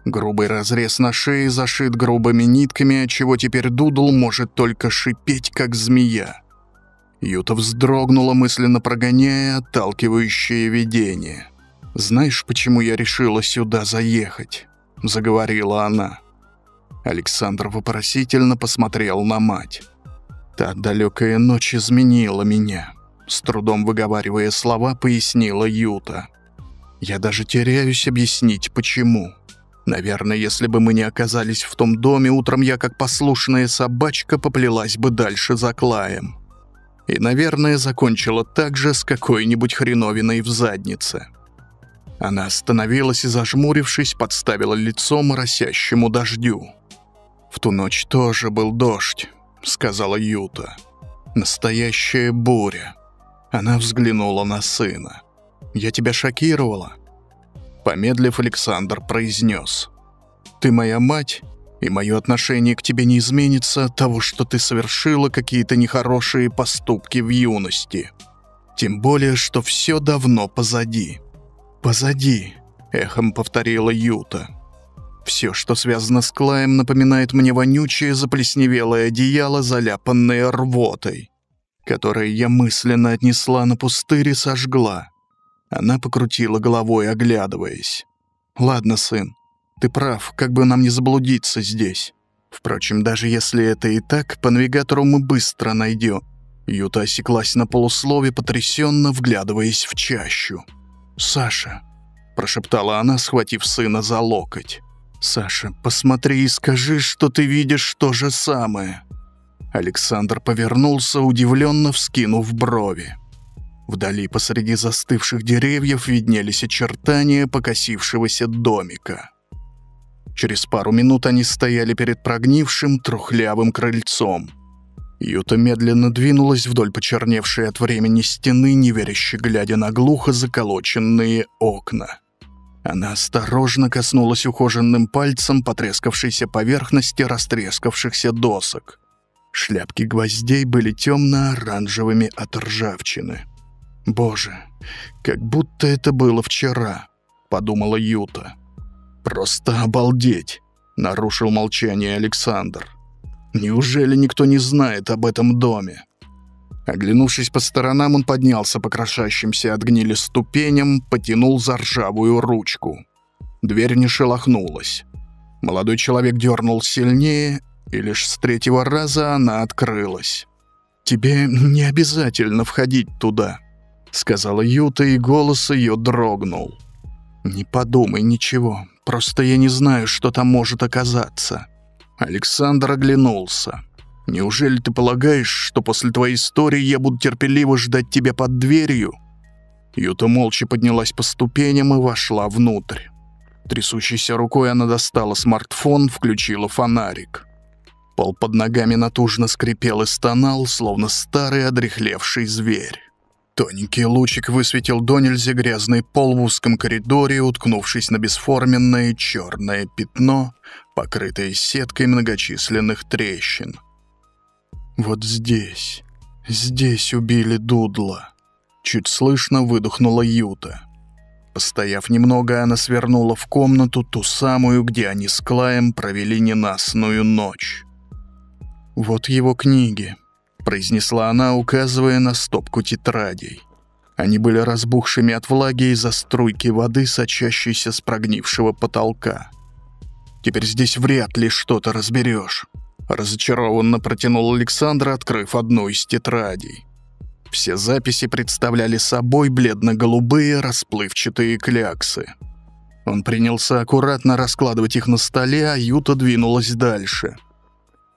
Грубый разрез на шее зашит грубыми нитками, отчего теперь Дудл может только шипеть, как змея. Юта вздрогнула, мысленно прогоняя отталкивающее видение. «Знаешь, почему я решила сюда заехать?» — заговорила она. Александр вопросительно посмотрел на мать. «Та далекая ночь изменила меня», — с трудом выговаривая слова, пояснила Юта. «Я даже теряюсь объяснить, почему. Наверное, если бы мы не оказались в том доме, утром я, как послушная собачка, поплелась бы дальше за Клаем и, наверное, закончила так же с какой-нибудь хреновиной в заднице. Она остановилась и, зажмурившись, подставила лицо моросящему дождю. «В ту ночь тоже был дождь», — сказала Юта. «Настоящая буря». Она взглянула на сына. «Я тебя шокировала?» Помедлив, Александр произнес. «Ты моя мать, и мое отношение к тебе не изменится от того, что ты совершила какие-то нехорошие поступки в юности. Тем более, что все давно позади. «Позади», — эхом повторила Юта. «Все, что связано с Клаем, напоминает мне вонючее заплесневелое одеяло, заляпанное рвотой, которое я мысленно отнесла на пустырь и сожгла». Она покрутила головой, оглядываясь. «Ладно, сын, ты прав, как бы нам не заблудиться здесь. Впрочем, даже если это и так, по навигатору мы быстро найдем. Юта осеклась на полуслове, потрясенно вглядываясь в чащу. «Саша», — прошептала она, схватив сына за локоть. «Саша, посмотри и скажи, что ты видишь то же самое». Александр повернулся, удивленно вскинув брови. Вдали посреди застывших деревьев виднелись очертания покосившегося домика. Через пару минут они стояли перед прогнившим трухлявым крыльцом. Юта медленно двинулась вдоль почерневшей от времени стены, неверяще глядя на глухо заколоченные окна. Она осторожно коснулась ухоженным пальцем потрескавшейся поверхности растрескавшихся досок. Шляпки гвоздей были темно-оранжевыми от ржавчины. «Боже, как будто это было вчера», — подумала Юта. «Просто обалдеть!» — нарушил молчание Александр. «Неужели никто не знает об этом доме?» Оглянувшись по сторонам, он поднялся по крошащимся от гнили ступеням, потянул за ржавую ручку. Дверь не шелохнулась. Молодой человек дернул сильнее, и лишь с третьего раза она открылась. «Тебе не обязательно входить туда», — сказала Юта, и голос ее дрогнул. «Не подумай ничего, Просто я не знаю, что там может оказаться». Александр оглянулся. «Неужели ты полагаешь, что после твоей истории я буду терпеливо ждать тебя под дверью?» Юта молча поднялась по ступеням и вошла внутрь. Трясущейся рукой она достала смартфон, включила фонарик. Пол под ногами натужно скрипел и стонал, словно старый одрехлевший зверь. Тоненький лучик высветил до нельзя грязный пол в узком коридоре, уткнувшись на бесформенное черное пятно, покрытое сеткой многочисленных трещин. «Вот здесь, здесь убили Дудла», — чуть слышно выдохнула Юта. Постояв немного, она свернула в комнату, ту самую, где они с Клаем провели ненастную ночь. «Вот его книги», произнесла она, указывая на стопку тетрадей. Они были разбухшими от влаги из-за струйки воды, сочащейся с прогнившего потолка. «Теперь здесь вряд ли что-то разберешь», — разочарованно протянул Александр, открыв одну из тетрадей. Все записи представляли собой бледно-голубые расплывчатые кляксы. Он принялся аккуратно раскладывать их на столе, а Юта двинулась дальше —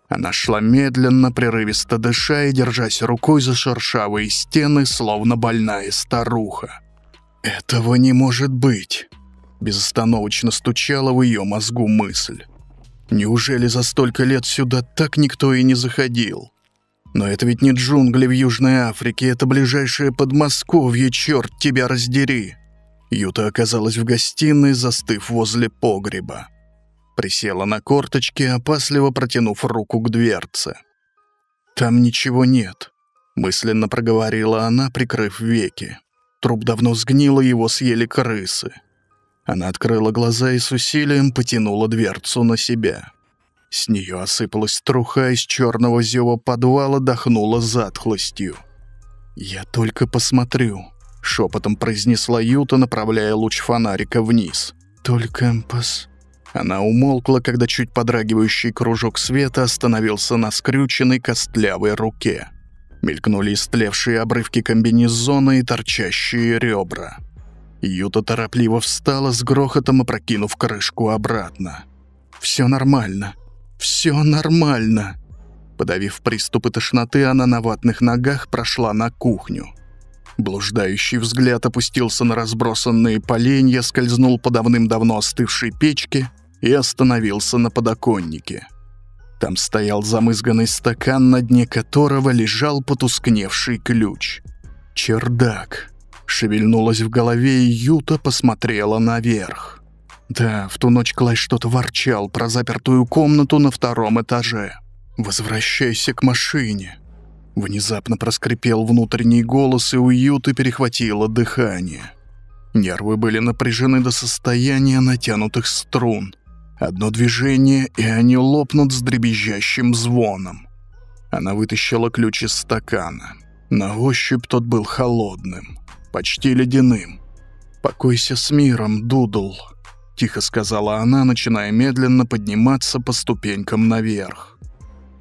она шла медленно, прерывисто дыша и держась рукой за шершавые стены, словно больная старуха. «Этого не может быть!» Безостановочно стучала в ее мозгу мысль. «Неужели за столько лет сюда так никто и не заходил?» Но это ведь не джунгли в Южной Африке, это ближайшее Подмосковье, черт тебя раздери. Юта оказалась в гостиной, застыв возле погреба. Присела на корточки, опасливо протянув руку к дверце. «Там ничего нет», — мысленно проговорила она, прикрыв веки. Труп давно сгнил, его съели крысы. Она открыла глаза и с усилием потянула дверцу на себя. С нее осыпалась труха из черного зева подвала, дохнула затхлостью. «Я только посмотрю», — шепотом произнесла Юта, направляя луч фонарика вниз. «Только пос...» Она умолкла, когда чуть подрагивающий кружок света остановился на скрюченной костлявой руке. Мелькнули истлевшие обрывки комбинезона и торчащие ребра. Юта торопливо встала с грохотом, опрокинув крышку обратно. «Все нормально. Все нормально». Подавив приступы тошноты, она на ватных ногах прошла на кухню. Блуждающий взгляд опустился на разбросанные поленья, скользнул по давным-давно остывшей печке и остановился на подоконнике. Там стоял замызганный стакан, на дне которого лежал потускневший ключ. Чердак. Шевельнулась в голове, и Юта посмотрела наверх. Да, в ту ночь Клай что-то ворчал про запертую комнату на втором этаже. «Возвращайся к машине». Внезапно проскрипел внутренний голос, и у Юты перехватило дыхание. Нервы были напряжены до состояния натянутых струн. Одно движение, и они лопнут с дребезжащим звоном. Она вытащила ключ из стакана. На ощупь тот был холодным, почти ледяным. «Покойся с миром, Дудл», — тихо сказала она, начиная медленно подниматься по ступенькам наверх.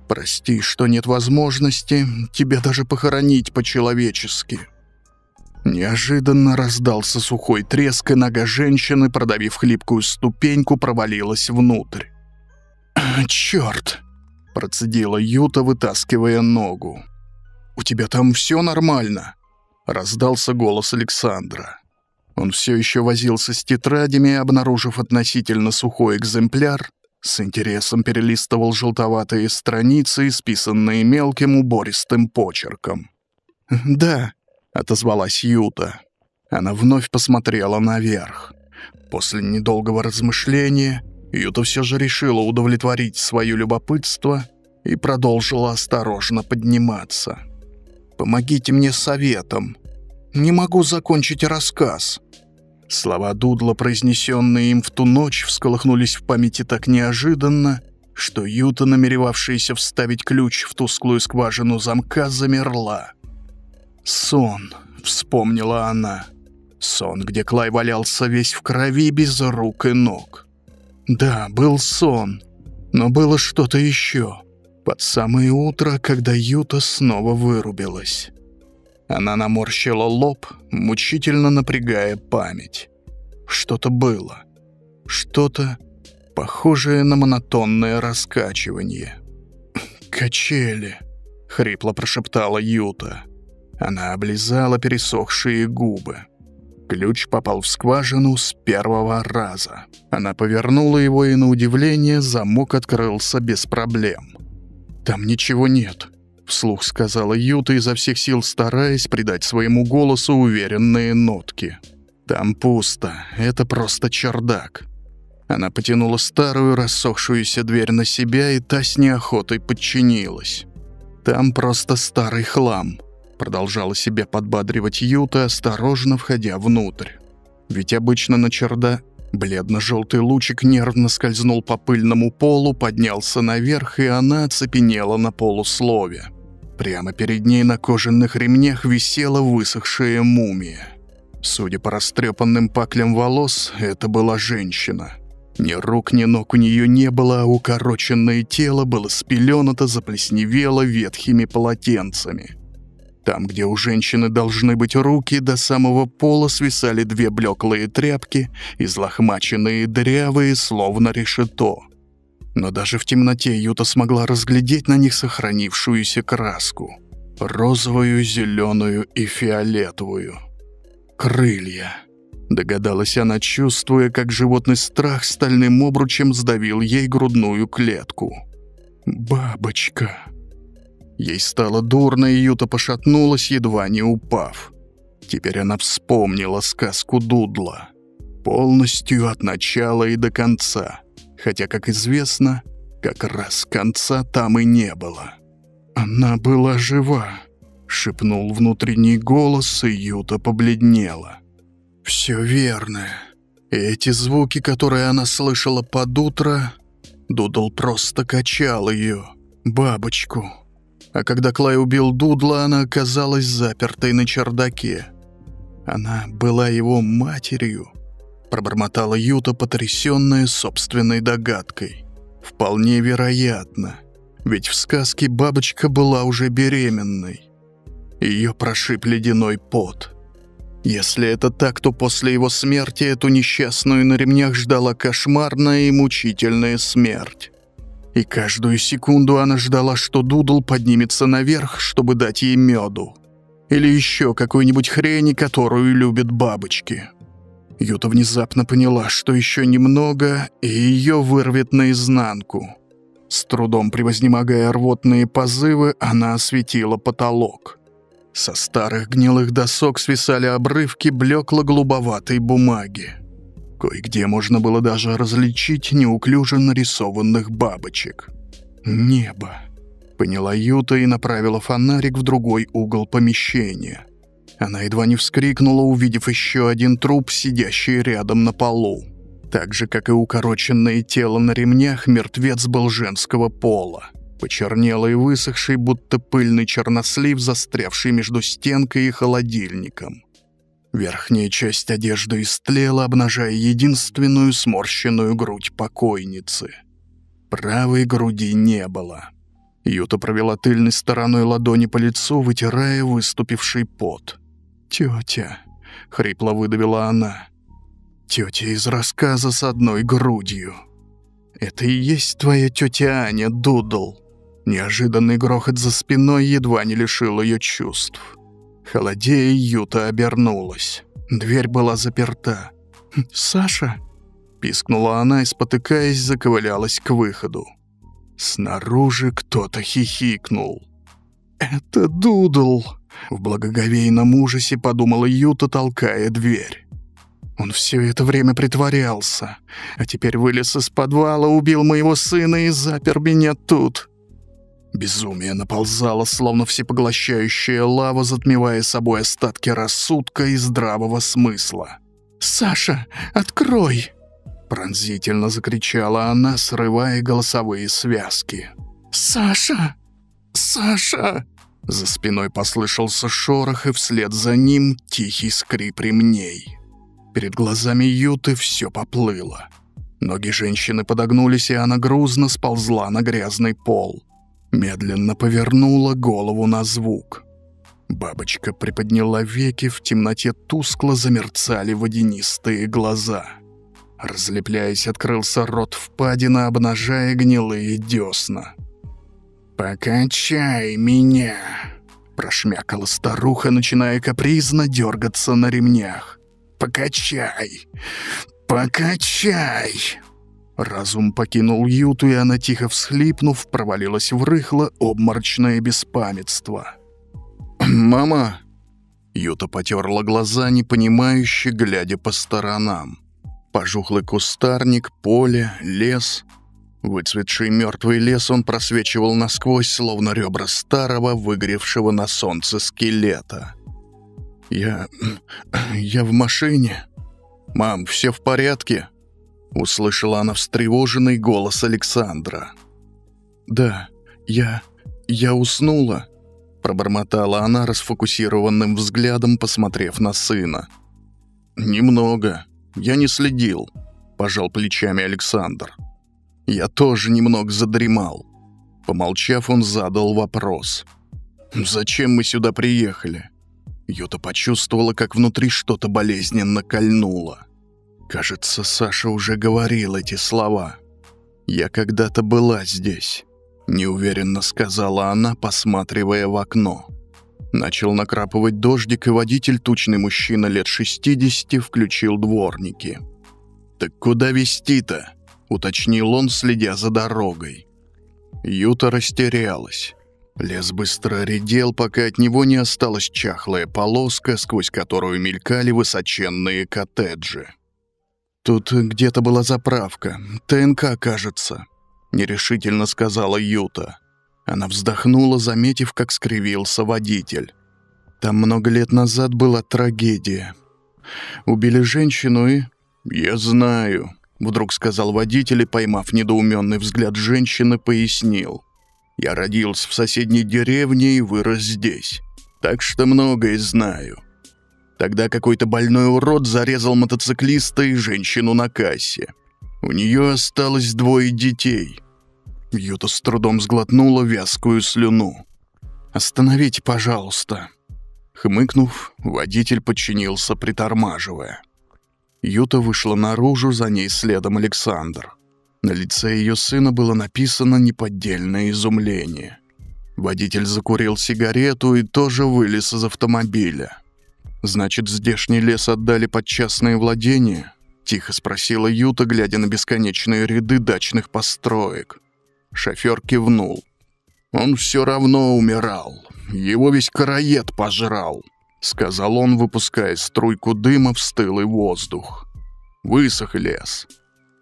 Прости, что нет возможности тебя даже похоронить по-человечески». Неожиданно раздался сухой треск, и нога женщины, продавив хлипкую ступеньку, провалилась внутрь. «А, «Чёрт!» — процедила Юта, вытаскивая ногу. «У тебя там все нормально?» — раздался голос Александра. Он все еще возился с тетрадями, обнаружив относительно сухой экземпляр, с интересом перелистывал желтоватые страницы, исписанные мелким убористым почерком. «Да», — отозвалась Юта. Она вновь посмотрела наверх. После недолгого размышления Юта все же решила удовлетворить свое любопытство и продолжила осторожно подниматься. «Помогите мне советом. Не могу закончить рассказ. Слова Дудла, произнесенные им в ту ночь, всколыхнулись в памяти так неожиданно, что Юта, намеревавшаяся вставить ключ в тусклую скважину замка, замерла. «Сон», — вспомнила она. Сон, где Клай валялся весь в крови, без рук и ног. Да, был сон, но было что-то еще. Под самое утро, когда Юта снова вырубилась. Она наморщила лоб, мучительно напрягая память. Что-то было. Что-то похожее на монотонное раскачивание. «Качели», — хрипло прошептала Юта. Она облизала пересохшие губы. Ключ попал в скважину с первого раза. Она повернула его, и на удивление замок открылся без проблем. «Там ничего нет», — вслух сказала Юта, изо всех сил стараясь придать своему голосу уверенные нотки. «Там пусто, это просто чердак». Она потянула старую рассохшуюся дверь на себя, и та с неохотой подчинилась. «Там просто старый хлам», — продолжала себя подбадривать Юта, осторожно входя внутрь. Ведь обычно на черда бледно-желтый лучик нервно скользнул по пыльному полу, поднялся наверх, и она оцепенела на полуслове. Прямо перед ней на кожаных ремнях висела высохшая мумия. Судя по растрепанным паклям волос, это была женщина. Ни рук, ни ног у нее не было, а укороченное тело было спеленато, заплесневело ветхими полотенцами. Там, где у женщины должны быть руки, до самого пола свисали две блеклые тряпки, излохмаченные дырявые, словно решето. Но даже в темноте Юта смогла разглядеть на них сохранившуюся краску. Розовую, зеленую и фиолетовую. Крылья. Догадалась она, чувствуя, как животный страх стальным обручем сдавил ей грудную клетку. «Бабочка!» Ей стало дурно, и Юта пошатнулась, едва не упав. Теперь она вспомнила сказку Дудла. Полностью от начала и до конца хотя, как известно, как раз конца там и не было. «Она была жива», — шепнул внутренний голос, и Юта побледнела. «Все верно. Эти звуки, которые она слышала под утро, Дудл просто качал ее, бабочку. А когда Клай убил Дудла, она оказалась запертой на чердаке. Она была его матерью, пробормотала Юта, потрясённая собственной догадкой. Вполне вероятно, ведь в сказке бабочка была уже беременной. Ее прошиб ледяной пот. Если это так, то после его смерти эту несчастную на ремнях ждала кошмарная и мучительная смерть. И каждую секунду она ждала, что Дудл поднимется наверх, чтобы дать ей меду. Или еще какой-нибудь хрени, которую любят бабочки. Юта внезапно поняла, что еще немного, и ее вырвет наизнанку. С трудом превознемогая рвотные позывы, она осветила потолок. Со старых гнилых досок свисали обрывки блекло-голубоватой бумаги. Кое-где можно было даже различить неуклюже нарисованных бабочек. Небо. Поняла Юта и направила фонарик в другой угол помещения. Она едва не вскрикнула, увидев еще один труп, сидящий рядом на полу. Так же, как и укороченное тело на ремнях, мертвец был женского пола. Почернелый и высохший, будто пыльный чернослив, застрявший между стенкой и холодильником. Верхняя часть одежды истлела, обнажая единственную сморщенную грудь покойницы. Правой груди не было. Юта провела тыльной стороной ладони по лицу, вытирая выступивший пот. «Тетя», — хрипло выдавила она. «Тетя из рассказа с одной грудью». «Это и есть твоя тетя Аня, Дудл». Неожиданный грохот за спиной едва не лишил ее чувств. Холодея, Юта обернулась. Дверь была заперта. «Хм, «Саша?» — пискнула она и, спотыкаясь, заковылялась к выходу. Снаружи кто-то хихикнул. «Это Дудл!» — в благоговейном ужасе подумала Юта, толкая дверь. Он все это время притворялся, а теперь вылез из подвала, убил моего сына и запер меня тут. Безумие наползало, словно всепоглощающая лава, затмевая собой остатки рассудка и здравого смысла. «Саша, открой!» Пронзительно закричала она, срывая голосовые связки. «Саша! Саша!» За спиной послышался шорох, и вслед за ним тихий скрип ремней. Перед глазами Юты все поплыло. Ноги женщины подогнулись, и она грузно сползла на грязный пол. Медленно повернула голову на звук. Бабочка приподняла веки, в темноте тускло замерцали водянистые глаза. Разлепляясь, открылся рот впадина, обнажая гнилые десна. «Покачай меня!» — прошмякала старуха, начиная капризно дергаться на ремнях. «Покачай! Покачай!» Разум покинул Юту, и она, тихо всхлипнув, провалилась в рыхло обморочное беспамятство. [clears throat] «Мама!» Юта потерла глаза, непонимающе глядя по сторонам. Пожухлый кустарник, поле, лес. Выцветший мертвый лес он просвечивал насквозь, словно ребра старого, выгоревшего на солнце скелета. «Я... [clears throat] я в машине. Мам, все в порядке?» Услышала она встревоженный голос Александра. «Да, я... я уснула», — пробормотала она расфокусированным взглядом, посмотрев на сына. «Немного. Я не следил», — пожал плечами Александр. «Я тоже немного задремал». Помолчав, он задал вопрос. «Зачем мы сюда приехали?» Юта почувствовала, как внутри что-то болезненно кольнуло. Кажется, Саша уже говорил эти слова. «Я когда-то была здесь», — неуверенно сказала она, посматривая в окно. Начал накрапывать дождик, и водитель, тучный мужчина лет 60, включил дворники. «Так куда вести-то?» — уточнил он, следя за дорогой. Юта растерялась. Лес быстро редел, пока от него не осталась чахлая полоска, сквозь которую мелькали высоченные коттеджи. «Тут где-то была заправка. ТНК, кажется», — нерешительно сказала Юта. Она вздохнула, заметив, как скривился водитель. «Там много лет назад была трагедия. Убили женщину и...» «Я знаю», — вдруг сказал водитель и, поймав недоуменный взгляд женщины, пояснил. Я родился в соседней деревне и вырос здесь, так что многое знаю. Тогда какой-то больной урод зарезал мотоциклиста и женщину на кассе. У нее осталось двое детей. Юта с трудом сглотнула вязкую слюну. «Остановите, пожалуйста». Хмыкнув, водитель подчинился, притормаживая. Юта вышла наружу, за ней следом Александр. На лице ее сына было написано неподдельное изумление. Водитель закурил сигарету и тоже вылез из автомобиля. «Значит, здешний лес отдали под частное владение?» — тихо спросила Юта, глядя на бесконечные ряды дачных построек. Шофер кивнул. «Он все равно умирал. Его весь караед пожрал», — сказал он, выпуская струйку дыма в стылый воздух. «Высох лес.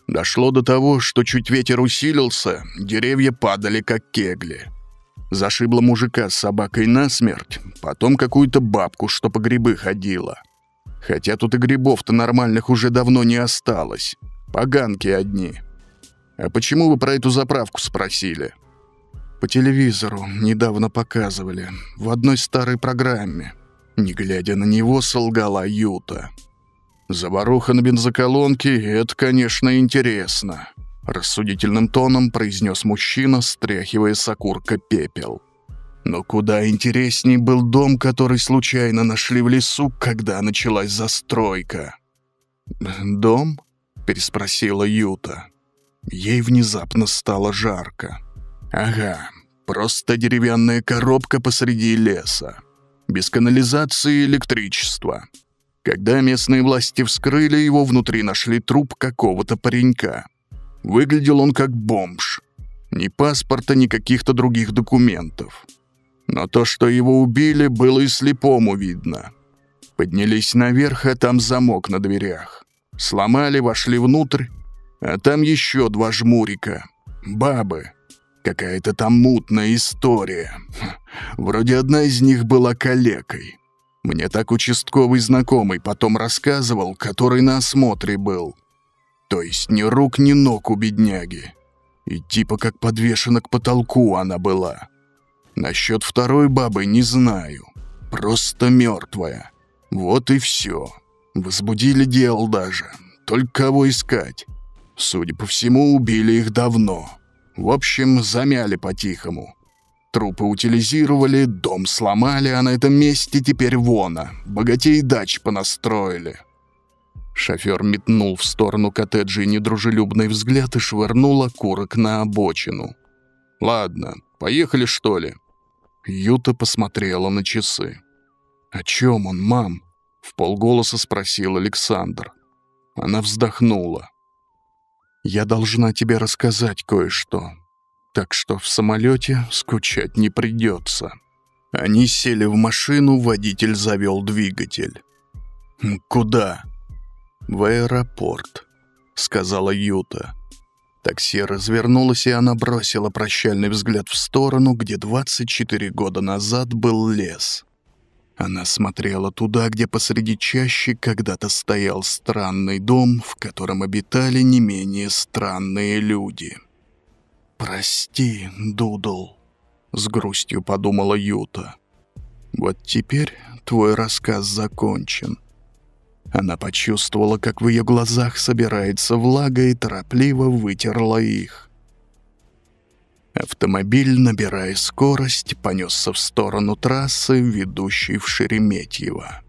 Дошло до того, что чуть ветер усилился, деревья падали как кегли. Зашибло мужика с собакой насмерть, потом какую-то бабку, что по грибы ходила. Хотя тут и грибов-то нормальных уже давно не осталось. Поганки одни. А почему вы про эту заправку спросили? По телевизору недавно показывали, в одной старой программе. Не глядя на него, солгала Юта. Заваруха на бензоколонке — это, конечно, интересно. Рассудительным тоном произнес мужчина, стряхивая с окурка пепел. Но куда интересней был дом, который случайно нашли в лесу, когда началась застройка. «Дом?» — переспросила Юта. Ей внезапно стало жарко. «Ага, просто деревянная коробка посреди леса. Без канализации и электричества. Когда местные власти вскрыли его, внутри нашли труп какого-то паренька. Выглядел он как бомж. Ни паспорта, ни каких-то других документов. Но то, что его убили, было и слепому видно. Поднялись наверх, а там замок на дверях. Сломали, вошли внутрь, а там еще два жмурика. Бабы. Какая-то там мутная история. [laughs] Вроде одна из них была калекой. Мне так участковый знакомый потом рассказывал, который на осмотре был. То есть ни рук, ни ног у бедняги. И типа как подвешена к потолку она была. Насчет второй бабы не знаю. Просто мертвая. Вот и все. Возбудили дел даже. Только кого искать. Судя по всему, убили их давно. В общем, замяли по-тихому. Трупы утилизировали, дом сломали, а на этом месте теперь вона. Богатей дач понастроили. Шофер метнул в сторону коттеджа недружелюбный взгляд и швырнул окурок на обочину. «Ладно, поехали, что ли?» Юта посмотрела на часы. «О чем он, мам?» — в полголоса спросил Александр. Она вздохнула. «Я должна тебе рассказать кое-что, так что в самолете скучать не придется». Они сели в машину, водитель завел двигатель. «Куда?» «В аэропорт», — сказала Юта. Такси развернулось, и она бросила прощальный взгляд в сторону, где 24 года назад был лес. Она смотрела туда, где посреди чащи когда-то стоял странный дом, в котором обитали не менее странные люди. «Прости, Дудл», — с грустью подумала Юта. «Вот теперь твой рассказ закончен. Она почувствовала, как в ее глазах собирается влага и торопливо вытерла их. Автомобиль, набирая скорость, понесся в сторону трассы, ведущей в Шереметьево.